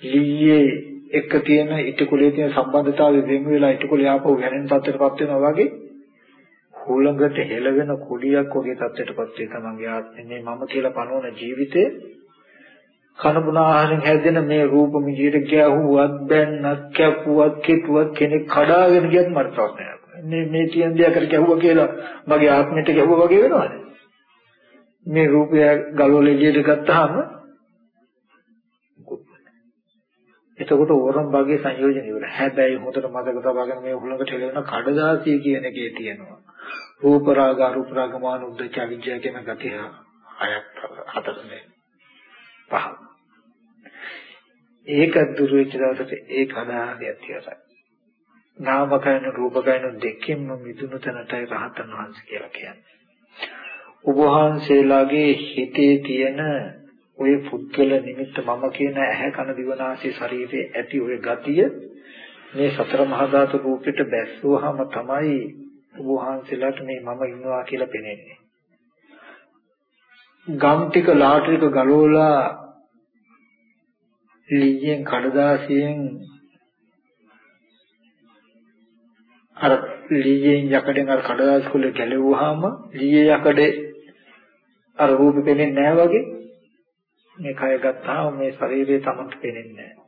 ලීයේ එක තියෙන ඉටිකුලේ තියෙන සම්බන්ධතාවය වෙන වෙලා ඉටිකුලේ ආපහු ගැනෙන තත්ත්වයටපත් වෙනවා වගේ හුලඟට හෙලවෙන කුඩියක් වගේ තත්ත්වයටපත් වේ තමන්ගේ ආත්මේ මේ මම කියලා පනවන ජීවිතේ කනබුන ආහාරයෙන් හැදෙන මේ රූප මිජියට ගැහුවත් බැන්නක් කැපුවත් කෙටුවත් කෙනෙක් කඩාගෙන ගියත් මට ප්‍රශ්නයක් මේ මේ තියෙන දෙයකට ගැහුවා කියලා මගේ ආත්මෙට ගැහුවා වගේ වෙනවද? මේ රූපය ගලවලා එළියට ගත්තාම එතකොට ඕරම් භාගයේ සංයෝජන ඉවර. හැබැයි හොඳට මතක තබාගෙන මේ හුලඟට හෙලවෙන කඩදාසිය කියන එකේ තියෙනවා. රූප රාග අරූප රාග මාන උද්දච්ච අවිජ්ජා කියන ගතිය හයක් හතරනේ. පහ. ඒක දුරු වෙච්ච දවසට ඒක අදාහයක් තියසයි නාමකයන රූපකයන දෙකෙන්ම මිදුණු තැනටයි රහතන් වහන්සේ කියලා කියන්නේ ඔබ වහන්සේලාගේ හිතේ තියෙන ඔය පුද්ගල නිමිත්ත මම කියන ඇහැ කන දිවනාසය ශරීරයේ ඇති ඔය ගතිය මේ සතර මහා ධාතු රූපෙට බැස්සුවාම තමයි වහන්සේලාට මේ මම ඉන්නවා කියලා පෙනෙන්නේ. ගම් ටික ලාට්‍රික ගලවලා ලීයෙන් කඩදාසියෙන් අර ලීයෙන් යකඩෙන් අර කඩදාසි කුල ගැලෙවුවාම ලීයේ යකඩේ අර රූපෙ පෙනෙන්නේ නැහැ වගේ මේ කය ගත්තාම මේ ශරීරය තමන්ට පෙනෙන්නේ නැහැ.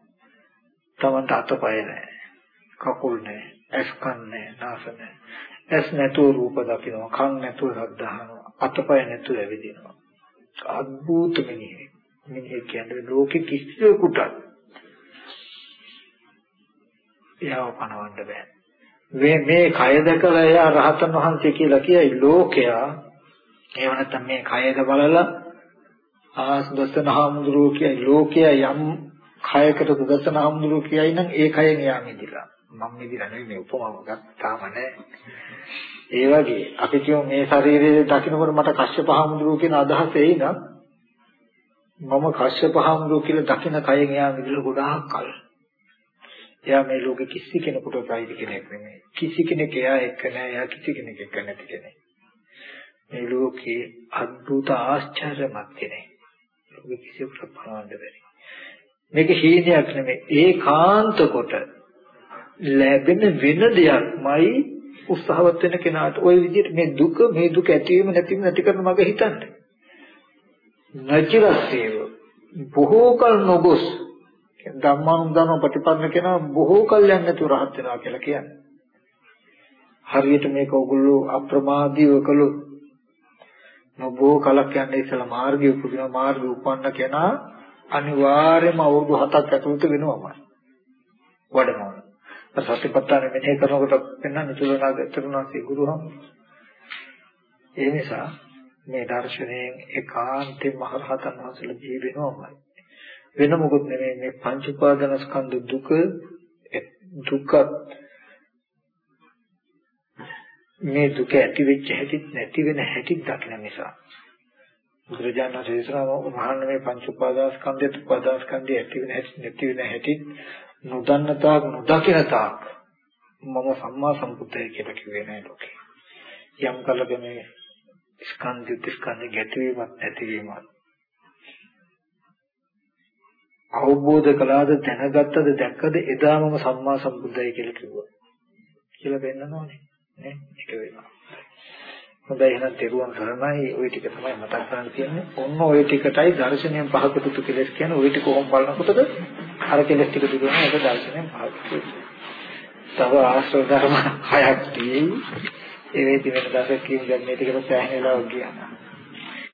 තමන්ට අතපය නැහැ. කකුල් නැහැ. ඇස් කන් නැහැ. නාස නැහැ. ඇස් නැතුව රූප දකිනවා කන් නැතුව ශබ්ද අහනවා අතපය නැතුව ඇවිදිනවා අద్భుත මිනිහෙක් මිනිහෙක් කියන්නේ ලෝකෙ කිසිවෙකුට එයාව පණවන්න බෑ. මේ මේ කය දැකලා එයා රහතන් වහන්සේ කියලා කියයි ලෝකයා. එහෙම නැත්නම් මේ කයද බලලා ආස්දස්සන හාමුදුරුවෝ කියයි ලෝකයා යම් කයකට සුදස්සන හාමුදුරුවෝ කියයි නම් ඒ කයෙන් එයා මිදිලා. මම මිදිලා නෙවෙයි මේ උපමාව ගත්තාම නෑ. ඒ වගේ අපි කියමු මේ ශරීරයේ දකින්නකොට මට කශ්‍යප හාමුදුරුවෝ කියන අදහස එයි නම් මම කශ්‍යප හාමුදුරුවෝ කියලා දකින කයෙන් එයා මිදලා ගොඩාක් කල. එයා මේ ලෝකෙ කිසි කෙනෙකුට ප්‍රයිද කෙනෙක් නෙමෙයි. කිසි කෙනෙක් එයා එක්ක නෑ. එයා කිසි කෙනෙක් එක්ක නැති කෙනෙක්. මේ ලෝකේ අද්භූත ආශ්චර්යමත් කෙනෙක්. ලෝකෙ කිසිවකට පාවන්න බැරි. මේක හීනයක් නෙමෙයි. ඒකාන්ත කොට ලැබෙන වෙන දෙයක්මයි උත්සාහවත් වෙන කෙනාට ওই විදිහට මේ දුක මේ දුක ඇතිවීම නැතිවීම නැති කරන මග හිතන්නේ. නැචිරස්සේව බොහෝ කල නොගොස් ධම්මානුදාන ප්‍රතිපන්න කෙනා බොහෝ කල් යන්නේ නැතුව රහත් වෙනවා කියලා කියන්නේ. හරියට මේක ඔගොල්ලෝ අප්‍රමාදීව කළොත් නොබෝ කලක් යන්නේ ඉස්සලා මාර්ගය උපදින මාර්ගය උපන්න කෙනා අනිවාර්යයෙන්ම අවුරුදු 7ක් ඇතුළත වෙනවමයි. වඩනවා. සතිපට්ඨාන මෙහෙ කරනකොට වෙනන්නේ තුලනාගතරුණාසේ ගුරුහම් ඒ නිසා මේ දර්ශනයෙන් ඒකාන්තේ මහරහතන් වහන්සේලා ජීවෙනවමයි වෙන මොකුත් නෙමෙයි මේ පංච උපාදාන ස්කන්ධ දුක දුක මේ දුක ඇති වෙච්ච හැටි නැති වෙන හැටි දකින නිසා බුදුරජාණන් වහන්සේ මහාන මේ පංච උපාදාන ස්කන්ධය උපාදාන ස්කන්ධය ඇති වෙන හැටි නැති වෙන හැටි නොදන්න තාක් නොදකින තාක් මම සම්මා සම්බුද්ධය කියලා කිව්වේ නෑ ලෝකේ. යම් කලක මේ ස්කන්ධ ස්කන්ධ ගැටවීමක් නැතිවීමක් අවබෝධ කළාද දැනගත්තද දැක්කද එදා මම සම්මා සම්බුද්ධයි කියලා කිව්වා. කියලා පෙන්නනෝනේ. නේ? ඒක වෙනවා. හොඳයි එහෙනම් තෙරුවන් සරණයි ওই ටික තමයි මතක් කරන්න තියෙන්නේ. ඔන්න ওই ටිකටයි දර්ශනයෙන් පහකට කෙලස් කියන්නේ ওই ටික කොහොම බලනකොටද අර කෙලස් ටික දුරන එක දර්ශනයෙන් පහකට. තව ආශ්‍රව ධර්ම හයක් තියෙයි. ඒ වේදි වෙන දවසක් කියන දැන් මේ ටිකට සෑහෙන වෙලාවක් ගියා.